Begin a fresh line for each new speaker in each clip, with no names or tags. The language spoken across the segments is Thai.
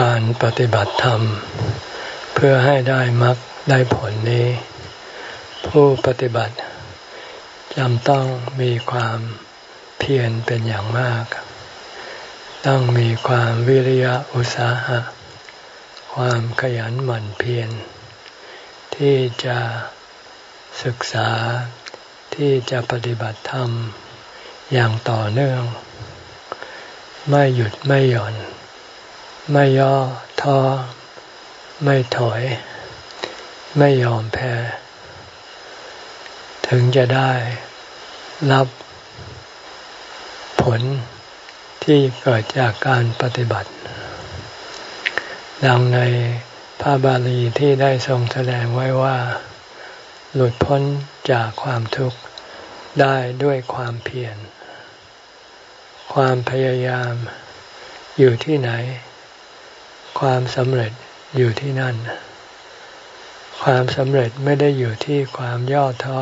การปฏิบัติธรรม เพื่อให้ได้มรรคได้ผลนี้ ผู้ปฏิบัติจำต้องมีความเพียรเป็นอย่างมาก ต้องมีความวิริยะอุตสาหะ ความขยันหมั่นเพียร ที่จะศึกษาที่จะปฏิบัติธรรมอย่างต่อเนื่อง ไม่หยุดไม่หย่อน ไม่ย่อท้อไม่ถอย ไม่ยอมแพ้ ถึงจะได้รับผลที่เกิดจากการปฏิบัติ ดังในพระบาลีที่ได้ทรงแสดงไว้ว่า หลุดพ้นจากความทุกข์ได้ด้วยความเพียร ความพยายามอยู่ที่ไหน ความสำเร็จอยู่ที่นั่น ความสำเร็จไม่ได้อยู่ที่ความย่อท้อ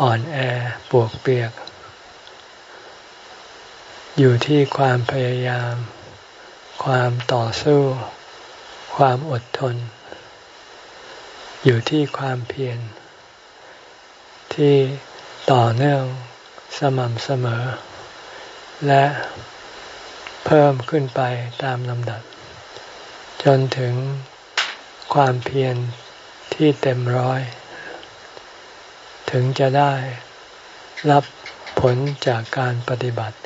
อ่อนแอปวกเปียก อยู่ที่ความพยายาม ความต่อสู้ ความอดทน อยู่ที่ความเพียร ที่ต่อเนื่องสม่ำเสมอ และเพิ่มขึ้นไปตามลำดับ จนถึงความเพียรที่เต็มร้อย ถึงจะได้รับผลจากการปฏิบัติ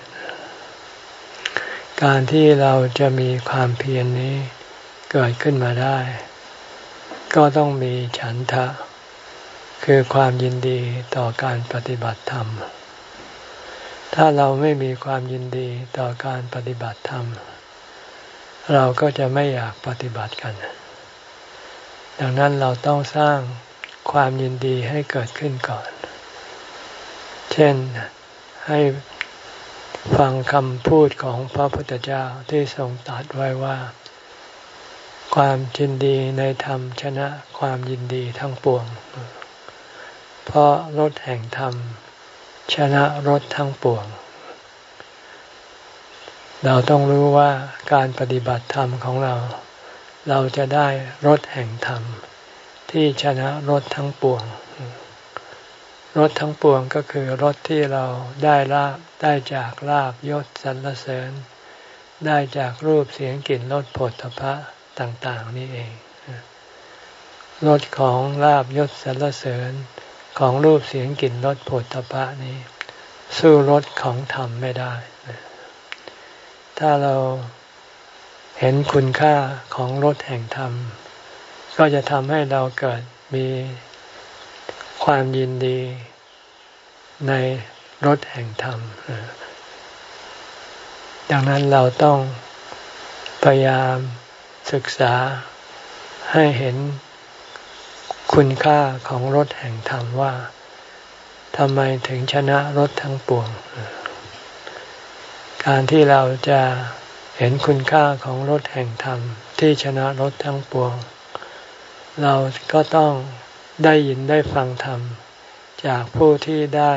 การที่เราจะมีความเพียรนนี้เกิดขึ้นมาได้ ก็ต้องมีฉันทะ คือความยินดีต่อการปฏิบัติธรรม ถ้าเราไม่มีความยินดีต่อการปฏิบัติธรรมเเราก็จะไม่อยากปฏิบัติกัน ดังนั้นเราต้องสร้างความยินดีให้เกิดขึ้นก่อน เช่นให้ฟังคำพูดของพระพุทธเจ้าที่ทรงตรัสไว้ว่า ความยินดีในธรรมชนะความยินดีทั้งปวง เพราะรถแห่งธรรม ชนะรถทั้งปวง เราต้องรู้ว่าการปฏิบัติธรรมของเรา เราจะได้รถแห่งธรรม ที่ชนะรถทั้งปวงรถทั้งปวงก็คือรถที่เราได้ลาบได้จากลาบยศสรรเสริญ ได้จากรูปเสียงกลิ่นรสผลพระต่าง ๆ นี่เองรถของลาบยศสรรเสริญของรูปเสียงกลิ่นรสผลตภะนี้ สู้รสของธรรมไม่ได้ ถ้าเราเห็นคุณค่าของรสแห่งธรรม ก็จะทำให้เราเกิดมีความยินดีในรสแห่งธรรม ดังนั้นเราต้องพยายามศึกษาให้เห็นคุณค่าของรถแห่งธรรมว่าทำไมถึงชนะรถทั้งปวง การที่เราจะเห็นคุณค่าของรถแห่งธรรม ที่ชนะรถทั้งปวง เราก็ต้องได้ยินได้ฟังธรรม จากผู้ที่ได้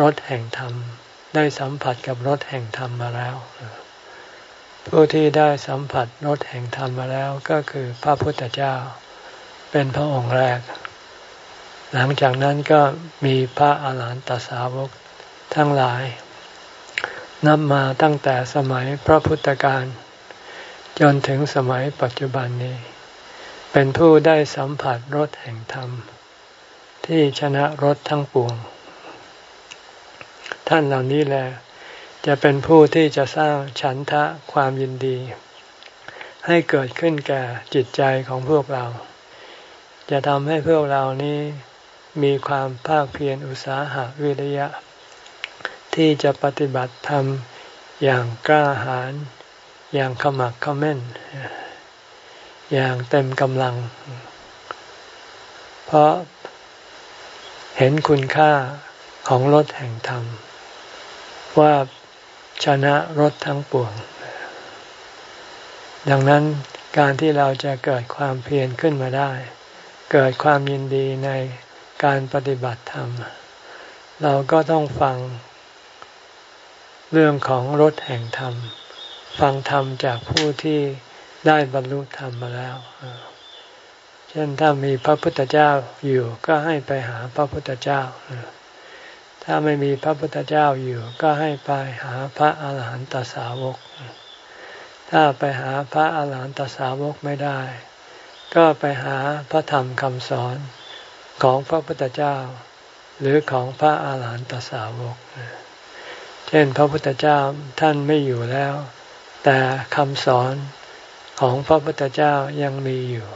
รถแห่งธรรม ได้สัมผัสกับรถแห่งธรรมมาแล้ว ผู้ที่ได้สัมผัสรถแห่งธรรมมาแล้วก็คือพระพุทธเจ้า เป็นพระองค์แรก หลังจากนั้นก็มีพระอาหารหันตสาวกทั้งหลาย นับมาตั้งแต่สมัยพระพุทธการ จนถึงสมัยปัจจุบันนี้ เป็นผู้ได้สัมผัสรสแห่งธรรม ที่ชนะรสทั้งปวง ท่านเหล่านี้แหละจะเป็นผู้ที่จะสร้างฉันทะความยินดี ให้เกิดขึ้นแก่จิตใจของพวกเรา จะทำให้พวกเรานี้มีความภาคเพียรอุตสาหะวิริยะ ที่จะปฏิบัติธรรมอย่างกล้าหาญอย่างขมักขม้น อย่างเต็มกำลัง เพราะเห็นคุณค่าของรถแห่งธรรม ว่าชนะรถทั้งปวง ดังนั้นการที่เราจะเกิดความเพียรขึ้นมาได้ เกิดความยินดีในการปฏิบัติธรรม เราก็ต้องฟัง เรื่องของรถแห่งธรรม ฟังธรรมจากผู้ที่ได้บรรลุธรรมมาแล้ว เช่นถ้ามีพระพุทธเจ้าอยู่ก็ให้ไปหาพระพุทธเจ้า ถ้าไม่มีพระพุทธเจ้าอยู่ ก็ให้ไปหาพระอาหารหันตสาวก ถ้าไปหาพระอาหารหันตสาวกไม่ได้ ก็ไปหาพระธรรมคำสอนของพระพุทธเจ้า หรือของพระอาหารหันตสาวกเเช่น พระพุทธเจ้าท่านไม่อยู่แล้ว แต่คำสอนของพระพุทธเจ้ายังมีอยู่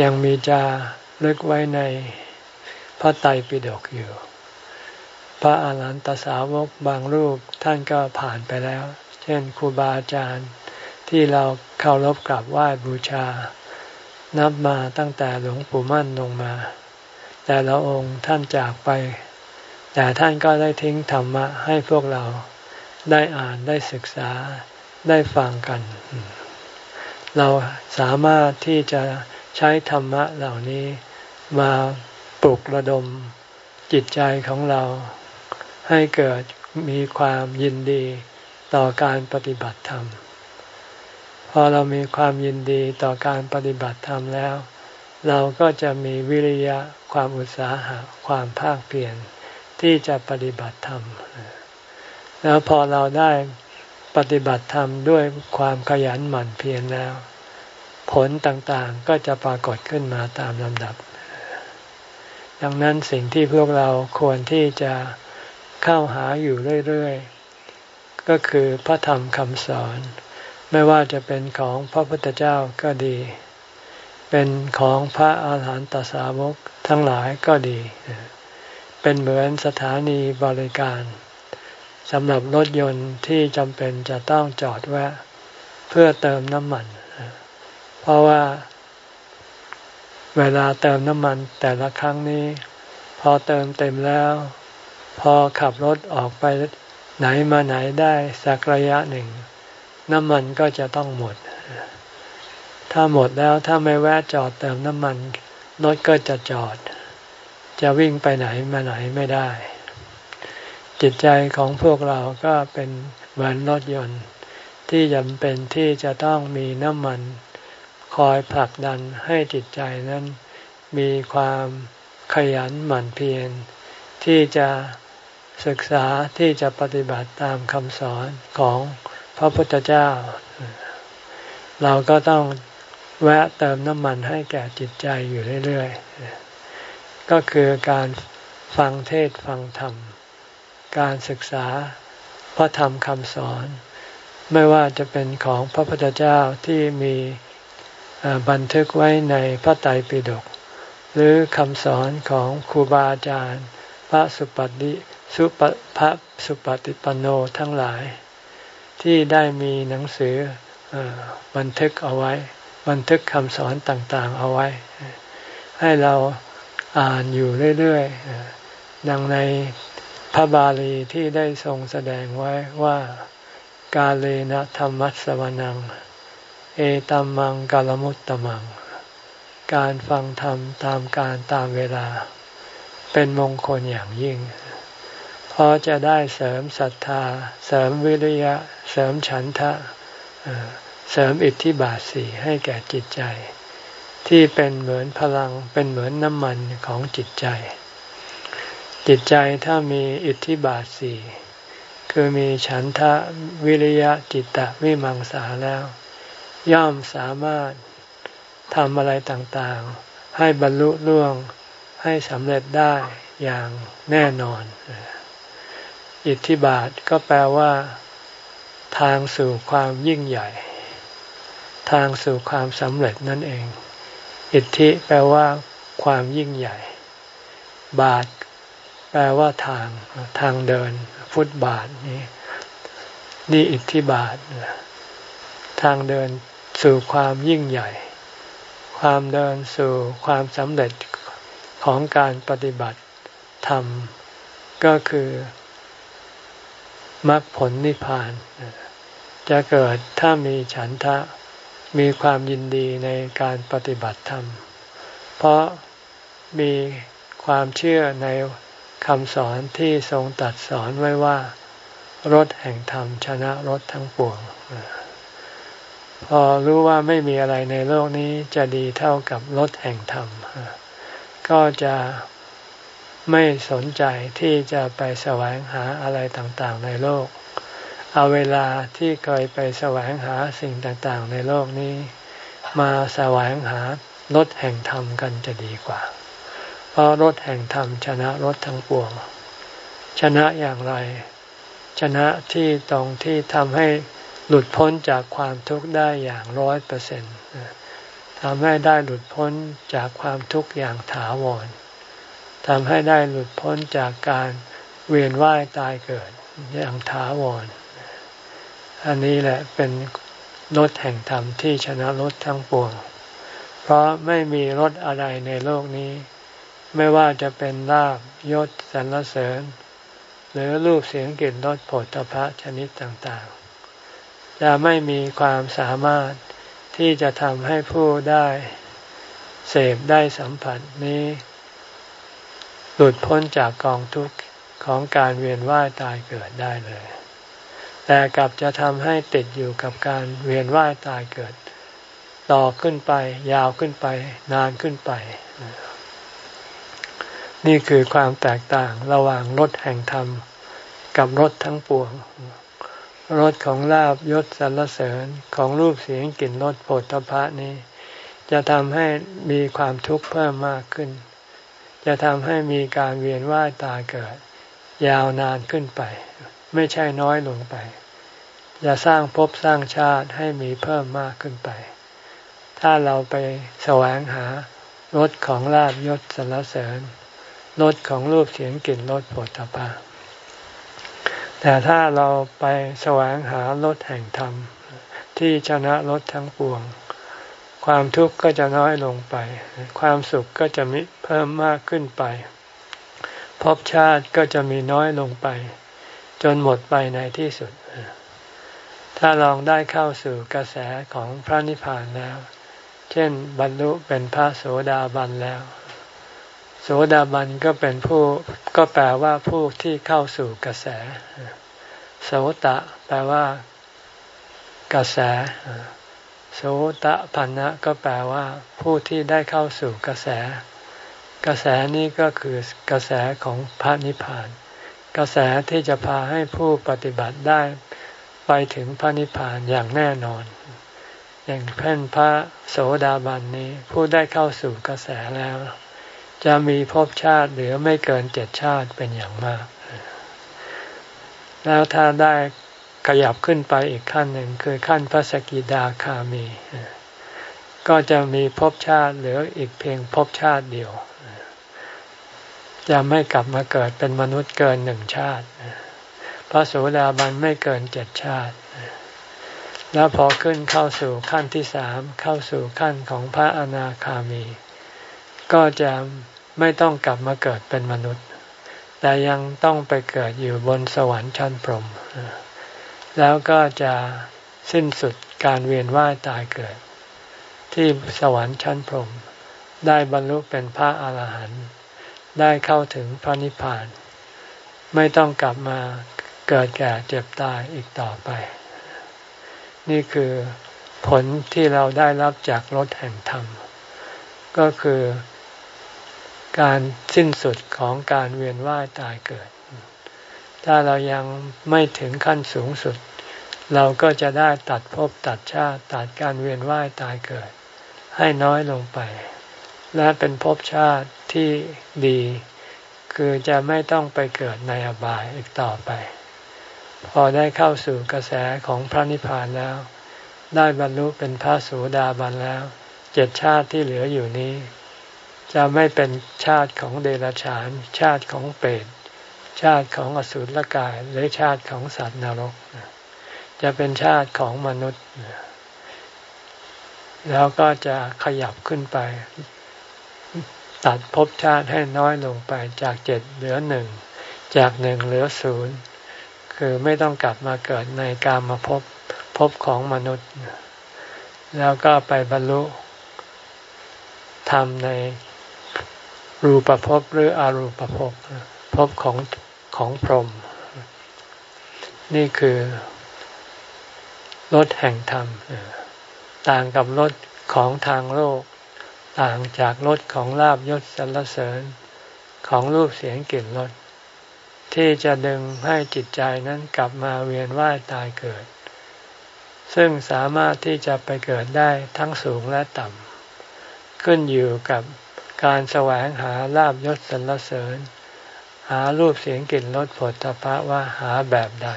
ยังมีจารึกไว้ในพระไตรปิฎกอยู่ พระอาหารหันตสาวกบางรูปท่านก็ผ่านไปแล้ว เช่นครูบาอาจารย์ที่เราเคารพกราบไหว้บูชา นับมาตั้งแต่หลวงปู่มั่นลงมา แต่ละองค์ท่านจากไป แต่ท่านก็ได้ทิ้งธรรมะให้พวกเราได้อ่านได้ศึกษาได้ฟังกัน เราสามารถที่จะใช้ธรรมะเหล่านี้มาปลุกระดมจิตใจของเราให้เกิดมีความยินดีต่อการปฏิบัติธรรม พอเรามีความยินดีต่อการปฏิบัติธรรมแล้ว เราก็จะมีวิริยะความอุตสาหะความภาคเปลี่ยน ที่จะปฏิบัติธรรม แล้วพอเราได้ปฏิบัติธรรมด้วยความขยันหมั่นเพียรแล้ว ผลต่างๆก็จะปรากฏขึ้นมาตามลำดับ ดังนั้นสิ่งที่พวกเราควรที่จะเข้าหาอยู่เรื่อยๆ ก็คือพระธรรมคำสอน ไม่ว่าจะเป็นของพระพุทธเจ้าก็ดี เป็นของพระอาหารหันตสาวกทั้งหลายก็ดีเเป็นเหมือนสถานีบริการสำหรับรถยนต์ที่จำเป็นจะต้องจอดแวะ เพื่อเติมน้ำมัน เพราะว่า เวลาเติมน้ำมันแต่ละครั้งนี้ พอเติมเต็มแล้ว พอขับรถออกไปไหนมาไหนได้สักระยะหนึ่ง น้ำมันก็จะต้องหมด ถ้าหมดแล้วถ้าไม่แวะจอดเติมน้ำมันรถก็จะจอด จะวิ่งไปไหนมาไหนไม่ได้ จิตใจของพวกเราก็เป็นเหมือนรถยนต์ ที่จำเป็นที่จะต้องมีน้ำมัน คอยผลักดันให้จิตใจนั้น มีความขยันหมั่นเพียรที่จะศึกษาที่จะปฏิบัติตามคำสอนของพระพุทธเจ้า เราก็ต้องแวะเติมน้ำมันให้แก่จิตใจอยู่เรื่อยๆ ก็คือการฟังเทศฟังธรรม การศึกษาพระธรรมคำสอน ไม่ว่าจะเป็นของพระพุทธเจ้าที่มีบันทึกไว้ในพระไตรปิฎกหรือคำสอนของครูบาอาจารย์ พระสุปฏิสุปพระสุปฏิปันโนทั้งหลาย ที่ได้มีหนังสืออบันทึกเอาไว้ บันทึกคำสอนต่างๆเอาไว้ ให้เรา อ่านอยู่เรื่อยๆ ดังในพระบาลีที่ได้ทรงแสดงไว้ว่ากาเลนะธรรมัสวนัง เอตัมมังกาลมุตตมัง การฟังธรรมตามการตามเวลา เป็นมงคลอย่างยิ่ง เพราะจะได้เสริมศรัทธา เสริมวิริยะ เสริมฉันทะ เสริมอิทธิบาทสี่ให้แก่จิตใจ ที่เป็นเหมือนพลังเป็นเหมือนน้ำมันของจิตใจ จิตใจถ้ามีอิทธิบาทสี่คือมีฉันทะวิริยะจิตตะวิมังสาแล้ว ย่อมสามารถทำอะไรต่างๆ ให้บรรลุล่วงให้สำเร็จได้อย่างแน่นอน อิทธิบาทก็แปลว่า ทางสู่ความยิ่งใหญ่ ทางสู่ความสำเร็จนั่นเอง อิทธิแปลว่าความยิ่งใหญ่ บาท แปลว่าทาง ทางเดิน ฟุตบาทนี่นี่อิทธิบาท ทางเดินสู่ความยิ่งใหญ่ ความเดินสู่ความสำเร็จของการปฏิบัติธรรม ก็คือมรรคผลนิพพาน จะเกิดถ้ามีฉันทะ มีความยินดีในการปฏิบัติธรรม เพราะมีความเชื่อในคำสอนที่ทรงตัดสอนไว้ว่ารถแห่งธรรมชนะรถทั้งปวง พอรู้ว่าไม่มีอะไรในโลกนี้จะดีเท่ากับรถแห่งธรรม ก็จะไม่สนใจที่จะไปแสวงหาอะไรต่างๆในโลก เอาเวลาที่เคยไปแสวงหาสิ่งต่างๆ ในโลกนี้ มาแสวงหารถแห่งธรรมกันจะดีกว่า เพราะรถแห่งธรรมชนะรถทั้งปวง ชนะอย่างไร ชนะที่ตรงที่ทำให้หลุดพ้นจากความทุกข์ได้อย่างร้อยเปอร์เซ็นต์ทำให้ได้หลุดพ้นจากความทุกข์อย่างถาวรทำให้ได้หลุดพ้นจากการเวียนว่ายตายเกิดอย่างถาวร อันนี้แหละเป็นรถแห่งธรรมที่ชนะรถทั้งปวง เพราะไม่มีรถอะไรในโลกนี้ ไม่ว่าจะเป็นลาบยศสรรเสริญ หรือรูปเสียงกลิ่นรสผลตภะชนิดต่างๆ จะไม่มีความสามารถที่จะทำให้ผู้ได้เสพได้สัมผัสนี้หลุดพ้นจากกองทุกข์ของการเวียนว่ายตายเกิดได้เลย แต่กลับจะทำให้ติดอยู่กับการเวียนว่ายตายเกิด ต่อขึ้นไป ยาวขึ้นไป นานขึ้นไป นี่คือความแตกต่างระหว่างรถแห่งธรรม กับรถทั้งปวงรถของลาบยศสรรเสริญของรูปเสียงกลิ่นรสโผฏฐพะนี้ จะทำให้มีความทุกข์เพิ่มมากขึ้น จะทำให้มีการเวียนว่ายตายเกิด ยาวนานขึ้นไป ไม่ใช่น้อยลงไปจะสร้างภพสร้างชาติให้มีเพิ่มมากขึ้นไป ถ้าเราไปแสวงหารถของลาบยศสรรเสริญรถของรูปเสียงกลิ่นรสผลตภะแต่ถ้าเราไปแสวงหารถแห่งธรรม ที่ชนะรถทั้งปวง ความทุกข์ก็จะน้อยลงไป ความสุขก็จะมีเพิ่มมากขึ้นไปภพชาติก็จะมีน้อยลงไป จนหมดไปในที่สุด ถ้าลองได้เข้าสู่กระแสของพระนิพพานแล้ว เช่นบรรลุเป็นพระโสดาบันแล้ว โสดาบันก็เป็นผู้ก็แปลว่าผู้ที่เข้าสู่กระแส โสตะ แปลว่า กระแส โสตพันนะก็แปลว่า ผู้ที่ได้เข้าสู่กระแส กระแสนี้ก็คือกระแสของพระนิพพาน กระแสที่จะพาให้ผู้ปฏิบัติได้ไปถึงพระนิพพานอย่างแน่นอน อย่างเพ่นพระโสดาบันนี้ผู้ได้เข้าสู่กระแสแล้ว จะมีภพชาติเหลือไม่เกินเจ็ดชาติเป็นอย่างมาก แล้วถ้าได้ขยับขึ้นไปอีกขั้นหนึ่งคือขั้นพระสกิดาคามี ก็จะมีภพชาติเหลืออีกเพียงภพชาติเดียว จะไม่กลับมาเกิดเป็นมนุษย์เกินหนึ่งชาติพระโสดาบันไม่เกินเจ็ดชาติ แล้วพอขึ้นเข้าสู่ขั้นที่สามเข้าสู่ขั้นของพระอนาคามี ก็จะไม่ต้องกลับมาเกิดเป็นมนุษย์ แต่ยังต้องไปเกิดอยู่บนสวรรค์ชั้นพรหมแล้วก็จะสิ้นสุดการเวียนว่ายตายเกิด ที่สวรรค์ชั้นพรหมได้บรรลุเป็นพระอาหารหันต์ ได้เข้าถึงพระนิพพาน ไม่ต้องกลับมาเกิดแก่เจ็บตายอีกต่อไป นี่คือผลที่เราได้รับจากรถแห่งธรรม ก็คือการสิ้นสุดของการเวียนว่ายตายเกิด ถ้าเรายังไม่ถึงขั้นสูงสุด เราก็จะได้ตัดภพตัดชาติตัดการเวียนว่ายตายเกิด ให้น้อยลงไป และเป็นภพชาติ ที่ดี คือจะไม่ต้องไปเกิดในอบายอีกต่อไป พอได้เข้าสู่กระแสของพระนิพพานแล้ว ได้บรรลุเป็นพระสูดาบันแล้ว เจ็ดชาติที่เหลืออยู่นี้ จะไม่เป็นชาติของเดรัจฉาน ชาติของเปรตชาติของอสุรกายหรือชาติของสัตว์นรก จะเป็นชาติของมนุษย์ แล้วก็จะขยับขึ้นไป ตัดภพชาติให้น้อยลงไปจากเจ็ดเหลือหนึ่งจากหนึ่งเหลือศูนย์คือไม่ต้องกลับมาเกิดในกามาพภพบของมนุษย์ แล้วก็ไปบรรลุทำในรูปภพหรืออรูปภพภพของของพรหมนี่คือรถแห่งธรรม ต่างกับรสของทางโลก ต่างจากรสของลาบยศสรรเสริญของรูปเสียงกลิ่นรสที่จะดึงให้จิตใจนั้นกลับมาเวียนว่ายตายเกิด ซึ่งสามารถที่จะไปเกิดได้ทั้งสูงและต่ำ ขึ้นอยู่กับการแสวงหาลาบยศสรรเสริญ หารูปเสียงกลิ่นรสผลตภะว่าหาแบบใด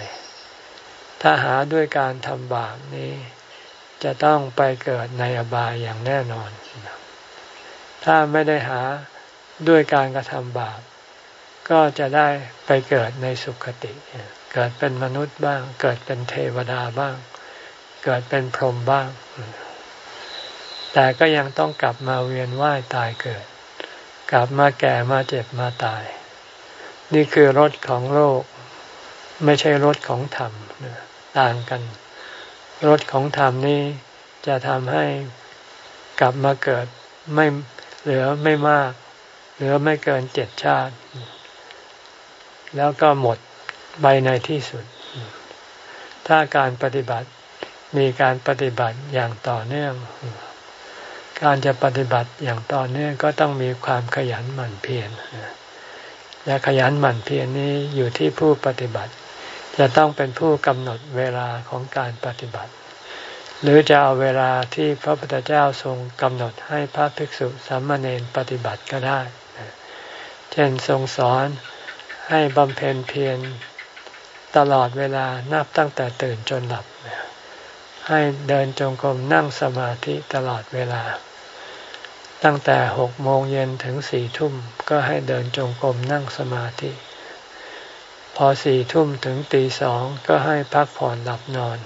ถ้าหาด้วยการทำบาปนี้ จะต้องไปเกิดในอบายอย่างแน่นอน ถ้าไม่ได้หาด้วยการกระทำบาป ก็จะได้ไปเกิดในสุคติ เกิดเป็นมนุษย์บ้าง เกิดเป็นเทวดาบ้าง เกิดเป็นพรหมบ้าง แต่ก็ยังต้องกลับมาเวียนว่ายตายเกิด กลับมาแก่มาเจ็บมาตาย นี่คือรถของโลก ไม่ใช่รถของธรรมต่างกัน รถของธรรมนี่จะทำให้กลับมาเกิดไม่ เหลือไม่มาก เหลือไม่เกินเจ็ดชาติ แล้วก็หมดไปในที่สุด ถ้าการปฏิบัติมีการปฏิบัติอย่างต่อเนื่อง การจะปฏิบัติอย่างต่อเนื่องก็ต้องมีความขยันหมั่นเพียรและขยันหมั่นเพียรนี้อยู่ที่ผู้ปฏิบัติ จะต้องเป็นผู้กำหนดเวลาของการปฏิบัติ หรือจะเอาเวลาที่พระพุทธเจ้าทรงกำหนดให้พระภิกษุสามเณรปฏิบัติก็ได้ เช่นทรงสอนให้บำเพ็ญเพียรตลอดเวลานับตั้งแต่ตื่นจนหลับ ให้เดินจงกรมนั่งสมาธิตลอดเวลา ตั้งแต่หกโมงเย็นถึงสี่ทุ่มก็ให้เดินจงกรมนั่งสมาธิ พอสี่ทุ่มถึงตีสองก็ให้พักผ่อนหลับนอน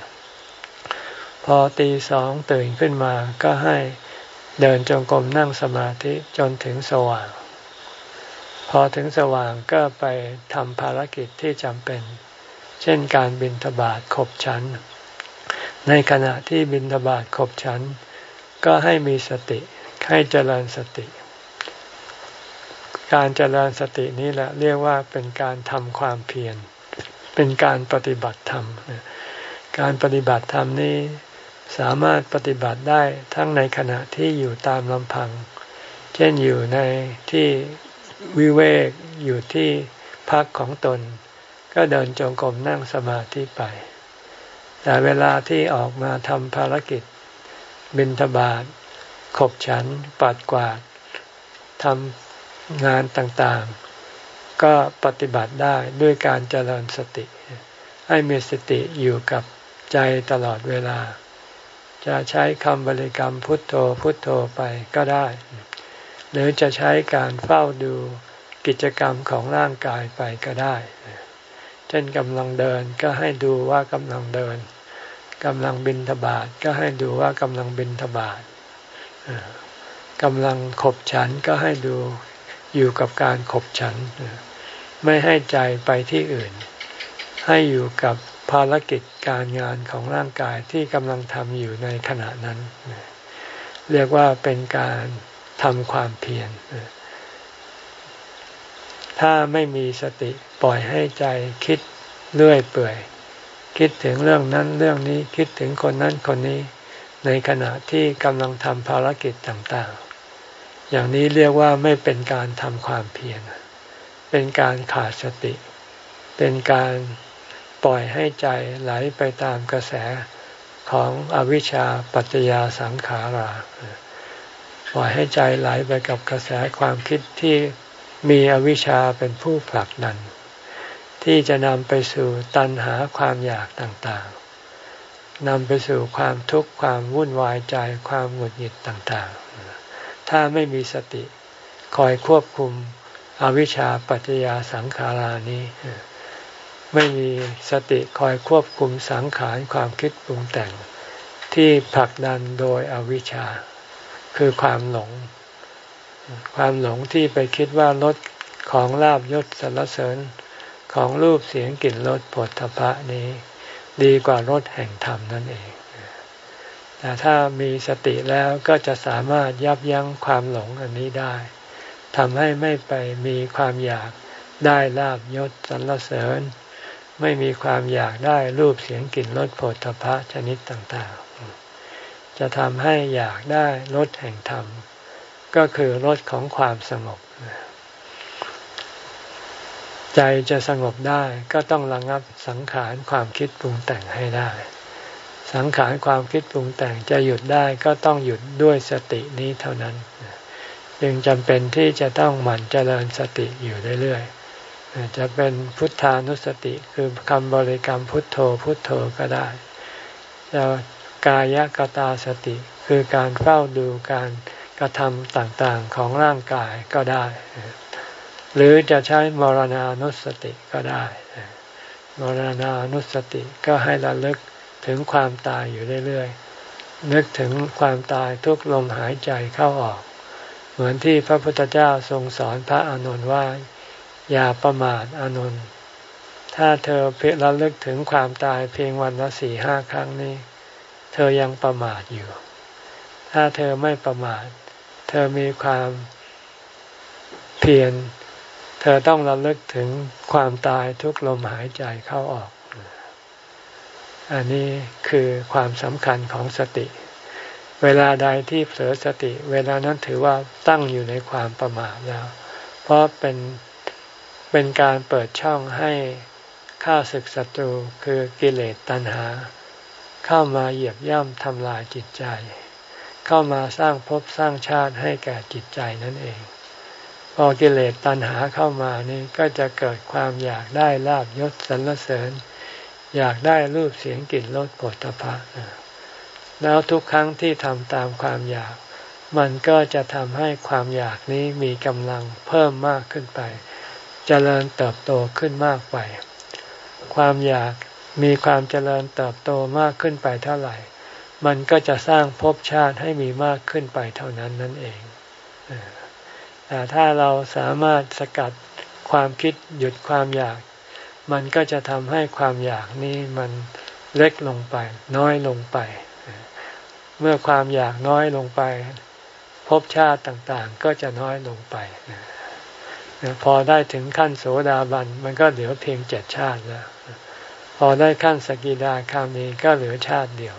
พอตีสองตื่นขึ้นมาก็ให้เดินจงกรมนั่งสมาธิจนถึงสว่าง พอถึงสว่างก็ไปทำภารกิจที่จำเป็น เช่นการบินทบาทขบฉัน ในขณะที่บินทบาทขบฉัน ก็ให้มีสติ ให้เจริญสติ การเจริญสตินี้แหละเรียกว่าเป็นการทำความเพียร เป็นการปฏิบัติธรรม การปฏิบัติธรรมนี้ สามารถปฏิบัติได้ทั้งในขณะที่อยู่ตามลำพัง เช่นอยู่ในที่วิเวกอยู่ที่พักของตน ก็เดินจงกรมนั่งสมาธิไป แต่เวลาที่ออกมาทำภารกิจ บินทบาทขบฉัน ปัดกวาดทำงานต่างๆ ก็ปฏิบัติได้ด้วยการเจริญสติ ให้มีสติอยู่กับใจตลอดเวลา จะใช้คำบริกรรมพุทโธพุทโธไปก็ได้ หรือจะใช้การเฝ้าดูกิจกรรมของร่างกายไปก็ได้ เช่นกำลังเดินก็ให้ดูว่ากำลังเดินกำลังบินทบาทก็ให้ดูว่ากำลังบินทบาทกำลังขบฉันก็ให้ดูอยู่กับการขบฉัน ไม่ให้ใจไปที่อื่น ให้อยู่กับ ภารกิจการงานของร่างกายที่กำลังทำอยู่ในขณะนั้น เรียกว่าเป็นการทำความเพียรถ้าไม่มีสติปล่อยให้ใจคิดเลื่อยเปื่อย คิดถึงเรื่องนั้นเรื่องนี้คิดถึงคนนั้นคนนี้ ในขณะที่กำลังทำภารกิจต่างๆ อย่างนี้เรียกว่าไม่เป็นการทำความเพียรเป็นการขาดสติ เป็นการ ปล่อยให้ใจไหลไปตามกระแสของอวิชชาปัจจยาสังขารา ปล่อยให้ใจไหลไปกับกระแสความคิดที่มีอวิชชาเป็นผู้ผลักดัน ที่จะนำไปสู่ตัณหาความอยากต่างๆนำไปสู่ความทุกข์ความวุ่นวายใจความหงุดหงิดต่างๆ ถ้าไม่มีสติคอยควบคุมอวิชชาปัจจยาสังขารานี้ ไม่มีสติคอยควบคุมสังขารความคิดปรุงแต่ง ที่ผลักดันโดยอวิชชา คือความหลง ความหลงที่ไปคิดว่ารถของลาบยศสรรเสริญของรูปเสียงกลิ่นรสผลทพะนี้ ดีกว่ารถแห่งธรรมนั่นเอง แต่ถ้ามีสติแล้วก็จะสามารถยับยั้งความหลงอันนี้ได้ทำให้ไม่ไปมีความอยากได้ลาบยศสรรเสริญ ไม่มีความอยากได้รูปเสียงกลิ่นรสโผลทพะชนิดต่างๆ จะทำให้อยากได้รสแห่งธรรม ก็คือรสของความสงบ ใจจะสงบได้ก็ต้องระงับสังขารความคิดปรุงแต่งให้ได้ สังขารความคิดปรุงแต่งจะหยุดได้ก็ต้องหยุดด้วยสตินี้เท่านั้น จึงจำเป็นที่จะต้องหมั่นเจริญสติอยู่เรื่อยๆ จะเป็นพุทธานุสติคือคำบริกรรมพุทโธพุทโธก็ได้จะกายกตาสติคือการเฝ้าดูการกระทำต่างๆของร่างกายก็ได้ หรือจะใช้มรณานุสติก็ได้มรณานุสติก็ให้ระลึกถึงความตายอยู่เรื่อยๆนึกถึงความตายทุกลมหายใจเข้าออก เหมือนที่พระพุทธเจ้าทรงสอนพระอานนท์ว่า อย่าประมาทอานนท์ถ้าเธอเพียระลึกถึงความตายเพียงวันละสี่ห้าครั้งนี้ เธอยังประมาทอยู่ ถ้าเธอไม่ประมาท เธอมีความเพียรเธอต้องระลึกถึงความตายทุกลมหายใจเข้าออก อันนี้คือความสำคัญของสติ เวลาใดที่เผลอสติ เวลานั้นถือว่าตั้งอยู่ในความประมาทแล้ว เพราะเป็น เป็นการเปิดช่องให้ข้าศึกศัตรูคือกิเลสตัณหา เข้ามาเหยียบย่ำทำลายจิตใจ เข้ามาสร้างภพสร้างชาติให้แก่จิตใจนั่นเอง พอกิเลสตัณหาเข้ามานี่ก็จะเกิดความอยากได้ลาบยศสรรเสริญ อยากได้รูปเสียงกลิ่นรสผลพะแล้วทุกครั้งที่ทำตามความอยาก มันก็จะทำให้ความอยากนี้มีกำลังเพิ่มมากขึ้นไป เจริญเติบโตขึ้นมากไป ความอยากมีความเจริญเติบโตมากขึ้นไปเท่าไหร่ มันก็จะสร้างภพชาติให้มีมากขึ้นไปเท่านั้นนั่นเองแต่ถ้าเราสามารถสกัดความคิดหยุดความอยาก มันก็จะทำให้ความอยากนี้มันเล็กลงไป น้อยลงไป เมื่อความอยากน้อยลงไปภพชาติต่างๆ ก็จะน้อยลงไป พอได้ถึงขั้นโสดาบันมันก็เหลือเพียงเจ็ดชาติแล้วพอได้ขั้นสกิดาคามีก็เหลือชาติเดียว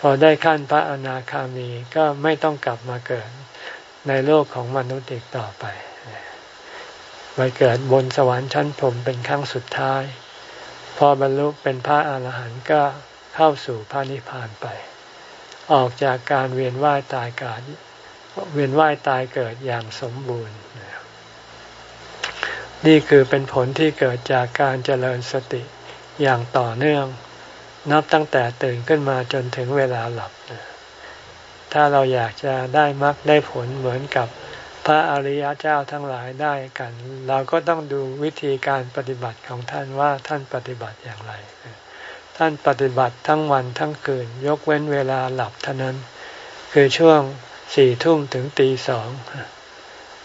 พอได้ขั้นพระอนาคามีก็ไม่ต้องกลับมาเกิดในโลกของมนุษย์อีกต่อไปไปเกิดบนสวรรค์ชั้นพรมเป็นครั้งสุดท้าย พอบรรลุเป็นพระอาหารหันต์ก็เข้าสู่พระนิพพานไป ออกจากการเวียนว่ายตายเกิดเวียนว่ายตายเกิดอย่างสมบูรณ์ นี่คือเป็นผลที่เกิดจากการเจริญสติอย่างต่อเนื่อง นับตั้งแต่ตื่นขึ้นมาจนถึงเวลาหลับ ถ้าเราอยากจะได้มรรคได้ผลเหมือนกับพระอริยเจ้าทั้งหลายได้กัน เราก็ต้องดูวิธีการปฏิบัติของท่านว่าท่านปฏิบัติอย่างไร ท่านปฏิบัติทั้งวันทั้งคืน ยกเว้นเวลาหลับเท่านั้น คือช่วงสี่ทุ่มถึงตีสอง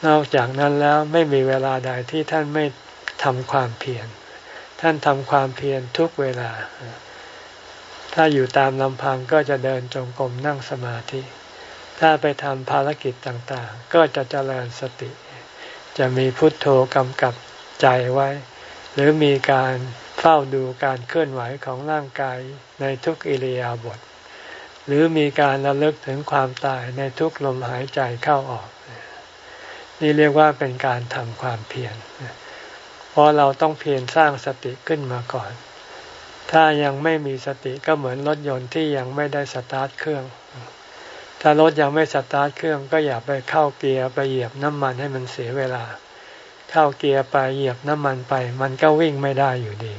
นอกจากนั้นแล้วไม่มีเวลาใดที่ท่านไม่ทำความเพียร ท่านทำความเพียรทุกเวลา ถ้าอยู่ตามลำพังก็จะเดินจงกรมนั่งสมาธิ ถ้าไปทำภารกิจต่างๆ ก็จะเจริญสติ จะมีพุทโธกำกับใจไว้ หรือมีการเฝ้าดูการเคลื่อนไหวของร่างกายในทุกอิริยาบถหรือมีการระลึกถึงความตายในทุกลมหายใจเข้าออก นี่เรียกว่าเป็นการทำความเพียรเพราะเราต้องเพียรสร้างสติขึ้นมาก่อน ถ้ายังไม่มีสติก็เหมือนรถยนต์ที่ยังไม่ได้สตาร์ทเครื่อง ถ้ารถยังไม่สตาร์ทเครื่องก็อย่าไปเข้าเกียร์ไปเหยียบน้ำมันให้มันเสียเวลา เข้าเกียร์ไปเหยียบน้ำมันไป มันก็วิ่งไม่ได้อยู่ดี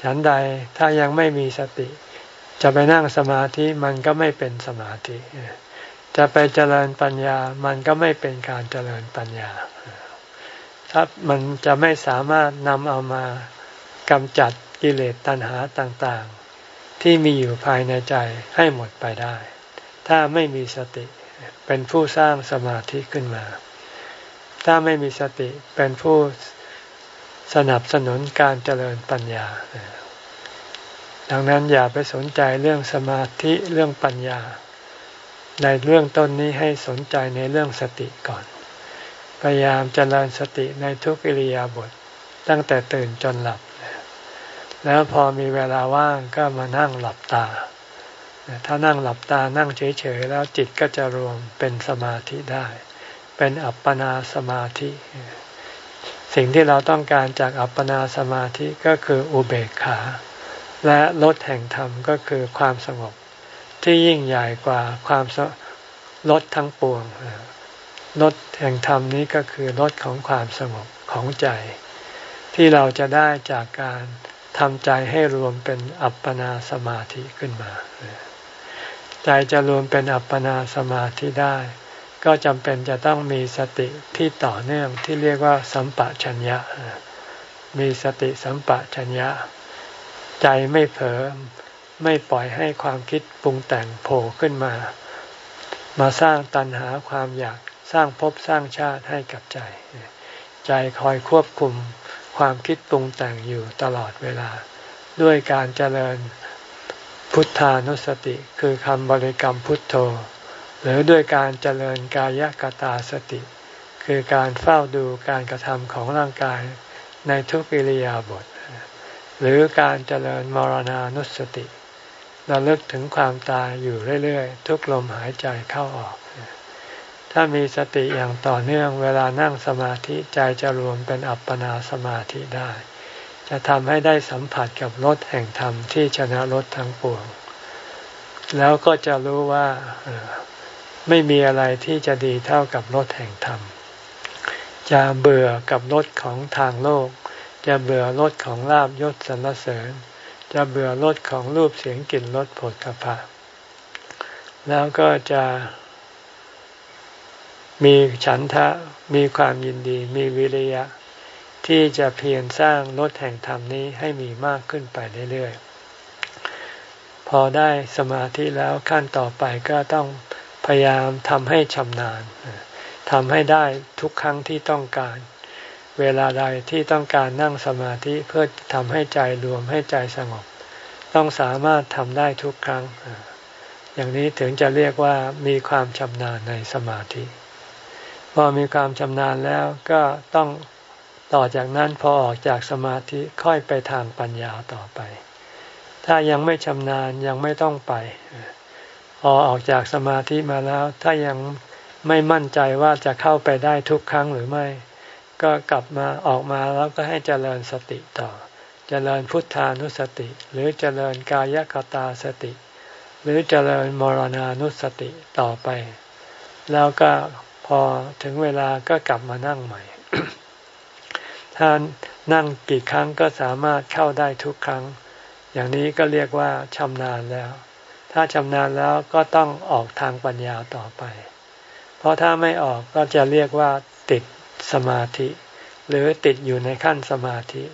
ฉันใดถ้ายังไม่มีสติ จะไปนั่งสมาธิมันก็ไม่เป็นสมาธิ จะไปเจริญปัญญา มันก็ไม่เป็นการเจริญปัญญา ถ้ามันจะไม่สามารถนำเอามากำจัดกิเลสตัณหาต่างๆ ที่มีอยู่ภายในใจให้หมดไปได้ ถ้าไม่มีสติเป็นผู้สร้างสมาธิขึ้นมา ถ้าไม่มีสติเป็นผู้สนับสนุนการเจริญปัญญา ดังนั้นอย่าไปสนใจเรื่องสมาธิเรื่องปัญญา ในเรื่องต้นนี้ให้สนใจในเรื่องสติก่อน พยายามเจริญสติในทุกอิริยาบถตั้งแต่ตื่นจนหลับ แล้วพอมีเวลาว่างก็มานั่งหลับตา ถ้านั่งหลับตานั่งเฉยๆแล้วจิตก็จะรวมเป็นสมาธิได้ เป็นอัปปนาสมาธิ สิ่งที่เราต้องการจากอัปปนาสมาธิก็คืออุเบกขา และลดแห่งธรรมก็คือความสงบ ที่ยิ่งใหญ่กว่าความลดทั้งปวงลดแห่งธรรมนี้ก็คือลดของความสงบของใจ ที่เราจะได้จากการทำใจให้รวมเป็นอัปปนาสมาธิขึ้นมา ใจจะรวมเป็นอัปปนาสมาธิได้ ก็จำเป็นจะต้องมีสติที่ต่อเนื่องที่เรียกว่าสัมปะชัญญะ มีสติสัมปะชัญญะ ใจไม่เผลอ ไม่ปล่อยให้ความคิดปรุงแต่งโผล่ขึ้นมา มาสร้างตัณหาความอยากสร้างภพสร้างชาติให้กับใจ ใจคอยควบคุมความคิดปรุงแต่งอยู่ตลอดเวลา ด้วยการเจริญพุทธานุสติคือคำบริกรรมพุทโธ หรือด้วยการเจริญกายกตาสติ คือการเฝ้าดูการกระทำของร่างกายในทุกิริยาบท หรือการเจริญมรณานุสติ ระลึกถึงความตายอยู่เรื่อยๆ ทุกลมหายใจเข้าออก ถ้ามีสติอย่างต่อเนื่องเวลานั่งสมาธิใจจะรวมเป็นอัปปนาสมาธิได้ จะทำให้ได้สัมผัสกับรถแห่งธรรมที่ชนะรถทั้งปวง แล้วก็จะรู้ว่าไม่มีอะไรที่จะดีเท่ากับรถแห่งธรรม จะเบื่อกับรถของทางโลก จะเบื่อรถของลาบยศสรรเสริญ จะเบื่อรสของรูปเสียงกลิ่นรสผลตภะพาแล้วก็จะมีฉันทะมีความยินดีมีวิริยะ ที่จะเพียรสร้างรถแห่งธรรมนี้ให้มีมากขึ้นไปเรื่อยๆ พอได้สมาธิแล้วขั้นต่อไปก็ต้องพยายามทำให้ชำนาญทำให้ได้ทุกครั้งที่ต้องการ เวลาใดที่ต้องการนั่งสมาธิเพื่อทำให้ใจรวมให้ใจสงบ ต้องสามารถทำได้ทุกครั้ง อย่างนี้ถึงจะเรียกว่ามีความชำนาญในสมาธิ พอมีความชำนาญแล้วก็ต้องต่อจากนั้นพอออกจากสมาธิค่อยไปทางปัญญาต่อไป ถ้ายังไม่ชำนาญยังไม่ต้องไป พอออกจากสมาธิมาแล้ว ถ้ายังไม่มั่นใจว่าจะเข้าไปได้ทุกครั้งหรือไม่ ก็กลับมาออกมาแล้วก็ให้เจริญสติต่อ เจริญพุทธานุสติ หรือเจริญกายกตาสติ หรือเจริญมรณานุสติต่อไป แล้วก็พอถึงเวลาก็กลับมานั่งใหม่ ถ้านั่งกี่ครั้งก็สามารถเข้าได้ทุกครั้ง อย่างนี้ก็เรียกว่าชำนาญแล้ว ถ้าชำนาญแล้วก็ต้องออกทางปัญญาต่อไป เพราะถ้าไม่ออกก็จะเรียกว่าติด สมาธิ หรือติดอยู่ในขั้นสมาธิ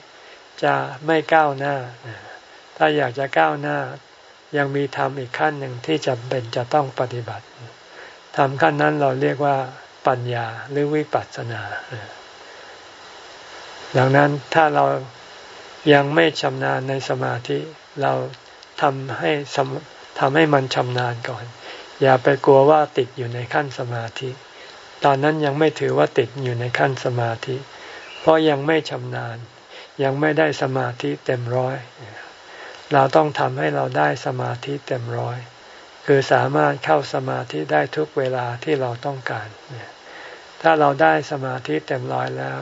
จะไม่ก้าวหน้า ถ้าอยากจะก้าวหน้า ยังมีธรรมอีกขั้นหนึ่งที่จำเป็นจะต้องปฏิบัติธรรมขั้นนั้นเราเรียกว่าปัญญาหรือวิปัสสนาดังนั้นถ้าเรายังไม่ชำนาญในสมาธิเราทำให้ทำให้มันชำนาญก่อน อย่าไปกลัวว่าติดอยู่ในขั้นสมาธิ ตอนนั้นยังไม่ถือว่าติดอยู่ในขั้นสมาธิ เพราะยังไม่ชำนาญ ยังไม่ได้สมาธิเต็มร้อย เราต้องทำให้เราได้สมาธิเต็มร้อย คือสามารถเข้าสมาธิได้ทุกเวลาที่เราต้องการ ถ้าเราได้สมาธิเต็มร้อยแล้ว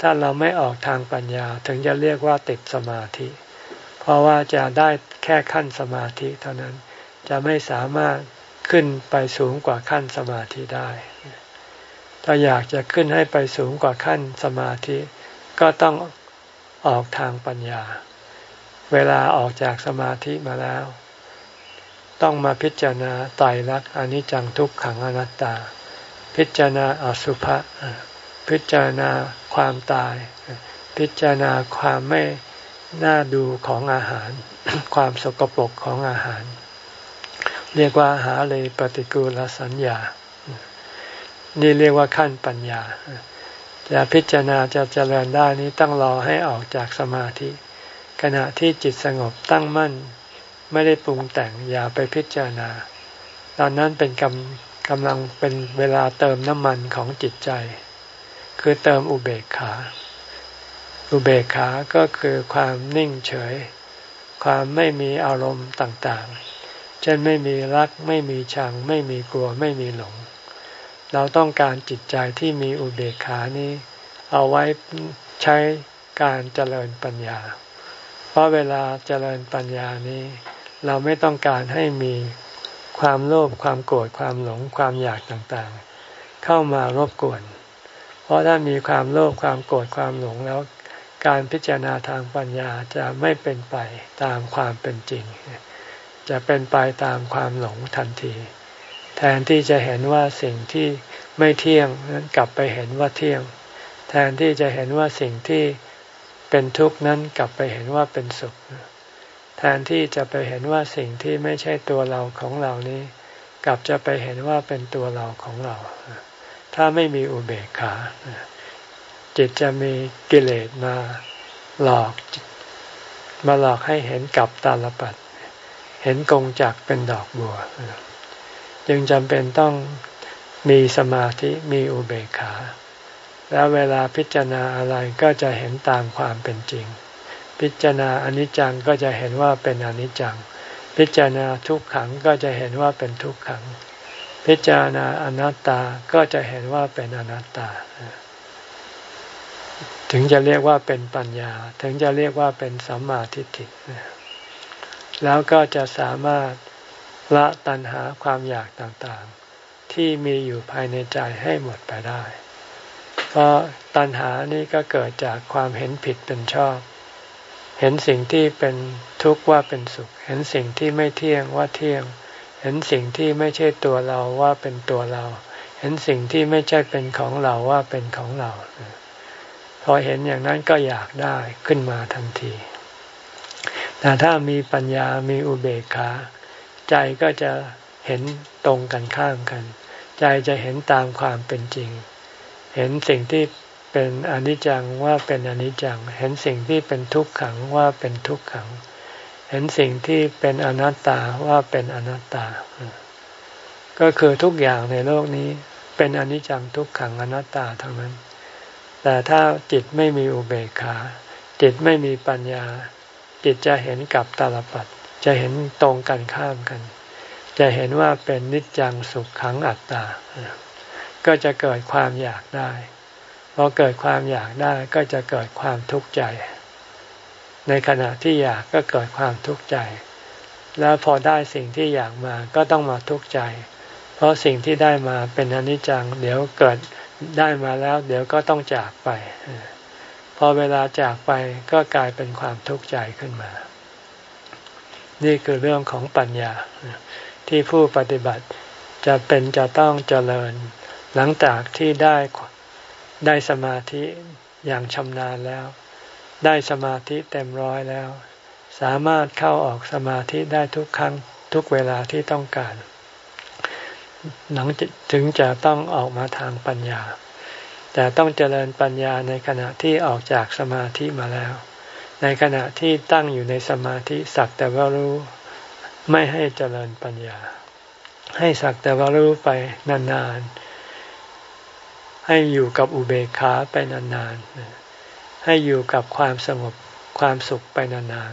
ถ้าเราไม่ออกทางปัญญาถึงจะเรียกว่าติดสมาธิ เพราะว่าจะได้แค่ขั้นสมาธิเท่านั้น จะไม่สามารถขึ้นไปสูงกว่าขั้นสมาธิได้ ถ้าอยากจะขึ้นให้ไปสูงกว่าขั้นสมาธิ ก็ต้องออกทางปัญญา เวลาออกจากสมาธิมาแล้ว ต้องมาพิจารณาไตรลักษณ์อนิจจังทุกขังอนัตตา พิจารณาอสุภะพิจารณาความตาย พิจารณาความไม่น่าดูของอาหาร ความสกปรกของอาหาร เรียกว่าหาเลยปฏิกูลสัญญา นี่เรียกว่าขั้นปัญญา จะพิจารณาจะเจริญได้นี้ต้องรอให้ออกจากสมาธิ ขณะที่จิตสงบตั้งมั่น ไม่ได้ปรุงแต่งอย่าไปพิจารณา ตอนนั้นเป็นกำกำลังเป็นเวลาเติมน้ำมันของจิตใจ คือเติมอุเบกขา อุเบกขาก็คือความนิ่งเฉย ความไม่มีอารมณ์ต่างๆ เช่นไม่มีรักไม่มีชัง ไม่มีกลัวไม่มีหลง เราต้องการจิตใจที่มีอุเบกขานี้ เอาไว้ใช้การเจริญปัญญา เพราะเวลาเจริญปัญญานี้ เราไม่ต้องการให้มีความโลภความโกรธความหลงความอยากต่างๆ เข้ามารบกวน เพราะถ้ามีความโลภความโกรธความหลงแล้ว การพิจารณาทางปัญญาจะไม่เป็นไปตามความเป็นจริง จะเป็นไปตามความหลงทันที แทนที่จะเห็นว่าสิ่งที่ไม่เที่ยงนั้นกลับไปเห็นว่าเที่ยง แทนที่จะเห็นว่าสิ่งที่เป็นทุกข์นั้นกลับไปเห็นว่าเป็นสุข แทนที่จะไปเห็นว่าสิ่งที่ไม่ใช่ตัวเราของเรานี้ กลับจะไปเห็นว่าเป็นตัวเราของเรา ถ้าไม่มีอุเบกขา จิตจะมีกิเลสมาหลอกมาหลอกให้เห็นกับตาลปัด เห็นกงจักเป็นดอกบัว จึงจำเป็นต้องมีสมาธิมีอุเบกขา แล้วเวลาพิจารณาอะไรก็จะเห็นตามความเป็นจริง พิจารณาอนิจจังก็จะเห็นว่าเป็นอนิจจัง พิจารณาทุกขังก็จะเห็นว่าเป็นทุกขัง พิจารณาอนัตตาก็จะเห็นว่าเป็นอนัตตา ถึงจะเรียกว่าเป็นปัญญา ถึงจะเรียกว่าเป็นสัมมาทิฏฐิแล้วก็จะสามารถ ละตัณหาความอยากต่างๆ ที่มีอยู่ภายในใจให้หมดไปได้ เพราะตัณหานี้ก็เกิดจากความเห็นผิดเป็นชอบ เห็นสิ่งที่เป็นทุกข์ว่าเป็นสุข เห็นสิ่งที่ไม่เที่ยงว่าเที่ยง เห็นสิ่งที่ไม่ใช่ตัวเราว่าเป็นตัวเรา เห็นสิ่งที่ไม่ใช่เป็นของเราว่าเป็นของเรา พอเห็นอย่างนั้นก็อยากได้ขึ้นมาทันที แต่ถ้ามีปัญญามีอุเบกขา ใจก็จะเห็นตรงกันข้ามกัน ใจจะเห็นตามความเป็นจริง เห็นสิ่งที่เป็นอนิจจังว่าเป็นอนิจจัง เห็นสิ่งที่เป็นทุกขังว่าเป็นทุกขัง เห็นสิ่งที่เป็นอนัตตาว่าเป็นอนัตตา ก็คือทุกอย่างในโลกนี้เป็นอนิจจังทุกขังอนัตตาทั้งนั้น แต่ถ้าจิตไม่มีอุเบกขา จิตไม่มีปัญญา จิตจะเห็นกับตาลปัด จะเห็นตรงกันข้ามกัน จะเห็นว่าเป็นนิจจังสุขขังอัตตา ก็จะเกิดความอยากได้พอเกิดความอยากได้ก็จะเกิดความทุกข์ใจ ในขณะที่อยากก็เกิดความทุกข์ใจ แล้วพอได้สิ่งที่อยากมาก็ต้องมาทุกข์ใจ เพราะสิ่งที่ได้มาเป็นอนิจจัง เดี๋ยวเกิดได้มาแล้ว เดี๋ยวก็ต้องจากไป พอเวลาจากไปก็กลายเป็นความทุกข์ใจขึ้นมา นี่คือเรื่องของปัญญา ที่ผู้ปฏิบัติจะเป็นจะต้องเจริญ หลังจากที่ได้ได้สมาธิอย่างชำนาญแล้ว ได้สมาธิเต็มร้อยแล้ว สามารถเข้าออกสมาธิได้ทุกครั้งทุกเวลาที่ต้องการหลังถึงจะต้องออกมาทางปัญญา แต่ต้องเจริญปัญญาในขณะที่ออกจากสมาธิมาแล้ว ในขณะที่ตั้งอยู่ในสมาธิสักแต่ว่ารู้ไม่ให้เจริญปัญญา ให้สักแต่ว่ารู้ไปนานๆ ให้อยู่กับอุเบกขาไปนานๆ ให้อยู่กับความสงบความสุขไปนาน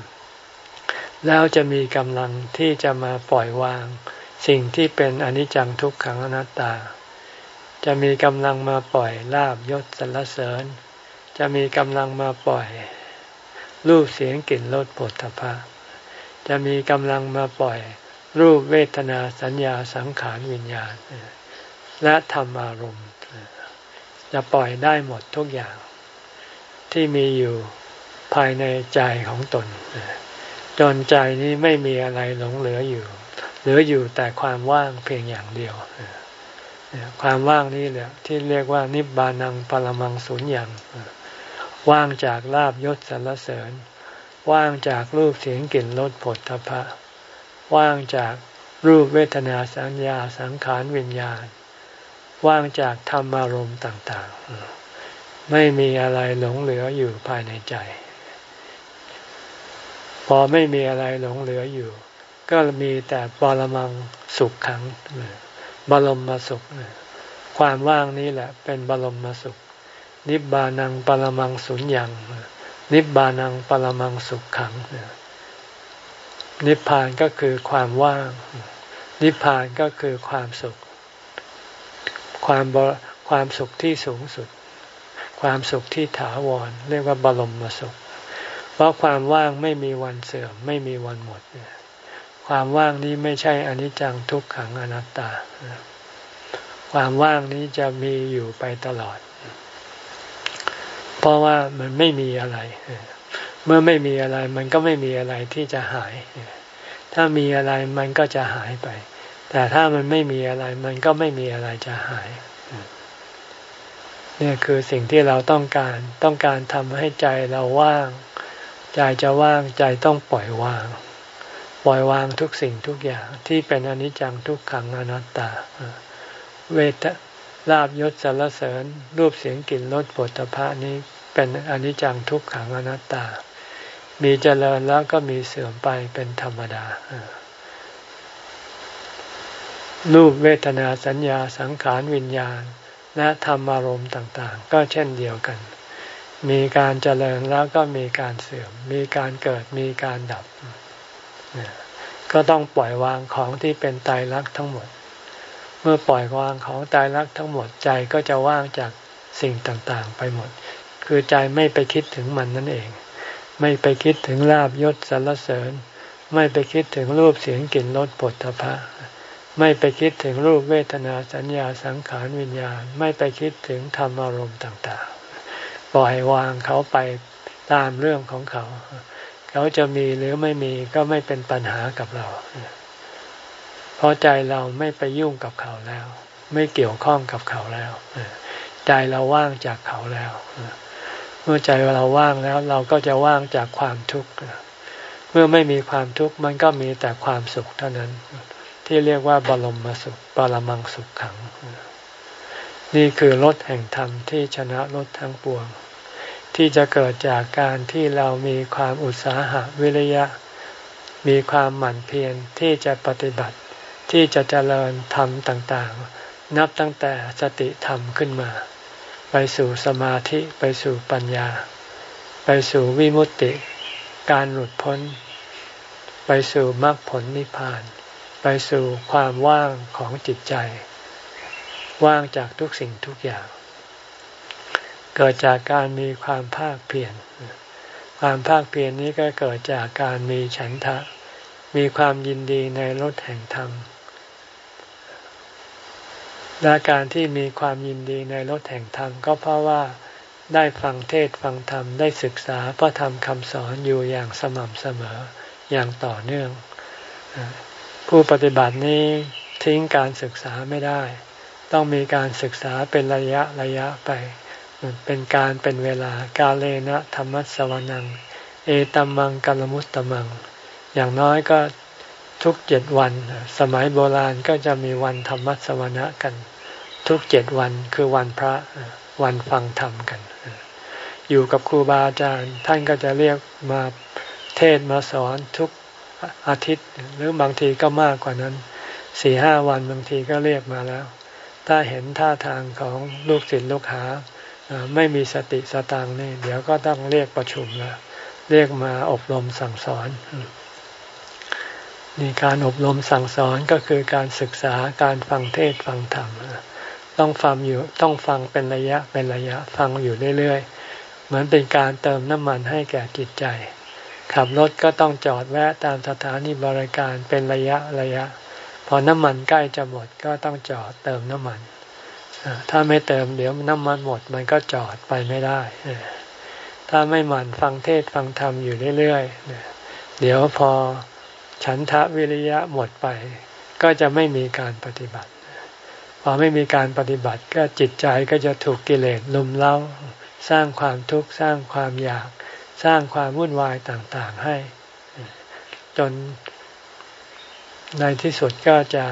ๆ แล้วจะมีกำลังที่จะมาปล่อยวาง สิ่งที่เป็นอนิจจังทุกขังอนัตตา จะมีกำลังมาปล่อยลาบยศสรรเสริญ จะมีกำลังมาปล่อย รูปเสียงกลิ่นรสผลพะจะมีกำลังมาปล่อยรูปเวทนาสัญญาสังขารวิญญาณ และธรรมอารมณ์ จะปล่อยได้หมดทุกอย่าง ที่มีอยู่ภายในใจของตน จนใจนี้ไม่มีอะไรหลงเหลืออยู่ เหลืออยู่แต่ความว่างเพียงอย่างเดียว ความว่างนี้แหละที่เรียกว่านิบานังปรมังสุญญ์ ว่างจากลาบยศสรรเสริญ ว่างจากรูปเสียงกลิ่นรสผลทพะ ว่างจากรูปเวทนาสัญญาสังขารวิญญาณ ว่างจากธรรมารมณ์ต่างๆ ไม่มีอะไรหลงเหลืออยู่ภายในใจ พอไม่มีอะไรหลงเหลืออยู่ ก็มีแต่บรมังสุขขังบรมมาสุข ความว่างนี้แหละเป็นบรมมาสุข นิบานังปรมังสุญญัง นิบานังปรมังสุขขัง นิพพานก็คือความว่าง นิพพานก็คือความสุข ความความสุขที่สูงสุด ความสุขที่ถาวร เรียกว่าบรมสุข เพราะความว่างไม่มีวันเสื่อม ไม่มีวันหมด ความว่างนี้ไม่ใช่อนิจจังทุกขังอนัตตา ความว่างนี้จะมีอยู่ไปตลอด เพราะว่ามันไม่มีอะไร เมื่อไม่มีอะไรมันก็ไม่มีอะไรที่จะหาย ถ้ามีอะไรมันก็จะหายไป แต่ถ้ามันไม่มีอะไรมันก็ไม่มีอะไรจะหายนี่คือสิ่งที่เราต้องการต้องการทำให้ใจเราว่าง ใจจะว่างใจต้องปล่อยวาง ปล่อยวางทุกสิ่งทุกอย่างที่เป็นอนิจจังทุกขังอนัตตา เวท ลาบยศสารเสริญ รูปเสียงกลิ่นรสผลพระนี้เป็นอนิจจังทุกขังอนัตตา มีเจริญแล้วก็มีเสื่อมไปเป็นธรรมดา รูปเวทนาสัญญาสังขารวิญญาณ และธรรมารมณ์ต่าง ๆ ก็เช่นเดียวกัน มีการเจริญแล้วก็มีการเสื่อม มีการเกิดมีการดับ ก็ต้องปล่อยวางของที่เป็นตายรักทั้งหมด เมื่อปล่อยวางของตายรักทั้งหมดใจก็จะว่างจากสิ่งต่างๆ ไปหมด คือใจไม่ไปคิดถึงมันนั่นเอง ไม่ไปคิดถึงลาบยศสรรเสริญ ไม่ไปคิดถึงรูปเสียงกลิ่นรสผลพะไม่ไปคิดถึงรูปเวทนาสัญญาสังขารวิญญาณ ไม่ไปคิดถึงธรรมอารมณ์ต่างๆ ปล่อยวางเขาไปตามเรื่องของเขา เขาจะมีหรือไม่มีก็ไม่เป็นปัญหากับเรา เพราะใจเราไม่ไปยุ่งกับเขาแล้ว ไม่เกี่ยวข้องกับเขาแล้วใจเราว่างจากเขาแล้ว เมื่อใจเราว่างแล้ว เราก็จะว่างจากความทุกข์เมื่อไม่มีความทุกข์มันก็มีแต่ความสุขเท่านั้น ที่เรียกว่าบรมมสุขปรมังสุขขัง นี่คือรถแห่งธรรมที่ชนะรถทั้งปวง ที่จะเกิดจากการที่เรามีความอุตสาหะวิริยะ มีความหมั่นเพียรที่จะปฏิบัติ ที่จะเจริญธรรมต่างๆ นับตั้งแต่สติธรรมขึ้นมา ไปสู่สมาธิไปสู่ปัญญา ไปสู่วิมุตติ การหลุดพ้น ไปสู่มรรคผลนิพพาน ไปสู่ความว่างของจิตใจ ว่างจากทุกสิ่งทุกอย่าง เกิดจากการมีความภาคเพียรความภาคเพียรนี้ก็เกิดจากการมีฉันทะ มีความยินดีในรถแห่งธรรม และการที่มีความยินดีในรถแห่งธรรมก็เพราะว่าได้ฟังเทศฟังธรรมได้ศึกษาพระธรรมคำสอนอยู่อย่างสม่ำเสมออย่างต่อเนื่อง ผู้ปฏิบัตินี้ทิ้งการศึกษาไม่ได้ ต้องมีการศึกษาเป็นระยะระยะไป เป็นการเป็นเวลากาเลนะธรรมสวนัง เอตัมมังกัลมุตตมัง อย่างน้อยก็ ทุกเจ็ดวัน สมัยโบราณก็จะมีวันธรรมสวนะกัน ทุกเจ็ดวันคือวันพระวันฟังธรรมกัน อยู่กับครูบาอาจารย์ท่านก็จะเรียกมาเทศมาสอนทุกอาทิตย์ หรือบางทีก็มากกว่านั้นสี่ห้าวันบางทีก็เรียกมาแล้ว ถ้าเห็นท่าทางของลูกศิษย์ลูกหาไม่มีสติสตังนี่เดี๋ยวก็ต้องเรียกประชุมแล้วเรียกมาอบรมสั่งสอน นี่การอบรมสั่งสอนก็คือการศึกษาการฟังเทศฟังธรรมต้องฟังอยู่ต้องฟังเป็นระยะเป็นระยะฟังอยู่เรื่อยๆ เหมือนเป็นการเติมน้ำมันให้แก่จิตใจ ขับรถก็ต้องจอดแวะตามสถานีบริการเป็นระยะระยะ พอน้ำมันใกล้จะหมดก็ต้องจอดเติมน้ำมัน ถ้าไม่เติมเดี๋ยวน้ำมันหมดมันก็จอดไปไม่ได้ ถ้าไม่หมั่นฟังเทศฟังธรรมอยู่เรื่อยๆ เดี๋ยวพอ ฉันทะวิริยะหมดไป ก็จะไม่มีการปฏิบัติ พอไม่มีการปฏิบัติก็จิตใจก็จะถูกกิเลสลุมเล้า สร้างความทุกข์สร้างความอยาก สร้างความวุ่นวายต่างๆให้ จนในที่สุดก็จะ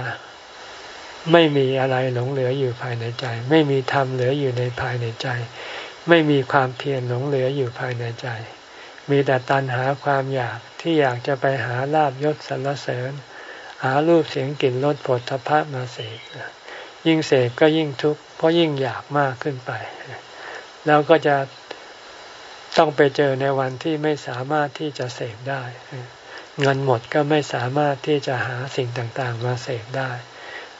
ไม่มีอะไรหลงเหลืออยู่ภายในใจ ไม่มีธรรมเหลืออยู่ในภายในใจ ไม่มีความเพียรหลงเหลืออยู่ภายในใจ มีแต่ตัณหาความอยากที่อยากจะไปหาลาบยศสรรเสริญ หารูปเสียงกลิ่นรสผลทพะมาเสกยิ่งเสกก็ยิ่งทุกข์เพราะยิ่งอยากมากขึ้นไป แล้วก็จะต้องไปเจอในวันที่ไม่สามารถที่จะเสกได้ เงินหมดก็ไม่สามารถที่จะหาสิ่งต่างๆ มาเสกได้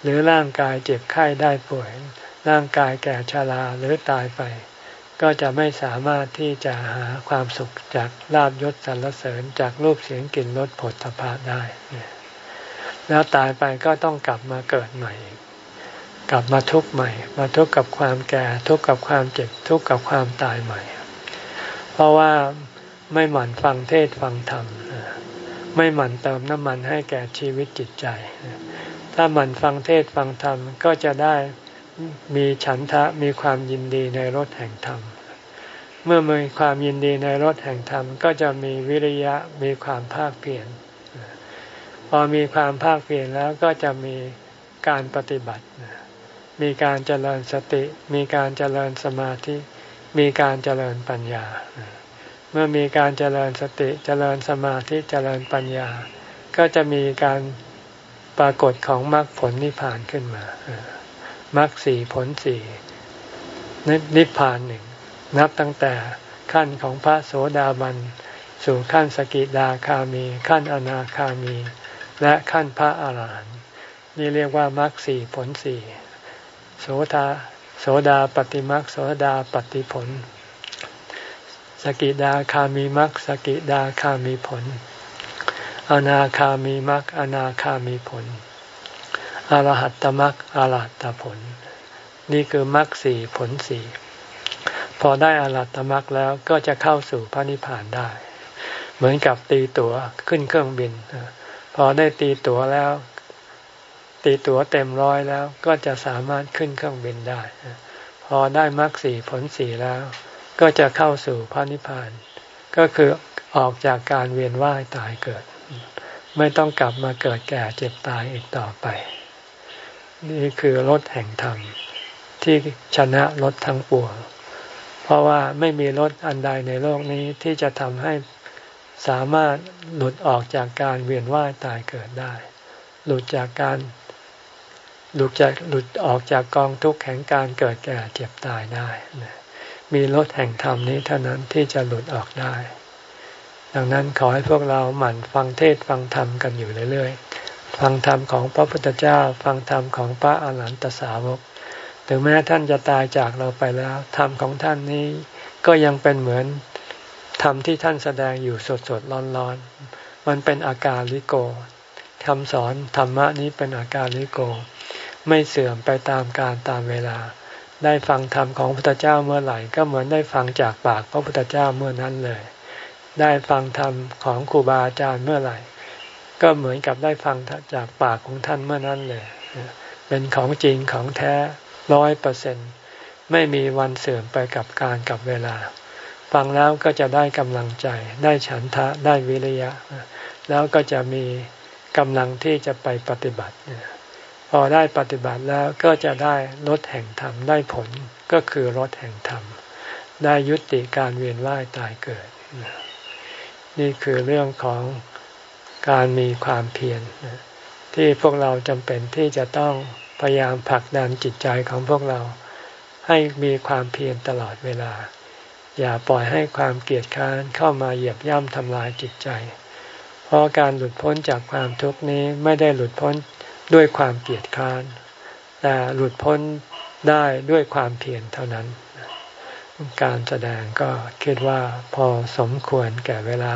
หรือร่างกายเจ็บไข้ได้ป่วย ร่างกายแก่ชราหรือตายไป ก็จะไม่สามารถที่จะหาความสุขจากลาบยศสรรเสริญจากรูปเสียงกลิ่นรสผลตภะได้ แล้วตายไปก็ต้องกลับมาเกิดใหม่ กลับมาทุกข์ใหม่ มาทุกข์กับความแก่ทุกข์กับความเจ็บทุกข์กับความตายใหม่ เพราะว่าไม่หมั่นฟังเทศฟังธรรมไม่หมั่นเติมน้ำมันให้แก่ชีวิตจิตใจ ถ้าหมั่นฟังเทศฟังธรรมก็จะได้ มีฉันทะมีความยินดีในรถแห่งธรรม เมื่อมีความยินดีในรถแห่งธรรม ก็จะมีวิริยะมีความภาคเพียรพอมีความภาคเพียรแล้วก็จะมีการปฏิบัติ มีการเจริญสติ มีการเจริญสมาธิ มีการเจริญปัญญา เมื่อมีการเจริญสติ เจริญสมาธิ เจริญปัญญา ก็จะมีการปรากฏของมรรคผลนิพพานขึ้นมา มรรคสี่ผลสี่นิพพานหนึ่งนับตั้งแต่ขั้นของพระโสดาบันสู่ขั้นสกิดาคามี ขั้นอนาคามี และขั้นพระอาหารหันต์นี่เรียกว่ามรรคสี่ผลสี่โสดาโสดาปฏิมรรคโสดาปฏิผล สกิดาคามีมักสกิดาคามีผล อนาคามีมักอนาคามีผล อรหัตตมักอรหัตตผล นี่คือมักสี่ผลสี่พอได้อรหัตตมักแล้วก็จะเข้าสู่พระนิพพานได้ เหมือนกับตีตั๋วขึ้นเครื่องบิน พอได้ตีตั๋วแล้ว ตีตั๋วเต็มร้อยแล้วก็จะสามารถขึ้นเครื่องบินได้ พอได้มรรคสี่ผลสี่แล้ว ก็จะเข้าสู่พระนิพพาน ก็คือออกจากการเวียนว่ายตายเกิด ไม่ต้องกลับมาเกิดแก่เจ็บตายอีกต่อไป นี่คือรถแห่งธรรมที่ชนะรถทั้งปวง เพราะว่าไม่มีรถอันใดในโลกนี้ที่จะทำให้สามารถหลุดออกจากการเวียนว่ายตายเกิดได้ หลุดจากการหลุดจากหลุดออกจากกองทุกข์แห่งการเกิดแก่เจ็บตายได้นะมีรถแห่งธรรมนี้เท่านั้นที่จะหลุดออกได้ ดังนั้นขอให้พวกเราหมั่นฟังเทศฟังธรรมกันอยู่เรื่อยๆ ฟังธรรมของพระพุทธเจ้า ฟังธรรมของพระอรหันตสาวก ถึงแม้ท่านจะตายจากเราไปแล้วธรรมของท่านนี้ก็ยังเป็นเหมือนธรรมที่ท่านแสดงอยู่สดๆร้อนๆมันเป็นอาการลิโกคำสอนธรรมะนี้เป็นอาการลิโก ไม่เสื่อมไปตามการตามเวลา ได้ฟังธรรมของพระพุทธเจ้าเมื่อไหร่ก็เหมือนได้ฟังจากปากพระพุทธเจ้าเมื่อนั้นเลย ได้ฟังธรรมของครูบาอาจารย์เมื่อไหร่ ก็เหมือนกับได้ฟังจากปากของท่านเมื่อนั้นเลย เป็นของจริงของแท้ร้อยเปอร์เซ็นไม่มีวันเสื่อมไปกับการกับเวลา ฟังแล้วก็จะได้กำลังใจ ได้ฉันทะได้วิริยะ แล้วก็จะมีกำลังที่จะไปปฏิบัติ พอได้ปฏิบัติแล้วก็จะได้ลดแห่งธรรมได้ผลก็คือลดแห่งธรรม ได้ยุติการเวียนว่ายตายเกิด นี่คือเรื่องของ การมีความเพียรที่พวกเราจำเป็นที่จะต้องพยายามผลักดันจิตใจของพวกเราให้มีความเพียรตลอดเวลา อย่าปล่อยให้ความเกลียดค้านเข้ามาเหยียบย่ำทำลายจิตใจ เพราะการหลุดพ้นจากความทุกข์นี้ไม่ได้หลุดพ้นด้วยความเกลียดค้าน แต่หลุดพ้นได้ด้วยความเพียรเท่านั้น การแสดงก็คิดว่าพอสมควรแก่เวลา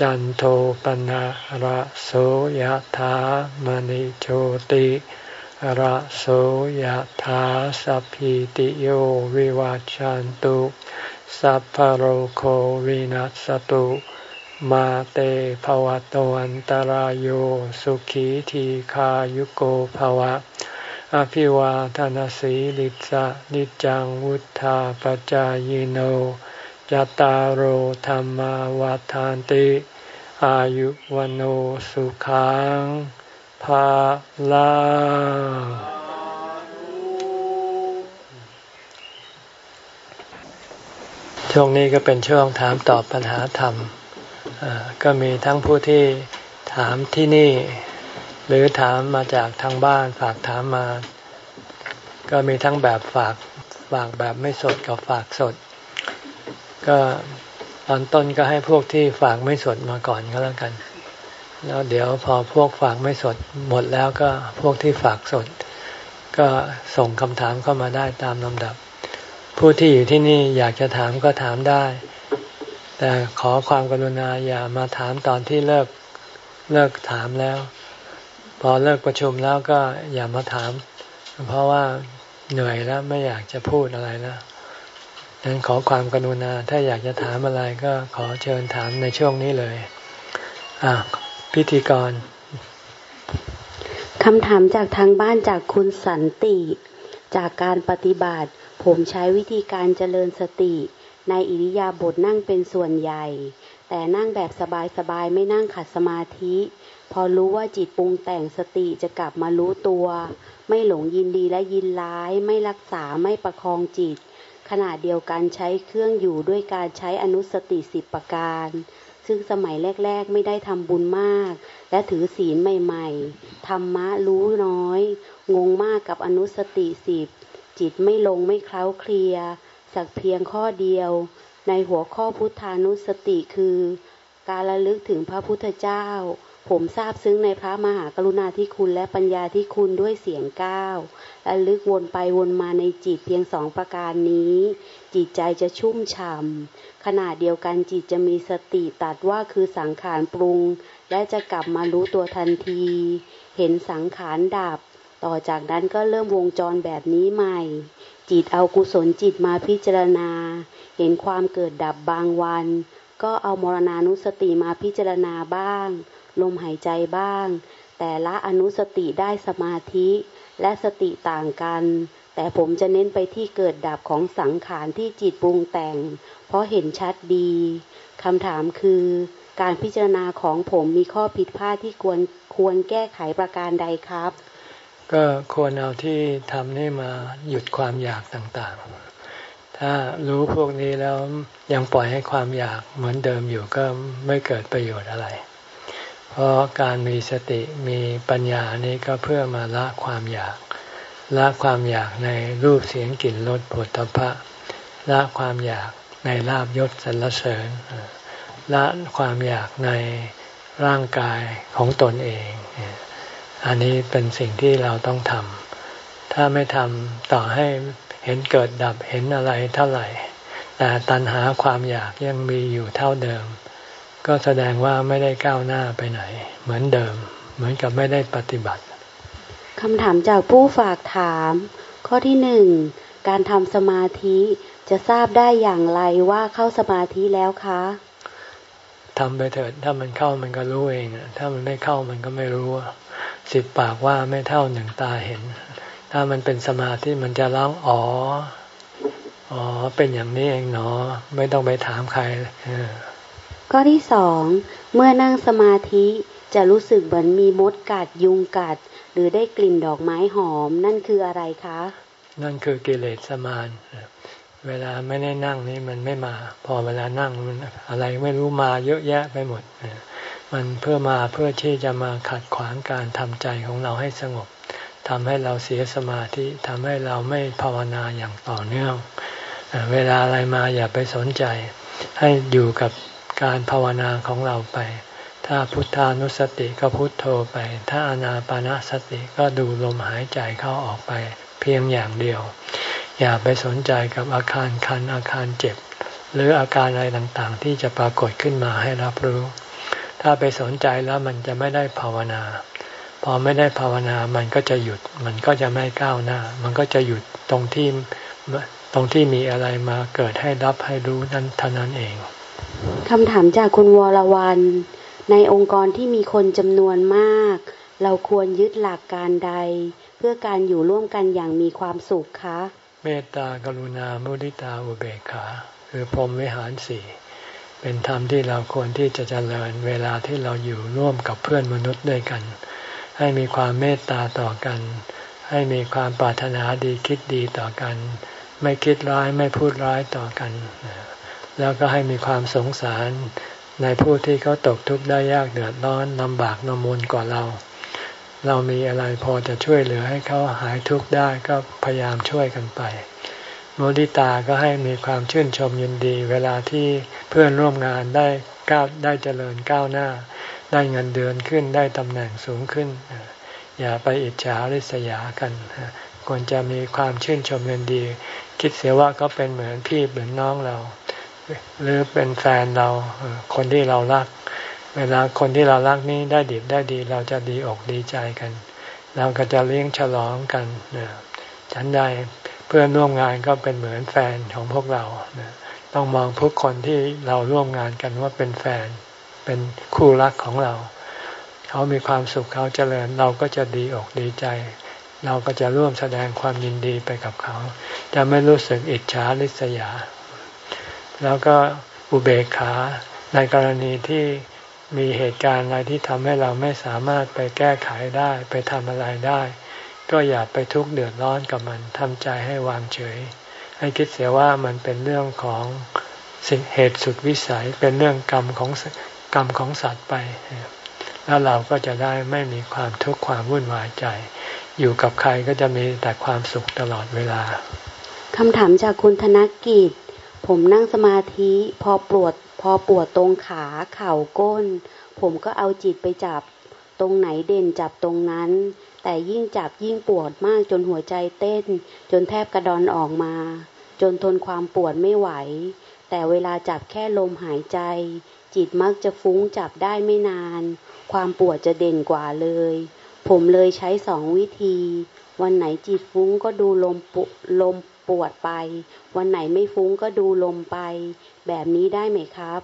จันโทปนะระโสยธามณิโชติระโสยธาสัพพิติโยวิวัจจันตุสัพพโรโควินัสตุมาเตภวะตวันตารโยสุขีทีขายุโกภวะ อภิวาทานสีลิสะนิจังวุธาปจายโนจตารโธรรมวาทานติ อายุวันโอสุขังภาลังช่วงนี้ก็เป็นช่วงถามตอบปัญหาธรรม ก็มีทั้งผู้ที่ถามที่นี่ หรือถามมาจากทางบ้านฝากถามมา ก็มีทั้งแบบฝากฝากแบบไม่สดกับฝากสด ก็ ตอนต้นก็ให้พวกที่ฝากไม่สดมาก่อนก็แล้วกัน แล้วเดี๋ยวพอพวกฝากไม่สดหมดแล้วก็พวกที่ฝากสด ก็ส่งคำถามเข้ามาได้ตามลำดับ ผู้ที่อยู่ที่นี่อยากจะถามก็ถามได้ แต่ขอความกรุณาอย่ามาถามตอนที่เลิกเลิกถามแล้ว พอเลิกประชุมแล้วก็อย่ามาถาม เพราะว่าเหนื่อยแล้วไม่อยากจะพูดอะไรแล้ว ดังนั้นขอความกรุณาถ้าอยากจะถามอะไรก็ขอเชิญถามในช่วงนี้เลย อะพิธีกร
คำถามจากทางบ้านจากคุณสันติ จากการปฏิบัติ ผมใช้วิธีการเจริญสติ ในอิริยาบถนั่งเป็นส่วนใหญ่ แต่นั่งแบบสบายๆไม่นั่งขัดสมาธิ พอรู้ว่าจิตปรุงแต่งสติจะกลับมารู้ตัว ไม่หลงยินดีและยินร้าย ไม่รักษาไม่ประคองจิต ขณะเดียวกันใช้เครื่องอยู่ด้วยการใช้อนุสติสิบประการ ซึ่งสมัยแรก ๆ ไม่ได้ทำบุญมาก และถือศีลใหม่ ๆ ธรรมะรู้น้อย งงมากกับอนุสติสิบ จิตไม่ลงไม่เคล้าเคลีย สักเพียงข้อเดียว ในหัวข้อพุทธานุสติคือ การระลึกถึงพระพุทธเจ้า ผมทราบซึ้งในพระมหากรุณาธิคุณและปัญญาที่คุณด้วยเสียงก้าว และลึกวนไปวนมาในจิตเพียงสองประการนี้ จิตใจจะชุ่มฉ่ำขณะเดียวกันจิตจะมีสติตัดว่าคือสังขารปรุง และจะกลับมารู้ตัวทันที เห็นสังขารดับ ต่อจากนั้นก็เริ่มวงจรแบบนี้ใหม่ จิตเอากุศลจิตมาพิจารณา เห็นความเกิดดับบางวัน ก็เอามรณานุสติมาพิจารณาบ้าง ลมหายใจบ้าง แต่ละอนุสติได้สมาธิ และสติต่างกัน แต่ผมจะเน้นไปที่เกิดดับของสังขารที่จิตปรุงแต่ง เพราะเห็นชัดดีคำถามคือ การพิจารณาของผมมีข้อผิดพลาดที่ควรควรแก้ไขประการใดครับ
ก็ควรเอาที่ทำนี่มาหยุดความอยากต่างๆ ถ้ารู้พวกนี้แล้วยังปล่อยให้ความอยากเหมือนเดิมอยู่ก็ไม่เกิดประโยชน์อะไร เพราะการมีสติมีปัญญานี้ก็เพื่อมาละความอยาก ละความอยากในรูปเสียงกลิ่นรสผลตภะละความอยากในลาบยศสรรเสริญละความอยากในร่างกายของตนเอง อันนี้เป็นสิ่งที่เราต้องทำถ้าไม่ทำต่อให้เห็นเกิดดับเห็นอะไรเท่าไหร่ แต่ตัณหาความอยากยังมีอยู่เท่าเดิม ก็แสดงว่าไม่ได้ก้าวหน้าไปไหน เหมือนเดิม เหมือนกับไม่ได้ปฏิบัติ
คำถามจากผู้ฝากถาม ข้อที่หนึ่งการทำสมาธิจะทราบได้อย่างไรว่าเข้าสมาธิแล้วคะ
ทำไปเถิดถ้ามันเข้ามันก็รู้เอง ถ้ามันไม่เข้ามันก็ไม่รู้สิบปากว่าไม่เท่าหนึ่งตาเห็น ถ้ามันเป็นสมาธิมันจะร้องอ๋ออ๋อเป็นอย่างนี้เองเนาะไม่ต้องไปถามใคร
ข้อที่สองเมื่อนั่งสมาธิจะรู้สึกเหมือนมีมดกัดยุงกัด หรือได้กลิ่นดอกไม้หอมนั่นคืออะไรคะ
นั่นคือกิเลสสมานเวลาไม่ได้นั่งนี่มันไม่มา พอเวลานั่งมันอะไรไม่รู้มาเยอะแยะไปหมด มันเพื่อมาเพื่อที่จะมาขัดขวางการทำใจของเราให้สงบทำให้เราเสียสมาธิทำให้เราไม่ภาวนาอย่างต่อเนื่อง เวลาอะไรมาอย่าไปสนใจ ให้อยู่กับ การภาวนาของเราไป ถ้าพุทธานุสติก็พุทโธไป ถ้าอนาปานาสติก็ดูลมหายใจเข้าออกไป เพียงอย่างเดียว อย่าไปสนใจกับอาการคันอาการเจ็บ หรืออาการอะไรต่างๆ ที่จะปรากฏขึ้นมาให้รับรู้ ถ้าไปสนใจแล้วมันจะไม่ได้ภาวนา พอไม่ได้ภาวนามันก็จะหยุด มันก็จะไม่ก้าวหน้า มันก็จะหยุดตรงที่ตรงที่มีอะไรมาเกิดให้รับให้รู้นั้นเท่านั้นเอง
คำถามจากคุณวรวันในองค์กรที่มีคนจำนวนมาก เราควรยึดหลักการใด เพื่อการอยู่ร่วมกันอย่างมีความสุขคะ
เมตตากรุณามุทิตาอุเบกขาคือพรหมวิหารสี่เป็นธรรมที่เราควรที่จะเจริญเวลาที่เราอยู่ร่วมกับเพื่อนมนุษย์ด้วยกัน ให้มีความเมตตาต่อกัน ให้มีความปรารถนาดีคิดดีต่อกัน ไม่คิดร้ายไม่พูดร้ายต่อกัน แล้วก็ให้มีความสงสารในผู้ที่เขาตกทุกข์ได้ยากเดือดร้อนลำบากนมนกว่าเรา เรามีอะไรพอจะช่วยเหลือให้เขาหายทุกข์ได้ก็พยายามช่วยกันไปมุทิตาก็ให้มีความชื่นชมยินดี เวลาที่เพื่อนร่วมงานได้ก้าวได้เจริญก้าวหน้า ได้เงินเดือนขึ้นได้ตำแหน่งสูงขึ้น อย่าไปอิจฉาริษยากันควรจะมีความชื่นชมยินดี คิดเสียว่าก็เป็นเหมือนพี่เหมือนน้องเรา หรือเป็นแฟนเราคนที่เรารัก เวลาคนที่เรารักนี้ได้ดีได้ดี เราจะดีอกดีใจกัน เราก็จะเลี้ยงฉลองกันฉันได้เพื่อนร่วมงานก็เป็นเหมือนแฟนของพวกเราต้องมองทุกคนที่เราร่วมงานกันว่าเป็นแฟน เป็นคู่รักของเรา เขามีความสุขเขาเจริญ เราก็จะดีอกดีใจ เราก็จะร่วมแสดงความยินดีไปกับเขา จะไม่รู้สึกอิจฉาริษยา แล้วก็อุเบกขาในกรณีที่มีเหตุการณ์อะไรที่ทำให้เราไม่สามารถไปแก้ไขได้ไปทำอะไรได้ ก็อย่าไปทุกข์เดือดร้อนกับมันทำใจให้วางเฉย ให้คิดเสียว่ามันเป็นเรื่องของสิ่งเหตุสุดวิสัยเป็นเรื่องกรรมของกรรมของสัตว์ไป แล้วเราก็จะได้ไม่มีความทุกข์ความวุ่นวายใจ อยู่กับใครก็จะมีแต่ความสุขตลอดเวลา
คำถามจากคุณธนกิจ ผมนั่งสมาธิพอปวด พอปวดตรงขาเข่าก้น ผมก็เอาจิตไปจับ ตรงไหนเด่นจับตรงนั้น แต่ยิ่งจับยิ่งปวดมากจนหัวใจเต้น จนแทบกระดอนออกมา จนทนความปวดไม่ไหว แต่เวลาจับแค่ลมหายใจ จิตมักจะฟุ้งจับได้ไม่นาน ความปวดจะเด่นกว่าเลย ผมเลยใช้สองวิธี วันไหนจิตฟุ้งก็ดูลมปุลม ปวดไป วันไหนไม่ฟุ้งก็ดูลมไป แบบนี้ได้ไหมครับ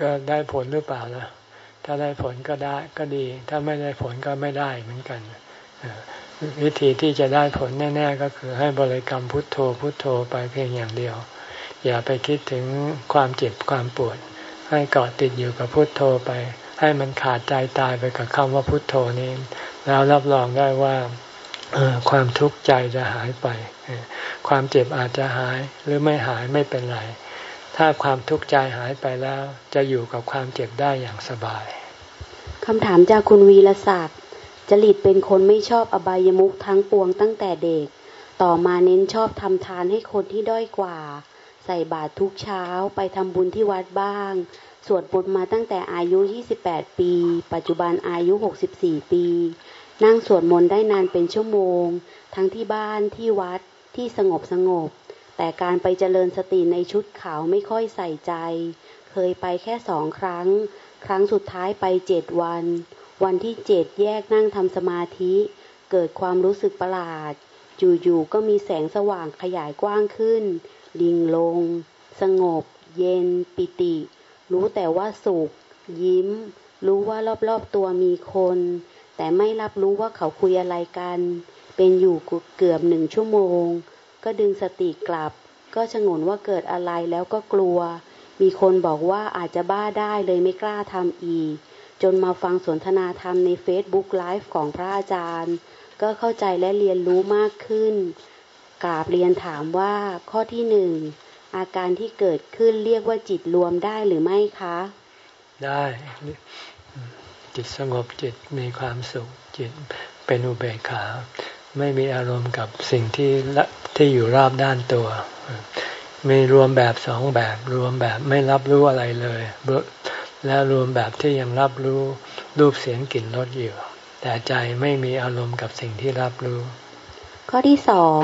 ก็ได้ผลหรือเปล่านะถ้าได้ผลก็ได้ก็ดี ถ้าไม่ได้ผลก็ไม่ได้เหมือนกันวิธีที่จะได้ผลแน่ ๆ ก็คือให้บริกรรมพุทโธพุทโธไปเพียงอย่างเดียว อย่าไปคิดถึงความเจ็บความปวด ให้เกาะติดอยู่กับพุทโธไป ให้มันขาดใจตายไปกับคำว่าพุทโธนี้ แล้วรับรองได้ว่าความทุกข์ใจจะหายไป ความเจ็บอาจจะหายหรือไม่หายไม่เป็นไรถ้าความทุกข์ใจหายไปแล้วจะอยู่กับความเจ็บได้อย่างสบาย
คำถามจากคุณวีรศักดิ์จริตเป็นคนไม่ชอบอบายมุขทั้งปวงตั้งแต่เด็ก ต่อมาเน้นชอบทำทานให้คนที่ด้อยกว่า ใส่บาตรทุกเช้าไปทำบุญที่วัดบ้าง สวดบทมาตั้งแต่อายุ 28 ปี ปัจจุบันอายุ 64 ปี นั่งสวดมนต์ได้นานเป็นชั่วโมง ทั้งที่บ้านที่วัด ที่สงบสงบ แต่การไปเจริญสติในชุดขาวไม่ค่อยใส่ใจ เคยไปแค่สองครั้ง ครั้งสุดท้ายไปเจ็ดวัน วันที่เจ็ดแยกนั่งทำสมาธิ เกิดความรู้สึกประหลาดจู่ๆก็มีแสงสว่างขยายกว้างขึ้น ลิงลง สงบ เย็น ปิติ รู้แต่ว่าสุข ยิ้ม รู้ว่ารอบๆตัวมีคน แต่ไม่รับรู้ว่าเขาคุยอะไรกัน เป็นอยู่เกือบหนึ่งชั่วโมง ก็ดึงสติกลับ ก็ชงนว่าเกิดอะไรแล้วก็กลัว มีคนบอกว่าอาจจะบ้าได้เลยไม่กล้าทำอีก จนมาฟังสนทนาธรรมในเฟซบุ๊กไลฟ์ของพระอาจารย์ ก็เข้าใจและเรียนรู้มากขึ้นกราบเรียนถามว่าข้อที่หนึ่งอาการที่เกิดขึ้นเรียกว่าจิตรวมได้หรือไม่คะ
ได้ จิตสงบจิตมีความสุขจิตเป็นอุเบกขา ไม่มีอารมณ์กับสิ่งที่ที่อยู่รอบด้านตัว มีรวมแบบสองแบบรวมแบบไม่รับรู้อะไรเลย แล้วรวมแบบที่ยังรับรู้รูปเสียงกลิ่นรสอยู่ แต่ใจไม่มีอารมณ์กับสิ่งที่รับรู้
ข้อที่สอง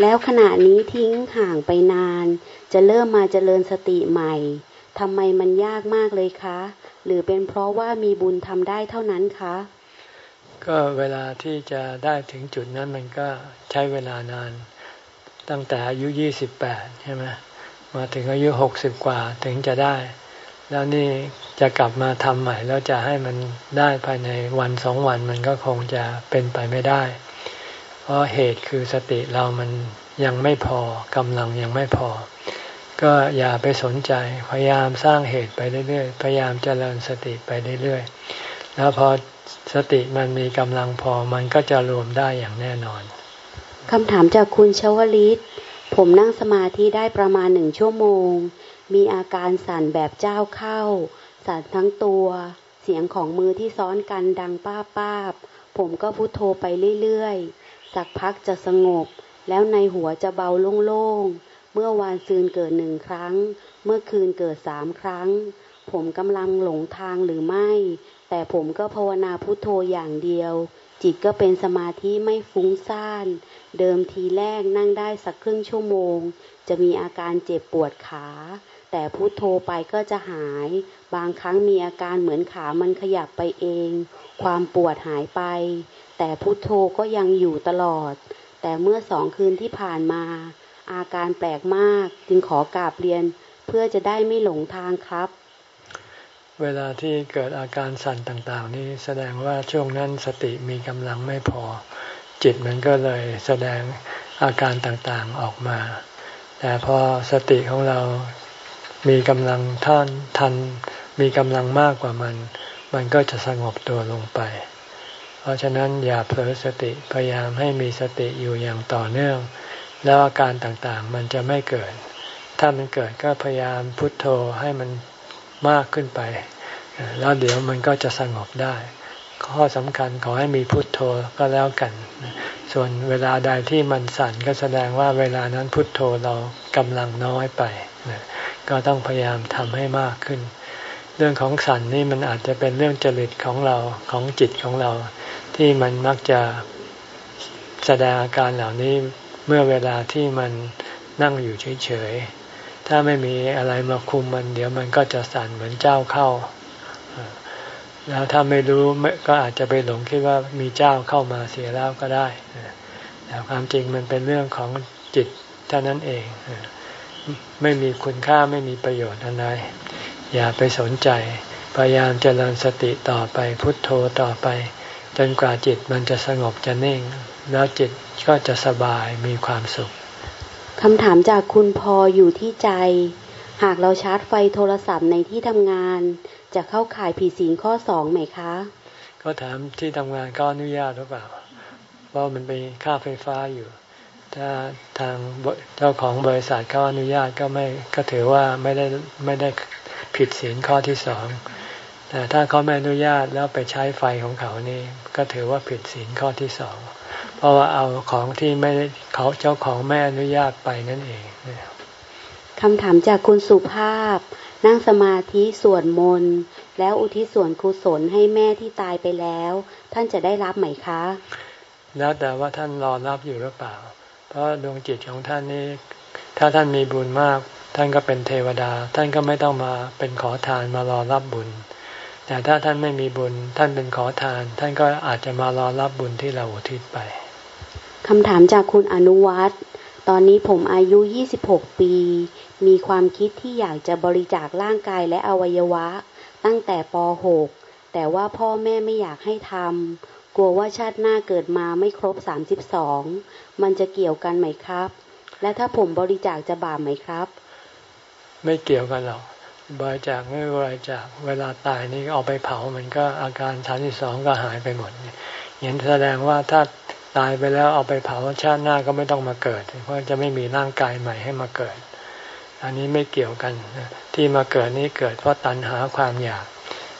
แล้วขณะนี้ทิ้งห่างไปนาน จะเริ่มมาเจริญสติใหม่ทำไมมันยากมากเลยคะ หรือเป็นเพราะว่ามีบุญทำได้เท่านั้นคะ
ก็เวลาที่จะได้ถึงจุดนั้นมันก็ใช้เวลานาน ตั้งแต่อายุยี่สิบแปดใช่ไหมมาถึงอายุหกสิบกว่าถึงจะได้ แล้วนี่จะกลับมาทำใหม่ แล้วจะให้มันได้ภายในวันสองวันมันก็คงจะเป็นไปไม่ได้ เพราะเหตุคือสติเรามันยังไม่พอกำลังยังไม่พอ ก็อย่าไปสนใจพยายามสร้างเหตุไปเรื่อยๆ พยายามเจริญสติไปเรื่อยๆ แล้วพอ สติมันมีกำลังพอมันก็จะรวมได้อย่างแน่นอน
คำถามจากคุณชวลิต ผมนั่งสมาธิได้ประมาณหนึ่งชั่วโมง มีอาการสั่นแบบเจ้าเข้า สั่นทั้งตัว เสียงของมือที่ซ้อนกันดังป้าป้าบผมก็พุโทโธไปเรื่อยๆ สักพักจะสงบ แล้วในหัวจะเบาโล่งๆ เมื่อวานซืนเกิดหนึ่งครั้ง เมื่อคืนเกิดสามครั้ง ผมกำลังหลงทางหรือไม่ แต่ผมก็ภาวนาพุโทโธอย่างเดียว จิตก็เป็นสมาธิไม่ฟุ้งซ่าน เดิมทีแรกนั่งได้สักครึ่งชั่วโมง จะมีอาการเจ็บปวดขา แต่พุโทโธไปก็จะหาย บางครั้งมีอาการเหมือนขามันขยับไปเอง ความปวดหายไป แต่พุทโธก็ยังอยู่ตลอด แต่เมื่อสองคืนที่ผ่านมา อาการแปลกมากจึงขอกราบเรียน เพื่อจะได้ไม่หลงทางครับ
เวลาที่เกิดอาการสั่นต่าง ๆ นี้แสดงว่าช่วงนั้นสติมีกำลังไม่พอ จิตมันก็เลยแสดงอาการต่างๆออกมา แต่พอสติของเรามีกำลังท่านทันมีกำลังมากกว่ามัน มันก็จะสงบตัวลงไป เพราะฉะนั้นอย่าเผลอสติพยายามให้มีสติอยู่อย่างต่อเนื่อง แล้วอาการต่างๆมันจะไม่เกิด ถ้ามันเกิดก็พยายามพุทโธให้มัน มากขึ้นไป แล้วเดี๋ยวมันก็จะสงบได้ ข้อสำคัญขอให้มีพุทโธก็แล้วกัน ส่วนเวลาใดที่มันสั่นก็แสดงว่าเวลานั้นพุทโธเรากำลังน้อยไป ก็ต้องพยายามทำให้มากขึ้น เรื่องของสั่นนี่มันอาจจะเป็นเรื่องจริตของเราของจิตของเรา ที่มันมักจะแสดงอาการเหล่านี้เมื่อเวลาที่มันนั่งอยู่เฉยๆ ถ้าไม่มีอะไรมาคุมมัน เดี๋ยวมันก็จะสั่นเหมือนเจ้าเข้า แล้วถ้าไม่รู้ก็อาจจะไปหลงคิดว่ามีเจ้าเข้ามาเสียแล้วก็ได้ แต่ความจริงมันเป็นเรื่องของจิตเท่านั้นเอง ไม่มีคุณค่าไม่มีประโยชน์อะไร อย่าไปสนใจ พยายามเจริญสติต่อไปพุทโธต่อไป จนกว่าจิตมันจะสงบจะนิ่ง แล้วจิตก็จะสบายมีความสุข
คำถามจากคุณพออยู่ที่ใจ หากเราชาร์จไฟโทรศัพท์ในที่ทำงาน จะเข้าข่ายผิดศีลข้อสองไหมคะ
ก็ถามที่ทำงานก็อนุญาตหรือเปล่า เพราะมันเป็นค่าไฟฟ้าอยู่ ถ้าทางเจ้าของบริษัทเขาอนุญาตก็ไม่ก็ถือว่าไม่ได้ไม่ได้ผิดศีลข้อที่สองแต่ถ้าเขาไม่อนุญาตแล้วไปใช้ไฟของเขานี่ก็ถือว่าผิดศีลข้อที่สอง เพราะว่าเอาของที่ไม่เขาเจ้าของไม่อนุญาตไปนั่นเอง
คำถามจากคุณสุภาพ นั่งสมาธิสวดมนต์แล้วอุทิศส่วนกุศลให้แม่ที่ตายไปแล้ว ท่านจะได้รับไหมคะ
แล้วแต่ว่าท่านรอรับอยู่หรือเปล่า เพราะดวงจิตของท่านนี้ ถ้าท่านมีบุญมาก ท่านก็เป็นเทวดา ท่านก็ไม่ต้องมาเป็นขอทานมารอรับบุญ แต่ถ้าท่านไม่มีบุญ ท่านเป็นขอทาน ท่านก็อาจจะมารอรับบุญที่เราอุทิศไป
คำถามจากคุณอนุวัตรตอนนี้ผมอายุ 26 ปี มีความคิดที่อยากจะบริจาคร่างกายและอวัยวะ ตั้งแต่ป .6 แต่ว่าพ่อแม่ไม่อยากให้ทำ กลัวว่าชาติหน้าเกิดมาไม่ครบ 32 มันจะเกี่ยวกันไหมครับ และถ้าผมบริจาคจะบาปไหมครับ
ไม่เกี่ยวกันหรอก บริจาคไม่บริจาค เวลาตายนี่เอาไปเผา มันก็อาการชั้นที่สองก็หายไปหมดอย่างแสดงว่าถ้า ตายไปแล้วเอาไปเผาชาติหน้าก็ไม่ต้องมาเกิด เพราะจะไม่มีร่างกายใหม่ให้มาเกิด อันนี้ไม่เกี่ยวกันที่มาเกิดนี้เกิดเพราะตัณหาความอยาก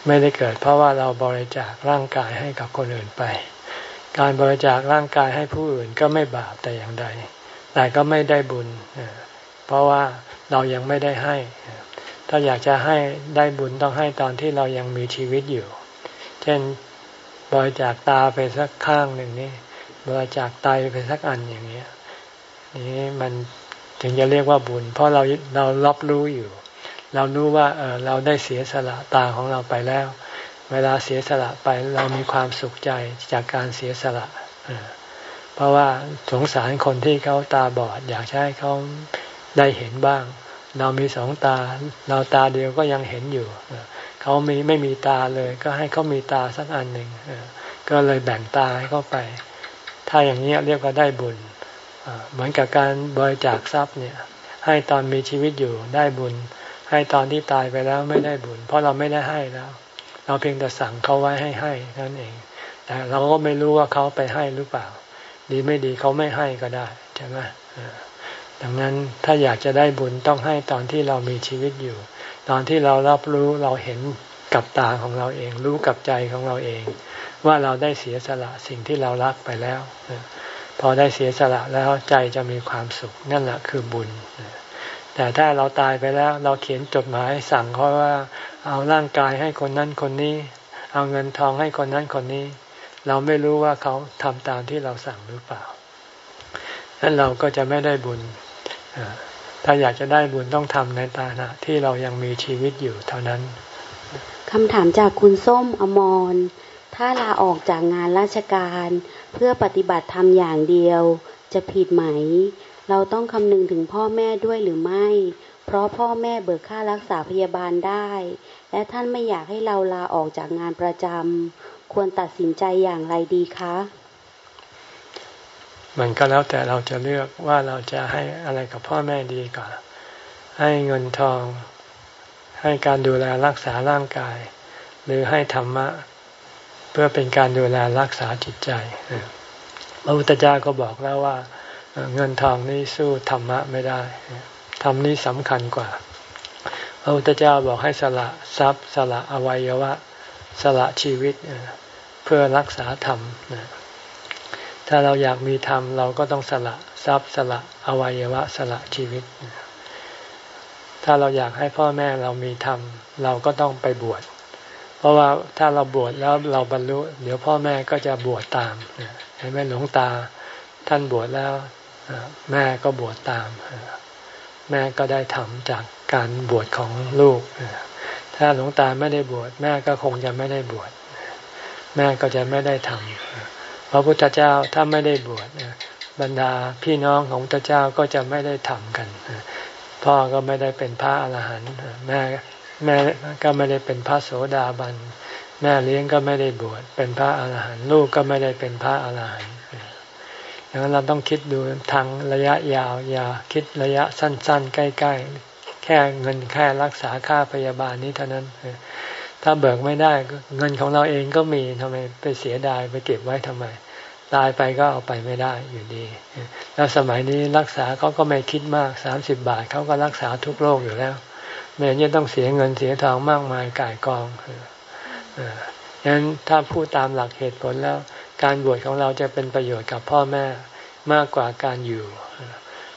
ไม่ได้เกิด เพราะว่าเราบริจาคร่างกายให้กับคนอื่นไป การบริจาคร่างกายให้ผู้อื่นก็ไม่บาปแต่อย่างใด แต่ก็ไม่ได้บุญ เพราะว่าเรายังไม่ได้ให้ ถ้าอยากจะให้ได้บุญต้องให้ตอนที่เรายังมีชีวิตอยู่ เช่นบริจาคตาไปสักข้างหนึ่งนี่ บริจาคไตไปสักอันอย่างเงี้ยนี่มันถึงจะเรียกว่าบุญ เพราะเราเรารับรู้อยู่ เรารู้ว่าเออเราได้เสียสละตาของเราไปแล้ว เวลาเสียสละไปเรามีความสุขใจจากการเสียสละเพราะว่าสงสารคนที่เขาตาบอด อยากให้เขาได้เห็นบ้าง เรามีสองตา เราตาเดียวก็ยังเห็นอยู่เขามีไม่มีตาเลย ก็ให้เขามีตาสักอันหนึ่งก็เลยแบ่งตาให้เขาไป ถ้าอย่างนี้เรียกว่าได้บุญ เหมือนกับการบริจาคทรัพย์เนี่ย ให้ตอนมีชีวิตอยู่ได้บุญ ให้ตอนที่ตายไปแล้วไม่ได้บุญ เพราะเราไม่ได้ให้แล้ว เราเพียงแต่สั่งเขาไว้ให้ให้นั่นเอง แต่เราก็ไม่รู้ว่าเขาไปให้หรือเปล่า ดีไม่ดีเขาไม่ให้ก็ได้ใช่ไหมดังนั้นถ้าอยากจะได้บุญต้องให้ตอนที่เรามีชีวิตอยู่ ตอนที่เรารับรู้เราเห็นกับตาของเราเอง รู้กับใจของเราเอง ว่าเราได้เสียสละสิ่งที่เรารักไปแล้ว พอได้เสียสละแล้วใจจะมีความสุขนั่นแหละคือบุญ แต่ถ้าเราตายไปแล้วเราเขียนจดหมายสั่งเขาว่าเอาร่างกายให้คนนั้นคนนี้ เอาเงินทองให้คนนั้นคนนี้ เราไม่รู้ว่าเขาทำตามที่เราสั่งหรือเปล่านั้นเราก็จะไม่ได้บุญถ้าอยากจะได้บุญต้องทำในตานะที่เรายังมีชีวิตอยู่เท่านั้น
คำถามจากคุณส้มอมร ถ้าลาออกจากงานราชการเพื่อปฏิบัติธรรมอย่างเดียว จะผิดไหม เราต้องคำนึงถึงพ่อแม่ด้วยหรือไม่ เพราะพ่อแม่เบิกค่ารักษาพยาบาลได้ และท่านไม่อยากให้เราลาออกจากงานประจำควรตัดสินใจอย่างไรดีคะ
มันก็แล้วแต่เราจะเลือกว่าเราจะให้อะไรกับพ่อแม่ดีกว่าให้เงินทอง ให้การดูแลรักษาร่างกาย หรือให้ธรรมะ เพื่อเป็นการดูแลรักษาจิตใจพระพุทธเจ้าก็บอกแล้วว่า เงินทองนี่สู้ธรรมะไม่ได้ธรรมนี้สำคัญกว่า พระพุทธเจ้าบอกให้สละทรัพย์ สละอวัยวะ สละชีวิตเพื่อรักษาธรรมถ้าเราอยากมีธรรมเราก็ต้องสละทรัพย์สละอวัยวะ สละชีวิต ถ้าเราอยากให้พ่อแม่เรามีธรรมเราก็ต้องไปบวช เพราะว่าถ้าเราบวชแล้วเราบรรลุ เดี๋ยวพ่อแม่ก็จะบวชตามเห็นไหมหลวงตาท่านบวชแล้วแม่ก็บวชตาม แม่ก็ได้ทำจากการบวชของลูก ถ้าหลวงตาไม่ได้บวชแม่ก็คงจะไม่ได้บวชแม่ก็จะไม่ได้ทำพระพุทธเจ้าถ้าไม่ได้บวชบรรดาพี่น้องของพระเจ้าก็จะไม่ได้ทำกัน พ่อก็ไม่ได้เป็นพระอรหันต์แม่ แม่ก็ไม่ได้เป็นพระโสดาบัน แม่เลี้ยงก็ไม่ได้บวชเป็นพระอรหันต์ลูกก็ไม่ได้เป็นพระอรหันต์ดังนั้นเราต้องคิดดูทางระยะยาวอย่าคิดระยะสั้น ๆ ใกล้ ๆ แค่เงินแค่รักษาค่าพยาบาลนี้เท่านั้น ถ้าเบิกไม่ได้เงินของเราเองก็มีทำไมไปเสียดายไปเก็บไว้ทำไม ตายไปก็เอาไปไม่ได้อยู่ดี แล้วสมัยนี้รักษาเขาก็ไม่คิดมากสามสิบบาทเขาก็รักษาทุกโรคอยู่แล้ว ไม่เนี้ต้องเสียเงินเสียทองมากมายก่ายกองดังนั้นถ้าพูดตามหลักเหตุผลแล้ว การบวชของเราจะเป็นประโยชน์กับพ่อแม่มากกว่าการอยู่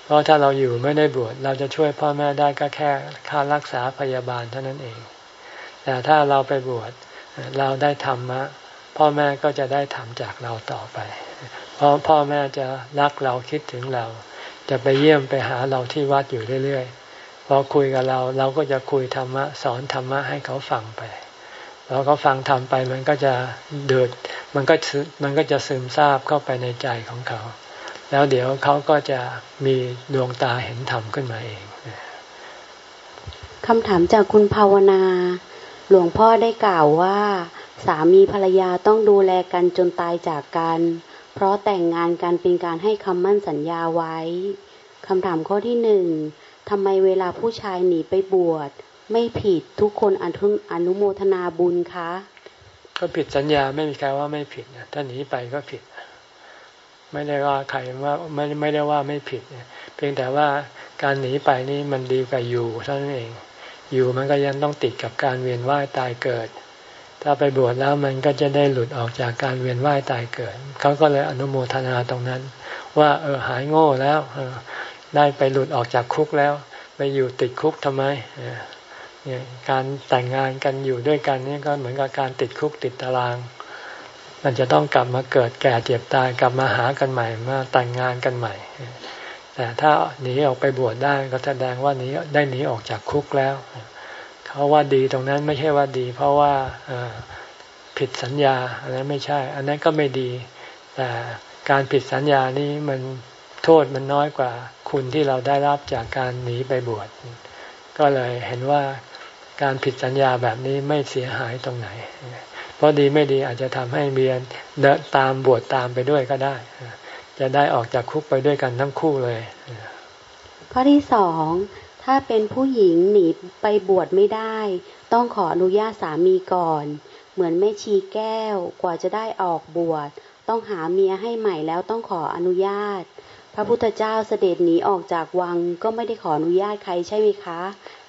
เพราะถ้าเราอยู่ไม่ได้บวชเราจะช่วยพ่อแม่ได้ก็แค่ค่ารักษาพยาบาลเท่านั้นเอง แต่ถ้าเราไปบวชเราได้ธรรมะพ่อแม่ก็จะได้ทำจากเราต่อไป เพราะพ่อแม่จะรักเราคิดถึงเรา จะไปเยี่ยมไปหาเราที่วัดอยู่เรื่อยๆ พอคุยกับเราเราก็จะคุยธรรมะสอนธรรมะให้เขาฟังไปพอเขาฟังทำไปมันก็จะเดือดมันก็มันก็จะซึมซาบเข้าไปในใจของเขา แล้วเดี๋ยวเขาก็จะมีดวงตาเห็นธรรมขึ้นมาเอง
คำถามจากคุณภาวนา หลวงพ่อได้กล่าวว่า สามีภรรยาต้องดูแลกันจนตายจากกัน เพราะแต่งงานกันเป็นการให้คำมั่นสัญญาไว้คำถามข้อที่หนึ่ง ทำไมเวลาผู้ชายหนีไปบวชไม่ผิดทุกคนอนุอนุโมทนาบุญคะ
ก็ผิดสัญญาไม่มีใครว่าไม่ผิดถ้าหนีไปก็ผิด ไม่ได้ว่าใครว่าไม่ไม่ได้ว่าไม่ผิดเพียงแต่ว่าการหนีไปนี่มันดีกว่าอยู่เท่านั้นเอง อยู่มันก็ยังต้องติดกับการเวียนว่ายตายเกิด ถ้าไปบวชแล้วมันก็จะได้หลุดออกจากการเวียนว่ายตายเกิดเขาก็เลยอนุโมทนาตรงนั้น ว่าเออหายโง่แล้ว ได้ไปหลุดออกจากคุกแล้ว ไปอยู่ติดคุกทำไมเนี่ยการแต่งงานกันอยู่ด้วยกันนี่ก็เหมือนกับการติดคุกติดตาราง มันจะต้องกลับมาเกิดแก่เจ็บตายกลับมาหากันใหม่มาแต่งงานกันใหม่ แต่ถ้าหนีออกไปบวชได้ก็แสดงว่านี้ได้หนีออกจากคุกแล้วเขาว่าดีตรงนั้นไม่ใช่ว่าดี เพราะว่าผิดสัญญาอันนั้นไม่ใช่ อันนั้นก็ไม่ดี แต่การผิดสัญญานี้มัน โทษมันน้อยกว่าคุณที่เราได้รับจากการหนีไปบวช ก็เลยเห็นว่าการผิดสัญญาแบบนี้ไม่เสียหายตรงไหน เพราะดีไม่ดีอาจจะทำให้เมียเดินตามบวชตามไปด้วยก็ได้ จะได้ออกจากคุกไปด้วยกันทั้งคู่เลย
ข้อที่สองถ้าเป็นผู้หญิงหนีไปบวชไม่ได้ ต้องขออนุญาตสามีก่อน เหมือนแม่ชีแก้วกว่าจะได้ออกบวช ต้องหาเมียให้ใหม่แล้วต้องขออนุญาต พระพุทธเจ้าเสด็จหนีออกจากวังก็ไม่ได้ขออนุญาตใครใช่ไหมคะ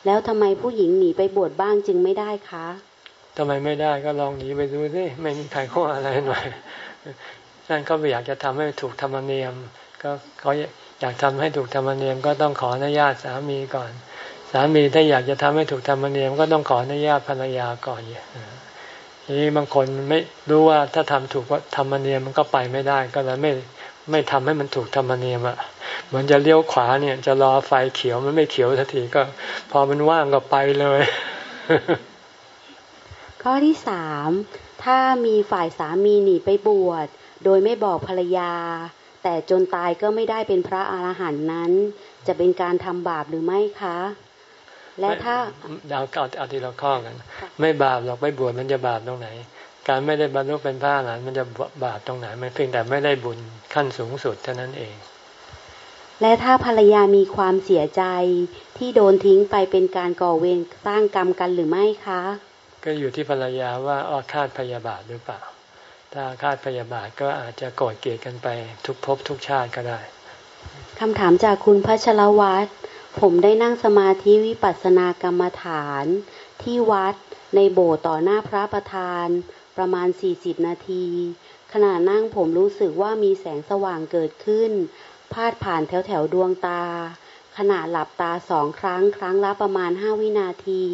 แล้วทำไมผู้หญิงหนีไปบวชบ้างจึงไม่ได้คะ
ทำไมไม่ได้ก็ลองหนีไปดูสิไม่มีใครข้ออะไรหน่อยนั่นเขาอยากจะทำให้ถูกธรรมเนียม ก็เขาอยากทำให้ถูกธรรมเนียมก็ต้องขออนุญาตสามีก่อน สามีถ้าอยากจะทำให้ถูกธรรมเนียมก็ต้องขออนุญาตภรรยาก่อนทีนี้บางคนไม่รู้ว่าถ้าทำถูกธรรมเนียมมันก็ไปไม่ได้ก็เลยไม่ ไม่ทำให้มันถูกธรรมเนียมอะเหมือนจะเลี้ยวขวาเนี่ย จะรอไฟเขียวมันไม่เขียวสักทีก็ พอมันว่างก็ไปเลย
ข้อที่สามถ้ามีฝ่ายสามีหนีไปบวชโดยไม่บอกภรรยา แต่จนตายก็ไม่ได้เป็นพระอรหันต์นั้น จะเป็นการทำบาปหรือไม่คะ และถ้า
ดาวเก่าเอาทีละข้อกัน ไม่บาปหรอกไม่บวชมันจะบาปตรงไหน การไม่ได้บรรลุเป็นพระอรหันต์มันจะบาปตรงไหนมันเพียงแต่ไม่ได้บุญขั้นสูงสุดเท่านั้นเอง
และถ้าภรรยามีความเสียใจที่โดนทิ้งไปเป็นการก่อเวรสร้างกรรมกันหรือไม่คะ
ก็อยู่ที่ภรรยาว่าอาฆาตพยาบาทหรือเปล่า ถ้าคาดพยาบาทก็อาจจะโกรธเกลียดกันไปทุกภพทุกชาติก็ได้
คำถามจากคุณพัชรวัตรผมได้นั่งสมาธิวิปัสสนากรรมฐาน ที่วัดในโบสถ์ต่อหน้าพระประธาน ประมาณ 40 นาที ขณะนั่งผมรู้สึกว่ามีแสงสว่างเกิดขึ้น พาดผ่านแถวแถวดวงตา ขณะหลับตาสองครั้งครั้งละประมาณ 5 วินาที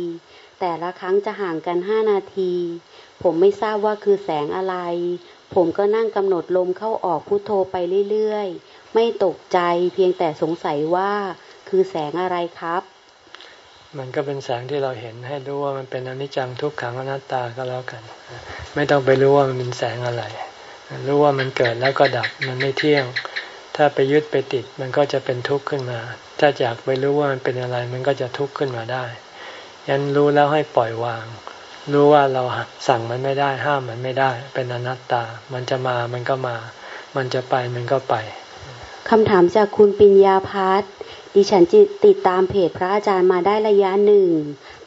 แต่ละครั้งจะห่างกัน 5 นาที ผมไม่ทราบว่าคือแสงอะไร ผมก็นั่งกำหนดลมเข้าออกพุโทโธไปเรื่อยๆ ไม่ตกใจเพียงแต่สงสัยว่าคือแสงอะไรครับ
มันก็เป็นแสงที่เราเห็นให้รู้ว่ามันเป็นอนิจจังทุกขังอนัตตาก็แล้วกัน ไม่ต้องไปรู้ว่ามันเป็นแสงอะไร รู้ว่ามันเกิดแล้วก็ดับมันไม่เที่ยง ถ้าไปยึดไปติดมันก็จะเป็นทุกข์ขึ้นมา ถ้าอยากไปรู้ว่ามันเป็นอะไร มันก็จะทุกข์ขึ้นมาได้ยันรู้แล้วให้ปล่อยวาง รู้ว่าเราสั่งมันไม่ได้ห้ามมันไม่ได้ เป็นอนัตตา มันจะมามันก็มา มันจะไปมันก็ไป
คำถามจากคุณปิญญาพัฒน์ ดิฉันจิตติดตามเพจพระอาจารย์มาได้ระยะหนึ่ง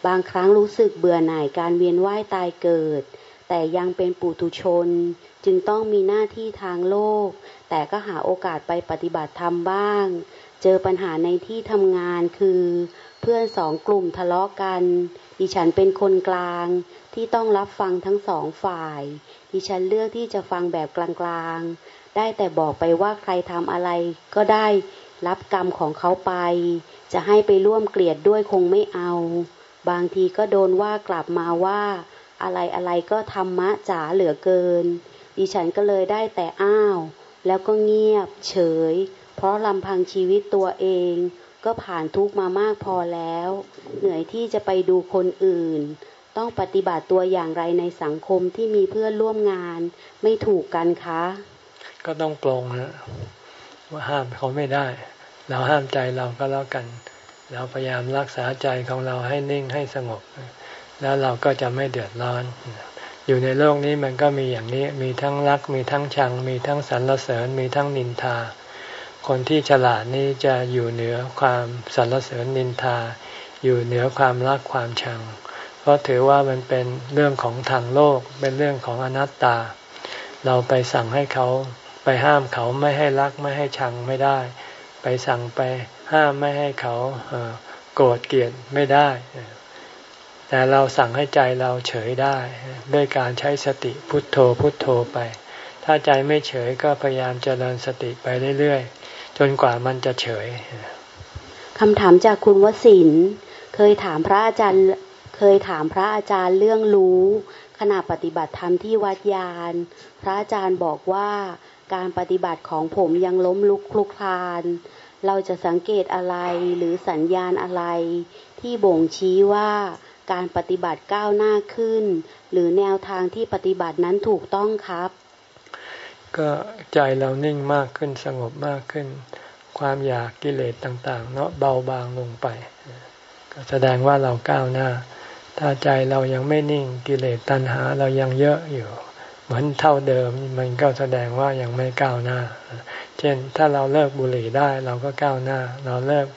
บางครั้งรู้สึกเบื่อหน่ายการเวียนว่ายตายเกิด แต่ยังเป็นปุถุชน จึงต้องมีหน้าที่ทางโลก แต่ก็หาโอกาสไปปฏิบัติธรรมบ้าง เจอปัญหาในที่ทำงานคือ เพื่อนสองกลุ่มทะเลาะกัน ดิฉันเป็นคนกลางที่ต้องรับฟังทั้งสองฝ่าย ดิฉันเลือกที่จะฟังแบบกลางๆ ได้แต่บอกไปว่าใครทำอะไรก็ได้ รับกรรมของเขาไป จะให้ไปร่วมเกลียดด้วยคงไม่เอา บางทีก็โดนว่ากลับมาว่า อะไรอะไรก็ธรรมะจ๋าเหลือเกิน ดิฉันก็เลยได้แต่อ้าว แล้วก็เงียบเฉย เพราะลำพังชีวิตตัวเอง ก็ผ่านทุกมามากพอแล้ว เหนื่อยที่จะไปดูคนอื่น ต้องปฏิบัติตัวอย่างไรในสังคมที่มีเพื่อนร่วมงานไม่ถูกกันคะ
ก็ต้องปรงนะว่าห้ามเขาไม่ได้ เราห้ามใจเราก็แล้วกัน เราพยายามรักษาใจของเราให้นิ่งให้สงบ แล้วเราก็จะไม่เดือดร้อน อยู่ในโลกนี้มันก็มีอย่างนี้มีทั้งรักมีทั้งชัง มีทั้งสรรเสริญ มีทั้งนินทา คนที่ฉลาดนี้จะอยู่เหนือความสรรเสริญนินทา อยู่เหนือความรักความชัง เพราะถือว่ามันเป็นเรื่องของทางโลก เป็นเรื่องของอนัตตา เราไปสั่งให้เขาไปห้ามเขาไม่ให้รักไม่ให้ชังไม่ได้ ไปสั่งไปห้ามไม่ให้เขาโกรธเกลียดไม่ได้ แต่เราสั่งให้ใจเราเฉยได้ด้วยการใช้สติพุทโธพุทโธไป ถ้าใจไม่เฉยก็พยายามเจริญสติไปเรื่อยๆ จนกว่ามันจะเฉย
คำถามจากคุณวสินเคยถามพระอาจารย์เคยถามพระอาจารย์เรื่องรู้ ขณะปฏิบัติธรรมที่วัดยาน พระอาจารย์บอกว่าการปฏิบัติของผมยังล้มลุกคลุกคลาน เราจะสังเกตอะไรหรือสัญญาณอะไร ที่บ่งชี้ว่าการปฏิบัติก้าวหน้าขึ้น หรือแนวทางที่ปฏิบัตินั้นถูกต้องครับ
ก็ใจเรานิ่งมากขึ้นสงบมากขึ้น ความอยากกิเลสต่างๆ เนาะเบาบางลงไป ก็แสดงว่าเราก้าวหน้า ถ้าใจเรายังไม่นิ่งกิเลสตัณหาเรายังเยอะอยู่ เหมือนเท่าเดิมมันก็แสดงว่ายังไม่ก้าวหน้า เช่นถ้าเราเลิกบุหรี่ได้เราก็ก้าวหน้า เราเลิก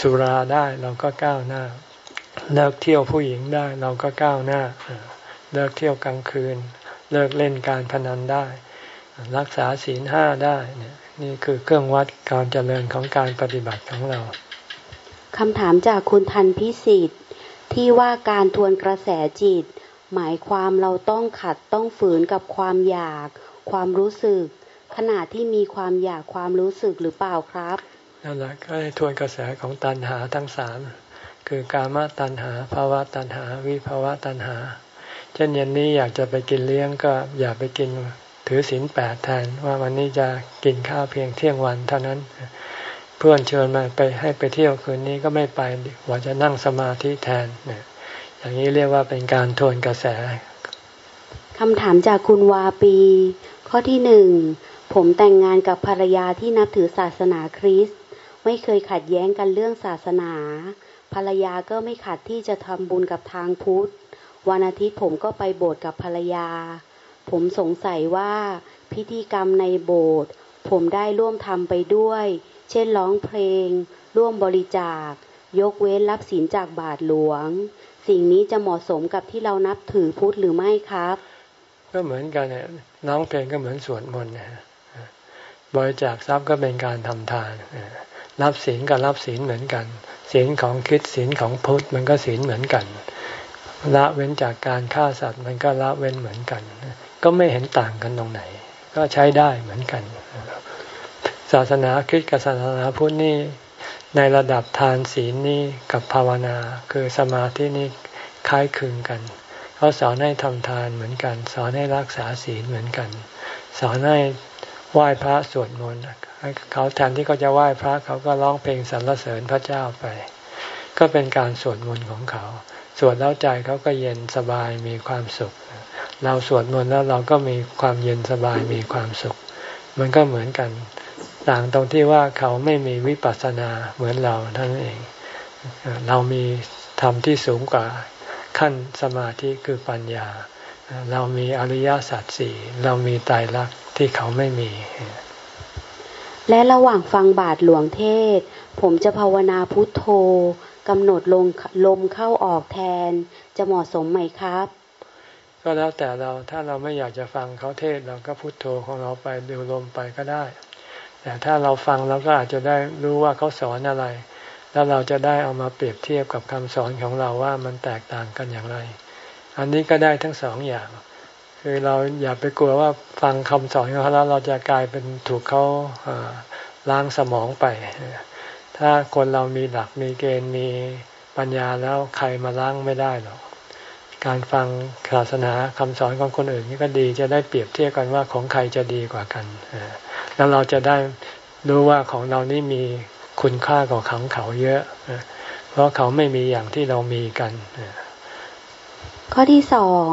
สุราได้เราก็ก้าวหน้า เลิกเที่ยวผู้หญิงได้เราก็ก้าวหน้า เลิกเที่ยวกลางคืน เลิกเล่นการพนันได้ รักษาศีลห้าได้เนี่ยนี่คือเครื่องวัดการเจริญของการปฏิบัติของเรา
คำถามจากคุณทันพิสิทธิ์ที่ว่าการทวนกระแสจิต หมายความเราต้องขัดต้องฝืนกับความอยาก ความรู้สึก ขณะที่มีความอยากความรู้สึกหรือเปล่าครับ
นั่นแหละก็ให้ทวนกระแสของตัณหาทั้งสามคือกามตัณหาภาวะตัณหา วิภาวะตัณหา เช่นเย็นนี้อยากจะไปกินเลี้ยงก็อย่าไปกินถือศีลแปดแทนว่าวันนี้จะกินข้าวเพียงเที่ยงวันเท่านั้น เพื่อนเชิญมาไปให้ไปเที่ยวคืนนี้ก็ไม่ไปว่าจะนั่งสมาธิแทนเนี่ย อย่างนี้เรียกว่าเป็นการทวนกระแส
คำถามจากคุณวาปี ข้อที่หนึ่งผมแต่งงานกับภรรยาที่นับถือศาสนาคริสต์ไม่เคยขัดแย้งกันเรื่องศาสนา ภรรยาก็ไม่ขัดที่จะทำบุญกับทางพุทธ วันอาทิตย์ผมก็ไปโบสถ์กับภรรยา ผมสงสัยว่าพิธีกรรมในโบสถ์ผมได้ร่วมทำไปด้วย เช่นร้องเพลง ร่วมบริจาค ยกเว้นรับศีลจากบาทหลวง สิ่งนี้จะเหมาะสมกับที่เรานับถือพุทธหรือไม่ครับ
ก็เหมือนกันเนี่ยน้องเพลงก็เหมือนสวดมนต์นะบริจาคทรัพย์ก็เป็นการทำทานรับศีลกับรับศีลเหมือนกันศีลของคิดศีลของพุทธมันก็ศีลเหมือนกันละเว้นจากการฆ่าสัตว์มันก็ละเว้นเหมือนกัน ก็ไม่เห็นต่างกันตรงไหน ก็ใช้ได้เหมือนกัน ศาสนาคริสต์กับศาสนาพุทธนี่ ในระดับทานศีลนี่กับภาวนา คือสมาธินี่คล้ายคลึงกัน เขาสอนให้ทำทานเหมือนกัน สอนให้รักษาศีลเหมือนกัน สอนให้ไหว้พระสวดมนต์เขาแทนที่เขาจะไหว้พระเขาก็ร้องเพลงสรรเสริญพระเจ้าไป ก็เป็นการสวดมนต์ของเขา สวดแล้วใจเขาก็เย็นสบายมีความสุข เราสวดมนต์แล้วเราก็มีความเย็นสบายมีความสุข มันก็เหมือนกัน ต่างตรงที่ว่าเขาไม่มีวิปัสสนาเหมือนเราท่านเอง เรามีธรรมที่สูงกว่าขั้นสมาธิคือปัญญา เรามีอริยสัจสี่เรามีไตรลักษณ์ที่เขาไม่มี
และระหว่างฟังบาทหลวงเทศ ผมจะภาวนาพุทโธกำหนดลงลมเข้าออกแทน จะเหมาะสมไหมครับ
ก็แล้วแต่เราถ้าเราไม่อยากจะฟังเขาเทศเราก็พุทโธของเราไปดูลมไปก็ได้ แต่ถ้าเราฟังเราก็อาจจะได้รู้ว่าเขาสอนอะไร แล้วเราจะได้เอามาเปรียบเทียบกับคำสอนของเราว่ามันแตกต่างกันอย่างไร อันนี้ก็ได้ทั้งสองอย่าง คือเราอย่าไปกลัวว่าฟังคำสอนของเขาแล้วเราจะกลายเป็นถูกเขาล้างสมองไป ถ้าคนเรามีหลักมีเกณฑ์มีปัญญาแล้วใครมาล้างไม่ได้หรอก การฟังศาสนาคำสอนของคนอื่นนี่ก็ดีจะได้เปรียบเทียบกันว่าของใครจะดีกว่ากัน แล้วเราจะได้รู้ว่าของเรานี่มีคุณค่ากว่าของเขาเยอะ เพราะเขาไม่มีอย่างที่เรามีกัน
ข้อที่สอง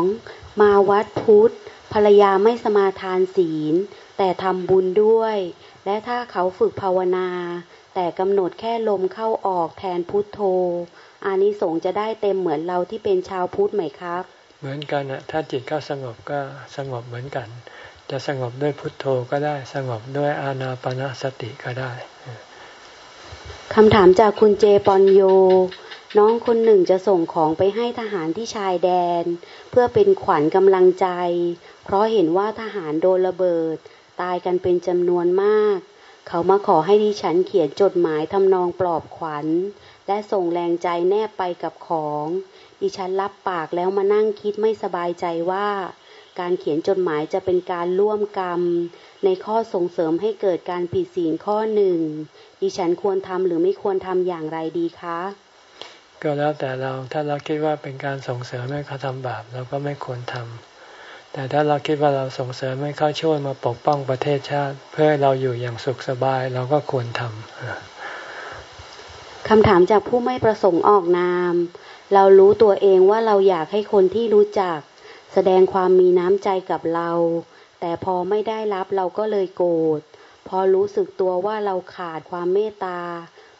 มาวัดพุทธภรรยาไม่สมาทานศีล แต่ทำบุญด้วย และถ้าเขาฝึกภาวนา แต่กำหนดแค่ลมเข้าออกแทนพุทโธอานิสงส์จะได้เต็มเหมือนเราที่เป็นชาวพุทธไหมครับ
เหมือนกันอะถ้าจิตเขาสงบก็สงบเหมือนกัน จะสงบด้วยพุทโธก็ได้ สงบด้วยอานาปนาสติก็ได้
คำถามจากคุณเจปอนโย น้องคนหนึ่งจะส่งของไปให้ทหารที่ชายแดน เพื่อเป็นขวัญกำลังใจ เพราะเห็นว่าทหารโดนระเบิด ตายกันเป็นจำนวนมาก เขามาขอให้ดิฉันเขียนจดหมายทำนองปลอบขวัญ และส่งแรงใจแนบไปกับของ ดิฉันรับปากแล้วมานั่งคิดไม่สบายใจว่า การเขียนจดหมายจะเป็นการร่วมกรรม ในข้อส่งเสริมให้เกิดการผิดศีลข้อหนึ่งดิฉันควรทำหรือไม่ควรทำอย่างไรดีคะ
ก็แล้วแต่เราถ้าเราคิดว่าเป็นการส่งเสริมให้เขาทำบาปเราก็ไม่ควรทำแต่ถ้าเราคิดว่าเราส่งเสริมให้เขาช่วยมาปกป้องประเทศชาติ เพื่อให้เราอยู่อย่างสุขสบายเราก็ควรทำ
คำถามจากผู้ไม่ประสงค์ออกนาม เรารู้ตัวเองว่าเราอยากให้คนที่รู้จัก แสดงความมีน้ำใจกับเรา แต่พอไม่ได้รับเราก็เลยโกรธ พอรู้สึกตัวว่าเราขาดความเมตตา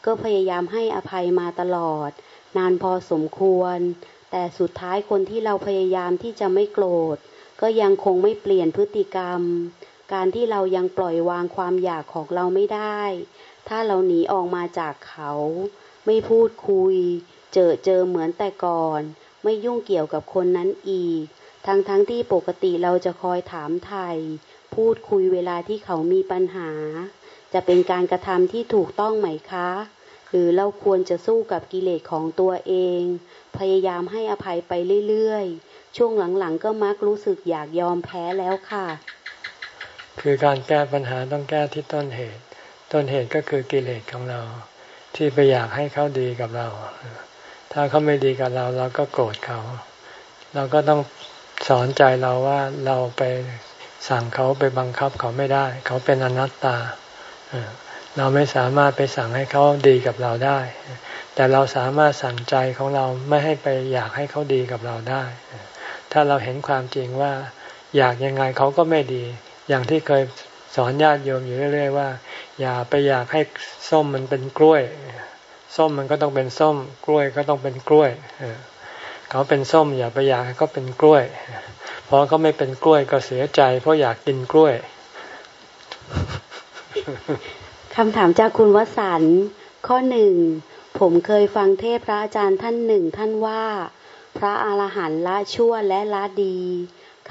ก็พยายามให้อภัยมาตลอด นานพอสมควร แต่สุดท้ายคนที่เราพยายามที่จะไม่โกรธ ก็ยังคงไม่เปลี่ยนพฤติกรรม การที่เรายังปล่อยวางความอยากของเราไม่ได้ ถ้าเราหนีออกมาจากเขา ไม่พูดคุย เจอเจอเหมือนแต่ก่อน ไม่ยุ่งเกี่ยวกับคนนั้นอีก ทั้งทั้งที่ปกติเราจะคอยถามไทย พูดคุยเวลาที่เขามีปัญหา จะเป็นการกระทำที่ถูกต้องไหมคะ หรือเราควรจะสู้กับกิเลสของตัวเอง พยายามให้อภัยไปเรื่อยๆ ช่วงหลังๆก็มักรู้สึกอยากยอมแพ้แล้วค่ะ
คือการแก้ปัญหาต้องแก้ที่ต้นเหตุ ต้นเหตุก็คือกิเลสของเรา ที่ไปอยากให้เขาดีกับเรา ถ้าเขาไม่ดีกับเราเราก็โกรธเขาเราก็ต้อง สอนใจเราว่าเราไปสั่งเขาไปบังคับเขาไม่ได้ เขาเป็นอนัตตา เราไม่สามารถไปสั่งให้เขาดีกับเราได้ แต่เราสามารถสั่งใจของเราไม่ให้ไปอยากให้เขาดีกับเราได้ ถ้าเราเห็นความจริงว่า อยากยังไงเขาก็ไม่ดี อย่างที่เคยสอนญาติโยมอยู่เรื่อย ๆ ว่า อย่าไปอยากให้ส้มมันเป็นกล้วย ส้มมันก็ต้องเป็นส้ม กล้วยก็ต้องเป็นกล้วยเขาเป็นส้มอย่าไปอยากให้เขาเป็นกล้วยพอเขาไม่เป็นกล้วยก็เสียใจ เพราะอยากกินกล้วย
คำถามจากคุณวสันต์ข้อหนึ่งผมเคยฟังเทศพระอาจารย์ท่านหนึ่งท่านว่า พระอาหารหันต์ละชั่วและละดี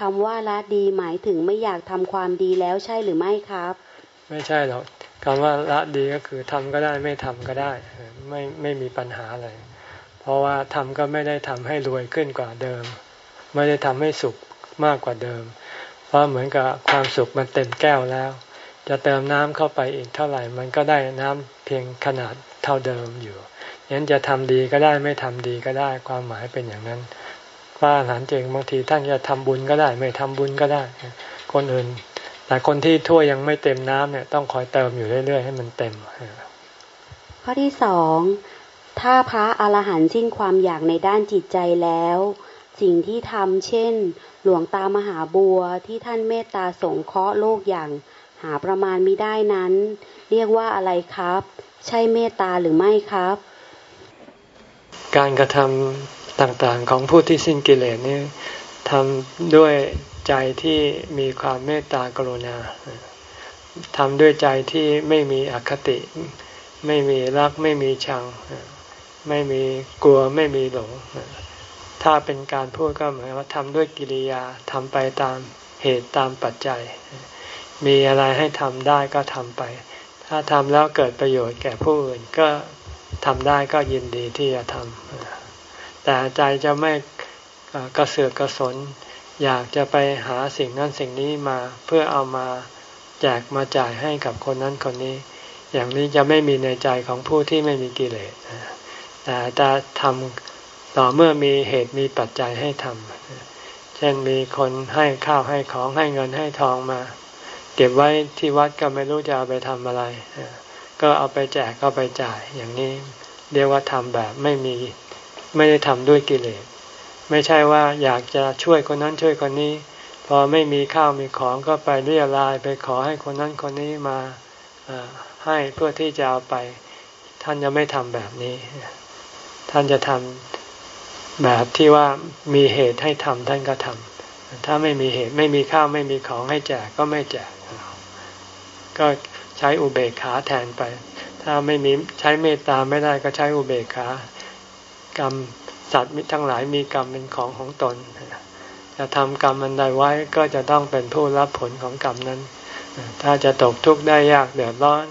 คำว่าละดีหมายถึงไม่อยากทำความดีแล้วใช่หรือไม่ครับ
ไม่ใช่หรอกคำว่าละดีก็คือทำก็ได้ไม่ทำก็ได้ ไม่ไม่มีปัญหาอะไร เพราะว่าทำก็ไม่ได้ทำให้รวยขึ้นกว่าเดิม ไม่ได้ทำให้สุขมากกว่าเดิม เพราะเหมือนกับความสุขมันเต็มแก้วแล้ว จะเติมน้ำเข้าไปอีกเท่าไหร่ มันก็ได้น้ำเพียงขนาดเท่าเดิมอยู่ยันจะทำดีก็ได้ไม่ทำดีก็ได้ความหมายเป็นอย่างนั้นว่าอาหารเจงบางทีท่านจะทำบุญก็ได้ ไม่ทำบุญก็ได้ คนอื่น แต่คนที่ถ้วยยังไม่เต็มน้ำเนี่ยต้องคอยเติมอยู่เรื่อยๆให้มันเต็ม
ข้อที่สอง ถ้าพระอรหันต์สิ้นความอยากในด้านจิตใจแล้ว สิ่งที่ทำเช่น หลวงตามหาบัวที่ท่านเมตตาสงเคราะห์โลกอย่าง หาประมาณไม่ได้นั้น เรียกว่าอะไรครับ ใช่เมตตาหรือไม่ครับ
การกระทำต่างๆของผู้ที่สิ้นกิเลสนี่ทำด้วยใจที่มีความเมตตากรุณาทำด้วยใจที่ไม่มีอคติ ไม่มีรักไม่มีชัง ไม่มีกลัวไม่มีหลงถ้าเป็นการพูดก็เหมายว่าทำด้วยกิริยาทำไปตามเหตุตามปัจจัย มีอะไรให้ทำได้ก็ทำไป ถ้าทำแล้วเกิดประโยชน์แก่ผู้อื่นก็ทำได้ก็ยินดีที่จะทำแต่ใจจะไม่กระเสือกกระสน อยากจะไปหาสิ่งนั้นสิ่งนี้มาเพื่อเอามาแจกมาจ่ายให้กับคนนั้นคนนี้ อย่างนี้จะไม่มีในใจของผู้ที่ไม่มีกิเลส แต่จะทำต่อเมื่อมีเหตุมีปัจจัยให้ทำเช่นมีคนให้ข้าวให้ของให้เงินให้ทองมา เก็บไว้ที่วัดก็ไม่รู้จะเอาไปทำอะไร ก็เอาไปแจกก็ไปจ่ายอย่างนี้เรียกว่าทำแบบไม่มีไม่ได้ทำด้วยกิเลสไม่ใช่ว่าอยากจะช่วยคนนั้นช่วยคนนี้ พอไม่มีข้าวมีของก็ไปเรียรายไปขอให้คนนั้นคนนี้มาให้เพื่อที่จะเอาไป ท่านจะไม่ทำแบบนี้ ท่านจะทำแบบที่ว่ามีเหตุให้ทำท่านก็ทำถ้าไม่มีเหตุไม่มีข้าวไม่มีของให้แจกก็ไม่แจก ก็ใช้อุเบกขาแทนไป ถ้าไม่มีใช้เมตตาไม่ได้ก็ใช้อุเบกขากรรมสัตว์ทั้งหลายมีกรรมเป็นของของตน จะทำกรรมอันใดไว้ก็จะต้องเป็นผู้รับผลของกรรมนั้น ถ้าจะตกทุกข์ได้ยากเดือดร้อน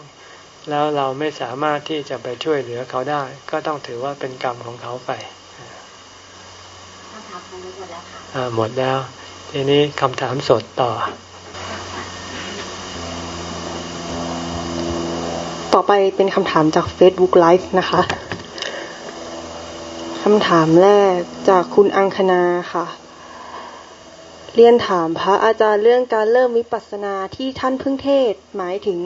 แล้วเราไม่สามารถที่จะไปช่วยเหลือเขาได้ ก็ต้องถือว่าเป็นกรรมของเขาไปหมดแล้ว ทีนี้คำถามสดต่อ
ต่อไปเป็นคำถามจาก Facebook Live นะคะคำถามแรกจากคุณอังคณาค่ะ เรียนถามพระอาจารย์เรื่องการเริ่มวิปัสสนาที่ท่านพึ่งเทศหมายถึง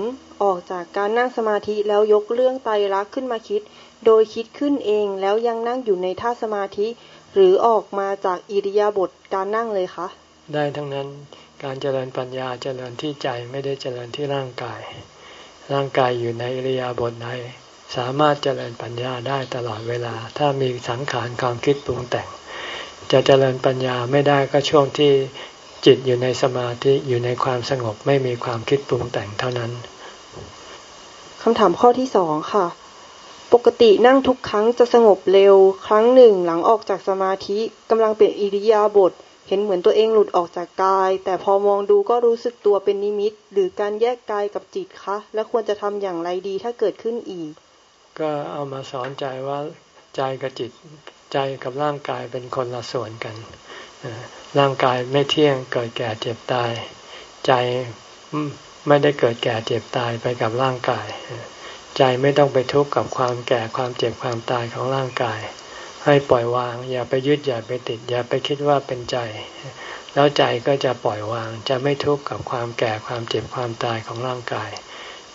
ออกจากการนั่งสมาธิแล้วยกเรื่องไตรลักษณ์ขึ้นมาคิด โดยคิดขึ้นเองแล้วยังนั่งอยู่ในท่าสมาธิ หรือออกมาจากอิริยาบถการนั่งเลยคะ
ได้ทั้งนั้นการเจริญปัญญาเจริญที่ใจไม่ได้เจริญที่ร่างกาย ร่างกายอยู่ในอิริยาบถใดสามารถเจริญปัญญาได้ตลอดเวลา ถ้ามีสังขารความคิดปรุงแต่ง จะเจริญปัญญาไม่ได้ก็ช่วงที่จิตอยู่ในสมาธิอยู่ในความสงบไม่มีความคิดปรุงแต่งเท่านั้น
คำถามข้อที่สองค่ะ ปกตินั่งทุกครั้งจะสงบเร็ว ครั้งหนึ่งหลังออกจากสมาธิกำลังเป็นอิริยาบถเห็นเหมือนตัวเองหลุดออกจากกาย แต่พอมองดูก็รู้สึกตัวเป็นนิมิต หรือการแยกกายกับจิตคะ และควรจะทำอย่างไรดีถ้าเกิดขึ้นอีก
ก็เอามาสอนใจว่าใจกับจิตใจกับร่างกายเป็นคนละส่วนกันร่างกายไม่เที่ยงเกิดแก่เจ็บตาย ใจ ไม่ได้เกิดแก่เจ็บตายไปกับร่างกาย ใจไม่ต้องไปทุกข์กับความแก่ความเจ็บความตายของร่างกาย ให้ปล่อยวาง อย่าไปยึดอย่าไปติด อย่าไปคิดว่าเป็นใจ แล้วใจก็จะปล่อยวาง จะไม่ทุกข์กับความแก่ความเจ็บความตายของร่างกาย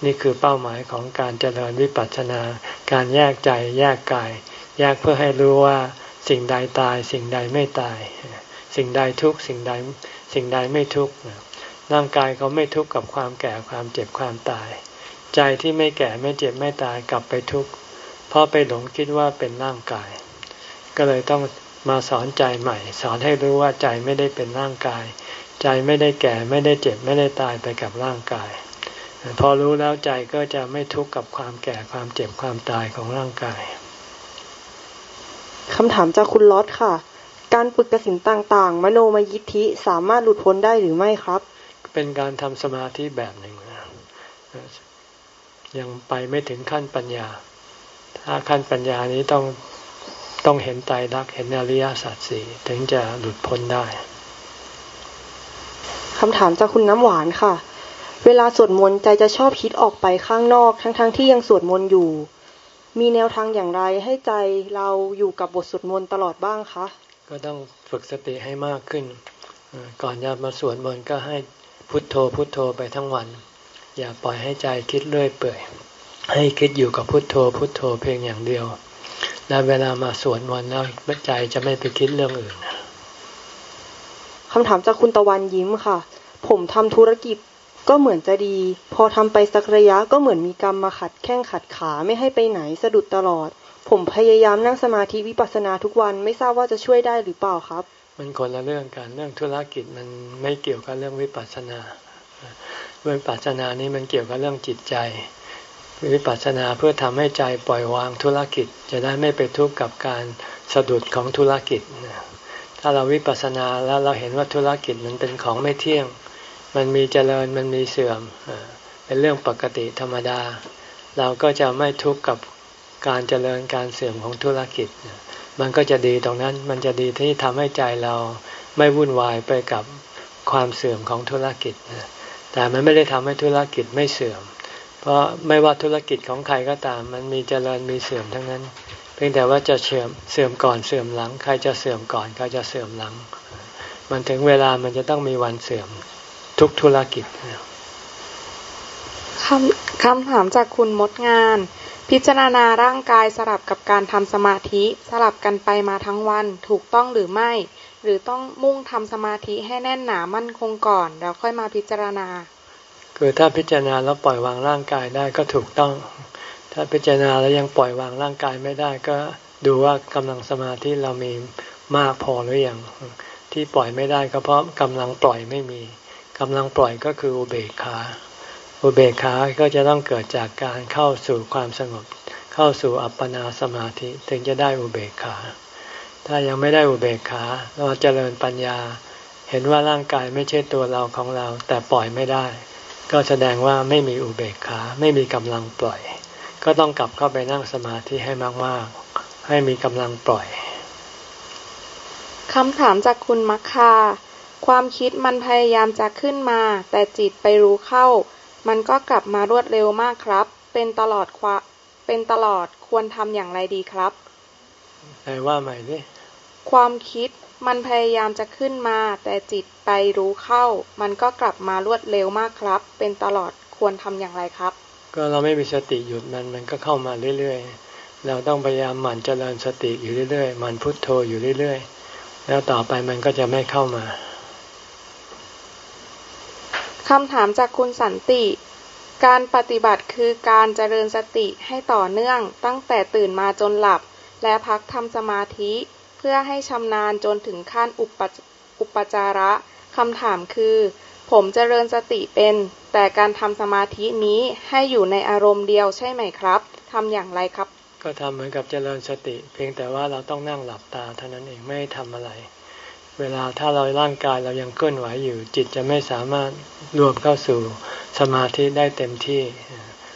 นี่คือเป้าหมายของการเจริญวิปัสสนา การแยกใจแยกกาย แยกเพื่อให้รู้ว่าสิ่งใดตาย สิ่งใดไม่ตาย สิ่งใดทุกข์สิ่งใดสิ่งใดไม่ทุกข์ ร่างกายเขาไม่ทุกข์กับความแก่ความเจ็บความตาย ใจที่ไม่แก่ไม่เจ็บไม่ตายกลับไปทุกข์เพราะไปหลงคิดว่าเป็นร่างกาย ก็เลยต้องมาสอนใจใหม่ สอนให้รู้ว่าใจไม่ได้เป็นร่างกาย ใจไม่ได้แก่ไม่ได้เจ็บไม่ได้ตายไปกับร่างกาย พอรู้แล้วใจก็จะไม่ทุกข์กับความแก่ความเจ็บความตายของร่างกาย
คำถามจากคุณลอตค่ะ การฝึกกสินต่างๆ มโนมยิทธิสามารถหลุดพ้นได้หรือไม่ครับ
เป็นการทำสมาธิแบบหนึ่งยังไปไม่ถึงขั้นปัญญา ถ้าขั้นปัญญานี้ต้องต้องเห็นไตรลักษณ์เห็นอริยสัจสี่ถึงจะหลุดพ้นได้
คำถามจากคุณน้ำหวานค่ะ เวลาสวดมนต์ใจจะชอบคิดออกไปข้างนอก ทั้งๆทที่ยังสวดมนต์อยู่ มีแนวทางอย่างไรให้ใจเราอยู่กับบทสวดมนต์ตลอดบ้างคะ
ก็ต้องฝึกสติให้มากขึ้น ก่อนจะมาสวดมนต์ก็ให้ พุทโธพุทโธไปทั้งวัน อย่าปล่อยให้ใจคิดเรื่อยเปื่อย ให้คิดอยู่กับพุทโธพุทโธเพียงอย่างเดียว แล้วเวลามาสวดมนต์แล้วใจจะไม่ไปคิดเรื่องอื่น
คำถามจากคุณตะวันยิ้มค่ะ ผมทำธุรกิจก็เหมือนจะดี พอทำไปสักระยะก็เหมือนมีกรรมมาขัดแข้งขัดขาไม่ให้ไปไหนสะดุดตลอด ผมพยายามนั่งสมาธิวิปัสสนาทุกวันไม่ทราบว่าจะช่วยได้หรือเปล่าครับ
มันคนละเรื่องกัน เรื่องธุรกิจมันไม่เกี่ยวกับเรื่องวิปัสสนาวิปัสสนานี้มันเกี่ยวกับเรื่องจิตใจ วิปัสสนาเพื่อทำให้ใจปล่อยวางธุรกิจ จะได้ไม่ไปทุกข์กับการสะดุดของธุรกิจ ถ้าเราวิปัสสนาแล้วเราเห็นว่าธุรกิจมันเป็นของไม่เที่ยง มันมีเจริญมันมีเสื่อม เป็นเรื่องปกติธรรมดา เราก็จะไม่ทุกข์กับการเจริญการเสื่อมของธุรกิจ มันก็จะดีตรงนั้นมันจะดีที่ทำให้ใจเราไม่วุ่นวายไปกับความเสื่อมของธุรกิจแต่มันไม่ได้ทำให้ธุรกิจไม่เสื่อม เพราะไม่ว่าธุรกิจของใครก็ตาม มันมีเจริญมีเสื่อมทั้งนั้น เพียงแต่ว่าจะเสื่อมเสื่อมก่อนเสื่อมหลัง ใครจะเสื่อมก่อนใครจะเสื่อมหลัง มันถึงเวลามันจะต้องมีวันเสื่อมทุกธุรกิจ
คำคำถามจากคุณมดงาน พิจารณาร่างกายสลับกับการทำสมาธิสลับกันไปมาทั้งวันถูกต้องหรือไม่ หรือต้องมุ่งทำสมาธิให้แน่นหนามั่นคงก่อน แล้วค่อยมาพิจารณา
คือถ้าพิจารณาแล้วปล่อยวางร่างกายได้ก็ถูกต้อง ถ้าพิจารณาแล้วยังปล่อยวางร่างกายไม่ได้ ก็ดูว่ากำลังสมาธิเรามีมากพอหรือยังที่ปล่อยไม่ได้ก็เพราะกำลังปล่อยไม่มีกำลังปล่อยก็คืออุเบกขา อุเบกขาก็จะต้องเกิดจากการเข้าสู่ความสงบ เข้าสู่อัปปนาสมาธิถึงจะได้อุเบกขา ถ้ายังไม่ได้อุเบกขาเราเจริญปัญญา เห็นว่าร่างกายไม่ใช่ตัวเราของเรา แต่ปล่อยไม่ได้ ก็แสดงว่าไม่มีอุเบกขา ไม่มีกำลังปล่อย ก็ต้องกลับเข้าไปนั่งสมาธิให้มากๆ ให้มีกำลังปล่อย
คำถามจากคุณมัคคา ความคิดมันพยายามจะขึ้นมา แต่จิตไปรู้เข้า มันก็กลับมารวดเร็วมากครับ เป็นตลอดควาเป็นตลอดควรทำอย่างไรดีครับ
ไหนว่าใหม่ดิ
ความคิดมันพยายามจะขึ้นมา แต่จิตไปรู้เข้า มันก็กลับมารวดเร็วมากครับ เป็นตลอดควรทำอย่างไรครับ
ก็เราไม่มีสติหยุดมันมันก็เข้ามาเรื่อยๆ เราต้องพยายามหมั่นเจริญสติอยู่เรื่อยๆมันพุทโธอยู่เรื่อยๆ แล้วต่อไปมันก็จะไม่เข้ามา
คำถามจากคุณสันติ การปฏิบัติคือการเจริญสติให้ต่อเนื่องตั้งแต่ตื่นมาจนหลับ และพักทำสมาธิเพื่อให้ชำนาญจนถึงขั้นอุปอุปจาระคำถามคือ ผมเจริญสติเป็น แต่การทำสมาธินี้ให้อยู่ในอารมณ์เดียวใช่ไหมครับทำอย่างไรครับ
ก็ทำเหมือนกับเจริญสติ เพียงแต่ว่าเราต้องนั่งหลับตาเท่านั้นเองไม่ทำอะไร เวลาถ้าเราร่างกายเรายังเคลื่อนไหวอยู่ จิตจะไม่สามารถรวมเข้าสู่สมาธิได้เต็มที่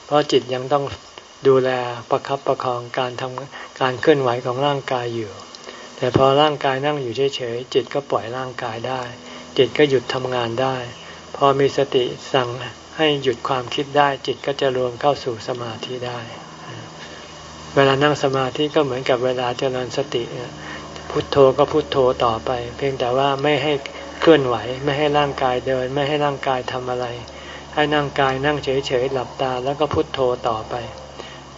เพราะจิตยังต้องดูแลประครับประคองการทำการเคลื่อนไหวของร่างกายอยู่ แต่พอร่างกายนั่งอยู่เฉยๆจิตก็ปล่อยร่างกายได้ จิตก็หยุดทำงานได้ พอมีสติสั่งให้หยุดความคิดได้ จิตก็จะรวมเข้าสู่สมาธิได้ เวลานั่งสมาธิก็เหมือนกับเวลาเจริญสติ พุทโธก็พุทโธต่อไป เพียงแต่ว่าไม่ให้เคลื่อนไหว ไม่ให้ร่างกายเดิน ไม่ให้ร่างกายทำอะไร ให้นั่งกายนั่งเฉยๆหลับตา แล้วก็พุทโธต่อไป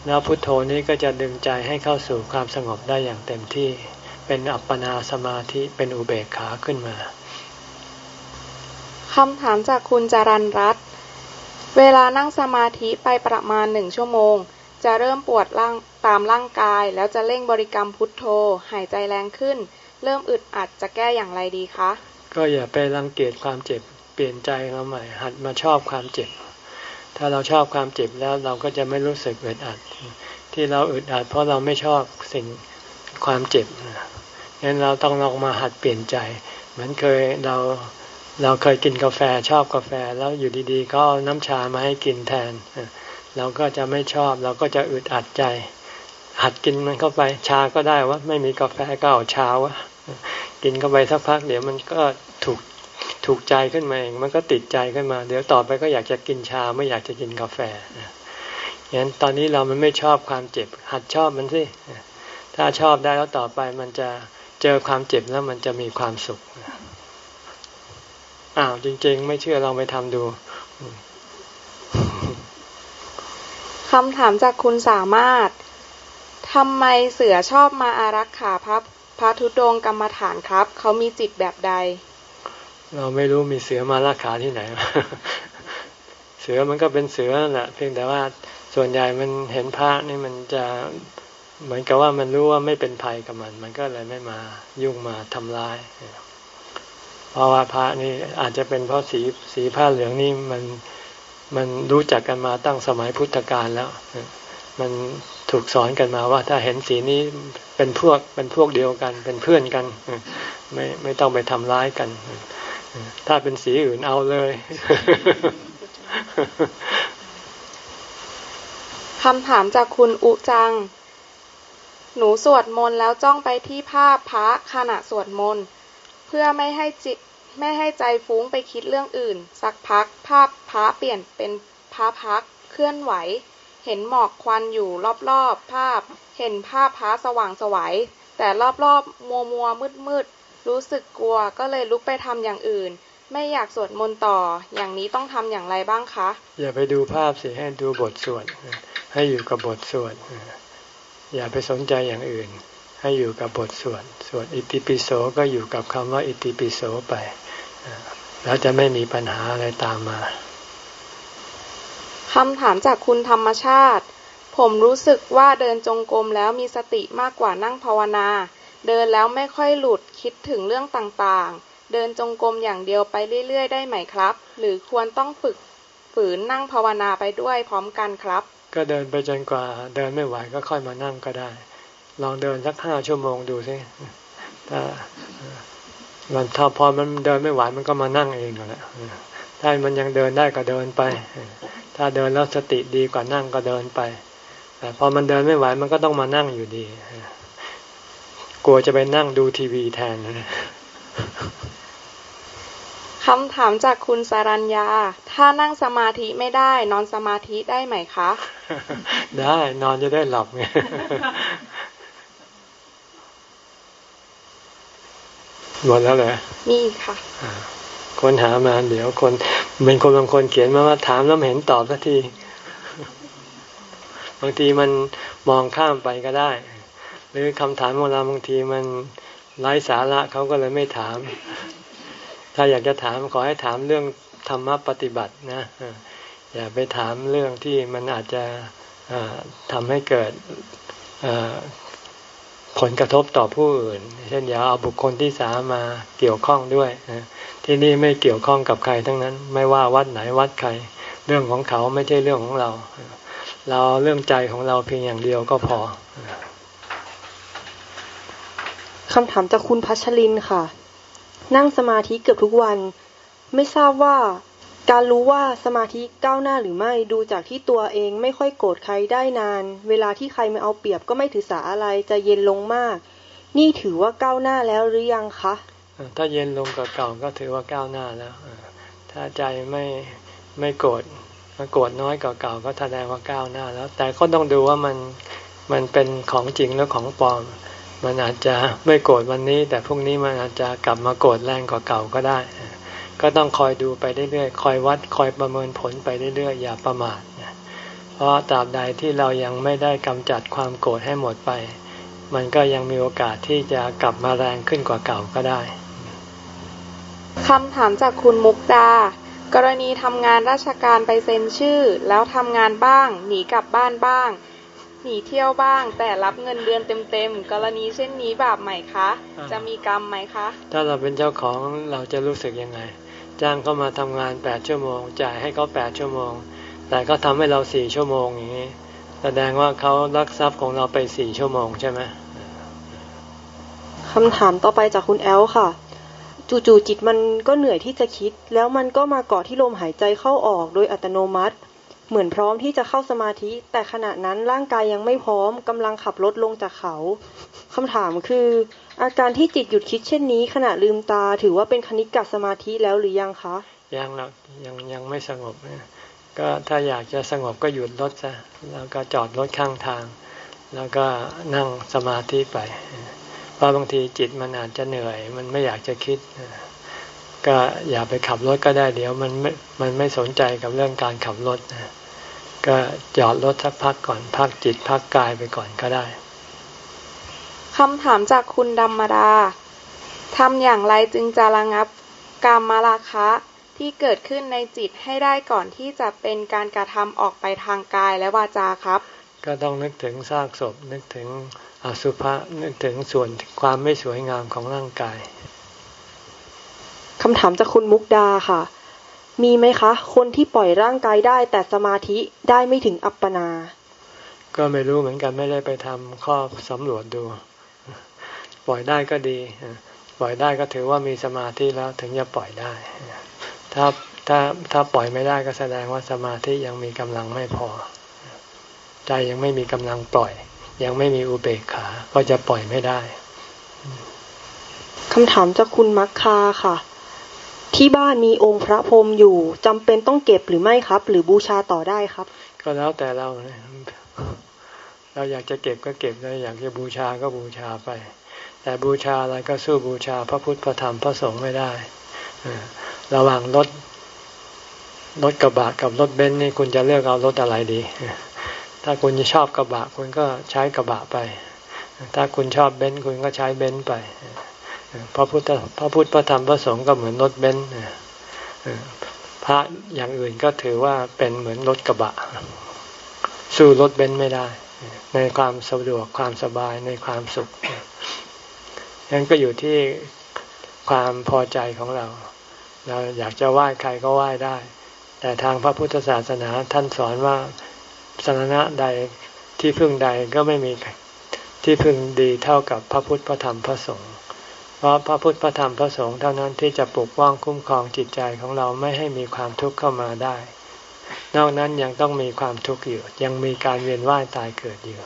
แล้วพุทโธนี้ก็จะดึงใจให้เข้าสู่ความสงบได้อย่างเต็มที่ เป็นอัปปนาสมาธิเป็นอุเบกขาขึ้นมา
คำถามจากคุณจารันรัตเวลานั่งสมาธิไปประมาณหนึ่งชั่วโมง จะเริ่มปวดร่าง ตามร่างกาย แล้วจะเร่งบริกรรมพุทโธ หายใจแรงขึ้น เริ่มอึดอัดจะแก้อย่างไรดีคะ
ก็อย่าไปรังเกียจความเจ็บเปลี่ยนใจเราใหม่ หัดมาชอบความเจ็บ ถ้าเราชอบความเจ็บแล้วเราก็จะไม่รู้สึกอึดอัด ที่เราอึดอัดเพราะเราไม่ชอบสิ่งความเจ็บงั้นเราต้องลองมาหัดเปลี่ยนใจ เหมือนเคยเราเราเคยกินกาแฟชอบกาแฟแล้วอยู่ดีๆ ก็น้ำชามาให้กินแทน เราก็จะไม่ชอบเราก็จะอึดอัดใจ หัดกินมันเข้าไปชาก็ได้ว่าไม่มีกาแฟก็เอาชาวะกินเข้าไปสักพัก เดี๋ยวมันก็ถูกถูกใจขึ้นมาเองมันก็ติดใจขึ้นมา เดี๋ยวต่อไปก็อยากจะกินชาไม่อยากจะกินกาแฟอย่างนั้นตอนนี้เรามันไม่ชอบความเจ็บ หัดชอบมันสิถ้าชอบได้แล้วต่อไปมันจะเจอความเจ็บแล้วมันจะมีความสุขอ้าวจริง ๆ ไม่เชื่อลองไปทำดู
คำถามจากคุณสามารถ ทำไมเสือชอบมาอารักขาพระพระธุดงกรรมฐานครับ เขามีจิตแบบใด
เราไม่รู้มีเสือมาราคาที่ไหน เสือมันก็เป็นเสือแหละเพียงแต่ว่าส่วนใหญ่มันเห็นพระนี่มันจะเหมือนกับว่ามันรู้ว่าไม่เป็นภัยกับมัน มันก็เลยไม่มายุ่งมาทำร้าย เพราะว่าพระนี่อาจจะเป็นเพราะสีสีผ้าเหลืองนี่มันมันรู้จักกันมาตั้งสมัยพุทธกาลแล้ว มันถูกสอนกันมาว่าถ้าเห็นสีนี้เป็นพวกเป็นพวกเดียวกัน เป็นเพื่อนกัน ไม่ไม่ต้องไปทำร้ายกัน ถ้าเป็นสีอื่นเอาเลย
คำถามจากคุณอุจัง หนูสวดมนต์แล้วจ้องไปที่ภาพพระขณะสวดมนต์เพื่อไม่ให้จิตไม่ให้ใจฟุ้งไปคิดเรื่องอื่น สักพักภาพพระเปลี่ยนเป็นพระพักเคลื่อนไหว เห็นหมอกควันอยู่รอบๆ ภาพ เห็นภาพพระสว่างสวยัย แต่รอบๆ มัวมัวมืดมืดรู้สึกกลัวก็เลยลุกไปทำอย่างอื่น ไม่อยากสวดมนต์ต่อ อย่างนี้ต้องทำอย่างไรบ้างคะ
อย่าไปดูภาพสิให้ดูบทสวด ให้อยู่กับบทสวด อย่าไปสนใจอย่างอื่น ให้อยู่กับบทสวด สวดอิติปิโสก็อยู่กับคำว่าอิติปิโสไป แล้วจะไม่มีปัญหาอะไรตามมา
คำถามจากคุณธรรมชาติ ผมรู้สึกว่าเดินจงกรมแล้วมีสติมากกว่านั่งภาวนา เดินแล้วไม่ค่อยหลุดคิดถึงเรื่องต่างๆ เดินจงกรมอย่างเดียวไปเรื่อยๆ ได้ไหมครับ หรือควรต้องฝึกฝืนนั่งภาวนาไปด้วยพร้อมกันครับ
ก็เดินไปจนกว่า เดินไม่ไหวก็ค่อยมานั่งก็ได้ ลองเดินสักห้าชั่วโมงดูสิถ้ามันถ้าพอมันเดินไม่ไหวมันก็มานั่งเองก็แล้วถ้ามันยังเดินได้ก็เดินไป ถ้าเดินแล้วสติดีกว่านั่งก็เดินไป แต่พอมันเดินไม่ไหวมันก็ต้องมานั่งอยู่ดี กลัวจะไปนั่งดูทีวีแทน
คำถามจากคุณสารัญญา ถ้านั่งสมาธิไม่ได้ นอนสมาธิได้ไหมคะ
ได้นอนจะได้หลับไงหมดแล้วเหรอ
มีค่ะ
คนหามาเดี๋ยวคนเป็นคนบางคนเขียนมาว่าถามแล้วไม่เห็นตอบสักที บางทีมันมองข้ามไปก็ได้ หรือคำถามของเราบางทีมันไร้สาระเขาก็เลยไม่ถาม ถ้าอยากจะถามขอให้ถามเรื่องธรรมปฏิบัตินะอย่าไปถามเรื่องที่มันอาจจะทำให้เกิดผลกระทบต่อผู้อื่น เช่นอย่าเอาบุคคลที่สามมาเกี่ยวข้องด้วย ที่นี่ไม่เกี่ยวข้องกับใครทั้งนั้น ไม่ว่าวัดไหนวัดใคร เรื่องของเขาไม่ใช่เรื่องของเรา เราเรื่องใจของเราเพียงอย่างเดียวก็พอ
คำถามจากคุณพัชรินค่ะ นั่งสมาธิเกือบทุกวัน ไม่ทราบว่าการรู้ว่าสมาธิก้าวหน้าหรือไม่ดูจากที่ตัวเองไม่ค่อยโกรธใครได้นาน เวลาที่ใครมาเอาเปรียบก็ไม่ถือสาอะไรจะเย็นลงมาก นี่ถือว่าก้าวหน้าแล้วหรือยังคะ
ถ้าเย็นลงกับเก่าก็ถือว่าก้าวหน้าแล้ว ถ้าใจไม่ไม่โกรธโกรธน้อยกว่าเก่าก็แสดงว่าก้าวหน้าแล้ว แต่ก็ต้องดูว่ามันมันเป็นของจริงหรือของปลอม มันอาจจะไม่โกรธวันนี้ แต่พรุ่งนี้มันอาจจะกลับมาโกรธแรงกว่าเก่าก็ได้ ก็ต้องคอยดูไปเรื่อยๆคอยวัดคอยประเมินผลไปเรื่อยๆอย่าประมาทเพราะตราบใดที่เรายังไม่ได้กำจัดความโกรธให้หมดไป มันก็ยังมีโอกาสที่จะกลับมาแรงขึ้นกว่าเก่าก็ได้
คำถามจากคุณมุกดากรณีทำงานราชการไปเซ็นชื่อ แล้วทำงานบ้าง หนีกลับบ้านบ้าง หนีเที่ยวบ้าง แต่รับเงินเดือนเต็มๆ กรณีเช่นนี้บาปไหมคะ จะมีกรรมไหมคะ
ถ้าเราเป็นเจ้าของเราจะรู้สึกยังไง จ้างเขามาทำงานแปดชั่วโมง จ่ายให้เขาแปดชั่วโมง แต่ก็ทำให้เราสี่ชั่วโมงอย่างนี้ แสดงว่าเขารักทรัพย์ของเราไปสี่ชั่วโมงใช่ไหม
คำถามต่อไปจากคุณแอลค่ะ จู่ๆจิตมันก็เหนื่อยที่จะคิด แล้วมันก็มาเกาะที่ลมหายใจเข้าออกโดยอัตโนมัติ เหมือนพร้อมที่จะเข้าสมาธิ แต่ขณะนั้นร่างกายยังไม่พร้อมกำลังขับรถลงจากเขาคำถามคือ อาการที่จิตหยุดคิดเช่นนี้ ขณะลืมตาถือว่าเป็นคณิกะสมาธิแล้วหรือยังคะ
ยังหรอกยังยังไม่สงบก็ถ้าอยากจะสงบก็หยุดรถซะแล้วก็จอดรถข้างทาง แล้วก็นั่งสมาธิไป เพราะบางทีจิตมันอาจจะเหนื่อย มันไม่อยากจะคิด ก็อย่าไปขับรถก็ได้เดี๋ยวมันไม่มันไม่สนใจกับเรื่องการขับรถนะก็จอดรถสักพักก่อนพักจิตพักกายไปก่อนก็ได้
คำถามจากคุณดำมาดาทำอย่างไรจึงจะระงับกามมาราคะที่เกิดขึ้นในจิตให้ได้ก่อนที่จะเป็นการกระทำออกไปทางกายและวาจาครับ
ก็ต้องนึกถึงซากศพนึกถึง อสุภะนึกถึงส่วนความไม่สวยงามของร่างกาย
คำถามจากคุณมุกดาค่ะ มีไหมคะ คนที่ปล่อยร่างกายได้แต่สมาธิได้ไม่ถึงอัปปนา
ก็ไม่รู้เหมือนกันไม่ได้ไปทำข้อสำรวจดู ปล่อยได้ก็ดี ปล่อยได้ก็ถือว่ามีสมาธิแล้วถึงจะปล่อยได้ ถ้าถ้าถ้าปล่อยไม่ได้ก็แสดงว่าสมาธิยังมีกำลังไม่พอ ใจยังไม่มีกำลังปล่อย ยังไม่มีอุเบกขา ก็จะปล่อยไม่ได้
คำถามจากคุณมักคาค่ะ ที่บ้านมีองค์พระพรหมอยู่จำเป็นต้องเก็บหรือไม่ครับ หรือบูชาต่อได้ครับ
ก็แล้วแต่เราเราอยากจะเก็บก็เก็บเราอยากจะบูชาก็บูชาไป แต่บูชาอะไรก็สู้บูชาพระพุทธพระธรรมพระสงฆ์ไม่ได้ระหว่างรถรถกระบะกับรถเบนซ์นี่คุณจะเลือกเอารถอะไรดี ถ้าคุณจะชอบกระบะ คุณก็ใช้กระบะไป ถ้าคุณชอบเบนซ์คุณก็ใช้เบนซ์ไปพระพุทธพระพุทธพระธรรมพระสงฆ์ก็เหมือนรถเบนซ์พระอย่างอื่นก็ถือว่าเป็นเหมือนรถกระบะ สู้รถเบนซ์ไม่ได้ ในความสะดวกความสบายในความสุขนั้นก็อยู่ที่ความพอใจของเรา เราอยากจะไหว้ใครก็ไหว้ได้ แต่ทางพระพุทธศาสนาท่านสอนว่า สาระใดที่พึ่งใดก็ไม่มีที่พึ่งดีเท่ากับพระพุทธพระธรรมพระสงฆ์เพราะพระพุทธพระธรรมพระสงฆ์เท่านั้นที่จะปกป้องคุ้มครองจิตใจของเราไม่ให้มีความทุกข์เข้ามาได้ นอกนั้นยังต้องมีความทุกข์อยู่ ยังมีการเวียนว่ายตายเกิดอยู่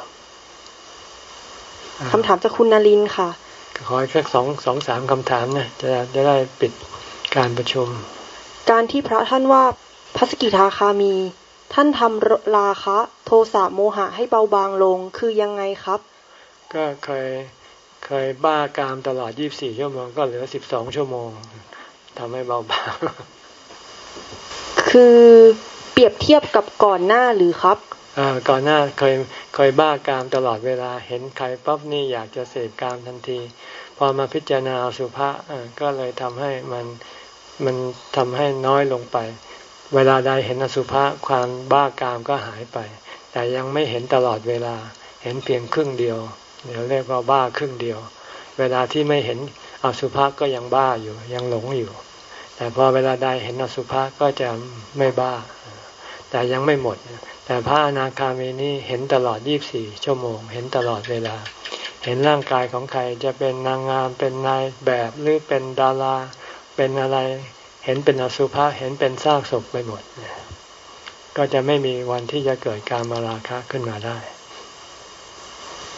คำถามจากคุณนารินค่ะ
ขอแค่สองสองสามคำถามนะจะจะได้ปิดการประชุม
การที่พระท่านว่าพระสกิทาคามี ท่านทำราคะ โทสะโมหะให้เบาบางลงคือยังไงครับ
ก็เคยเคยบ้ากามตลอด 24 ชั่วโมงก็เหลือ 12 ชั่วโมงทำให้เบาบาง
คือเปรียบเทียบกับก่อนหน้าหรือครับ
อ่าก่อนหน้าเคยเคยบ้ากามตลอดเวลาเห็นใครปั๊บนี่อยากจะเสพกามทันที พอมาพิจารณาสุภาษก็เลยทำให้มันมันทำให้น้อยลงไป เวลาใดเห็นอสุภะความบ้ากามก็หายไป แต่ยังไม่เห็นตลอดเวลาเห็นเพียงครึ่งเดียวเดี๋ยวเรียกว่าบ้าครึ่งเดียว เวลาที่ไม่เห็นอสุภะก็ยังบ้าอยู่ ยังหลงอยู่ แต่พอเวลาใดเห็นอสุภะก็จะไม่บ้า แต่ยังไม่หมด แต่พระอนาคามีนี่เห็นตลอด 24 ชั่วโมง เห็นตลอดเวลา เห็นร่างกายของใครจะเป็นนางงามเป็นนายแบบหรือเป็นดาราเป็นอะไร เห็นเป็นอสุภะเห็นเป็นซากศพไปหมดก็จะไม่มีวันที่จะเกิดการมาราคะขึ้นมาได้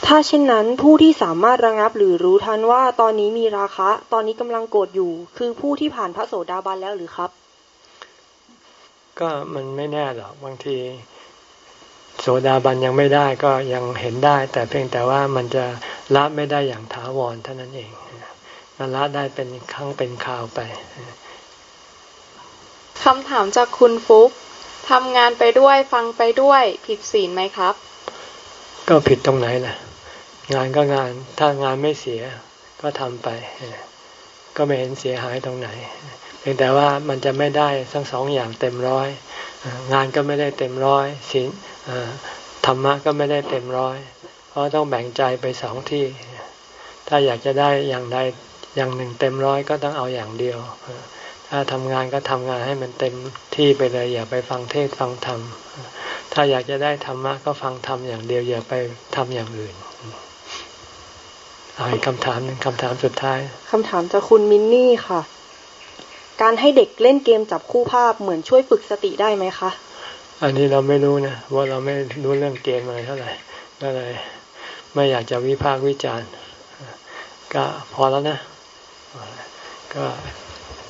ถ้าเช่นนั้นผู้ที่สามารถระงับหรือรู้ทันว่าตอนนี้มีราคะ ตอนนี้กำลังโกรธอยู่ คือผู้ที่ผ่านพระโสดาบันแล้วหรือครับ
ก็มันไม่แน่หรอกบางทีโสดาบันยังไม่ได้ก็ยังเห็นได้ แต่เพียงแต่ว่ามันจะละไม่ได้อย่างถาวรเท่านั้นเองมันละได้เป็นครั้งเป็นคราวไป
คำถามจากคุณฟุกทำงานไปด้วยฟังไปด้วยผิดศีลไหมครับ
ก็ผิดตรงไหนล่ะ งานก็งานถ้างานไม่เสียก็ทำไป ก็ไม่เห็นเสียหายตรงไหนเพียงแต่ว่ามันจะไม่ได้ทั้งสองอย่างเต็มร้อยงานก็ไม่ได้เต็มร้อยศีลธรรมะก็ไม่ได้เต็มร้อยเพราะต้องแบ่งใจไปสองที่ ถ้าอยากจะได้อย่างใดอย่างหนึ่งเต็มร้อยก็ต้องเอาอย่างเดียว ถ้าทำงานก็ทำงานให้มันเต็มที่ไปเลย อย่าไปฟังเทศฟังธรรม ถ้าอยากจะได้ธรรมะก็ฟังธรรมอย่างเดียวอย่าไปทำอย่างอื่นอีกคำถามหนึ่งคำถามสุดท้าย
คำถามจากคุณมินนี่ค่ะ การให้เด็กเล่นเกมจับคู่ภาพเหมือนช่วยฝึกสติได้ไหมคะ
อันนี้เราไม่รู้นะว่าเราไม่รู้เรื่องเกมอะไรเท่าไหร่ก็เลยไม่อยากจะวิพากษ์วิจารณ์ ก็พอแล้วนะ ก็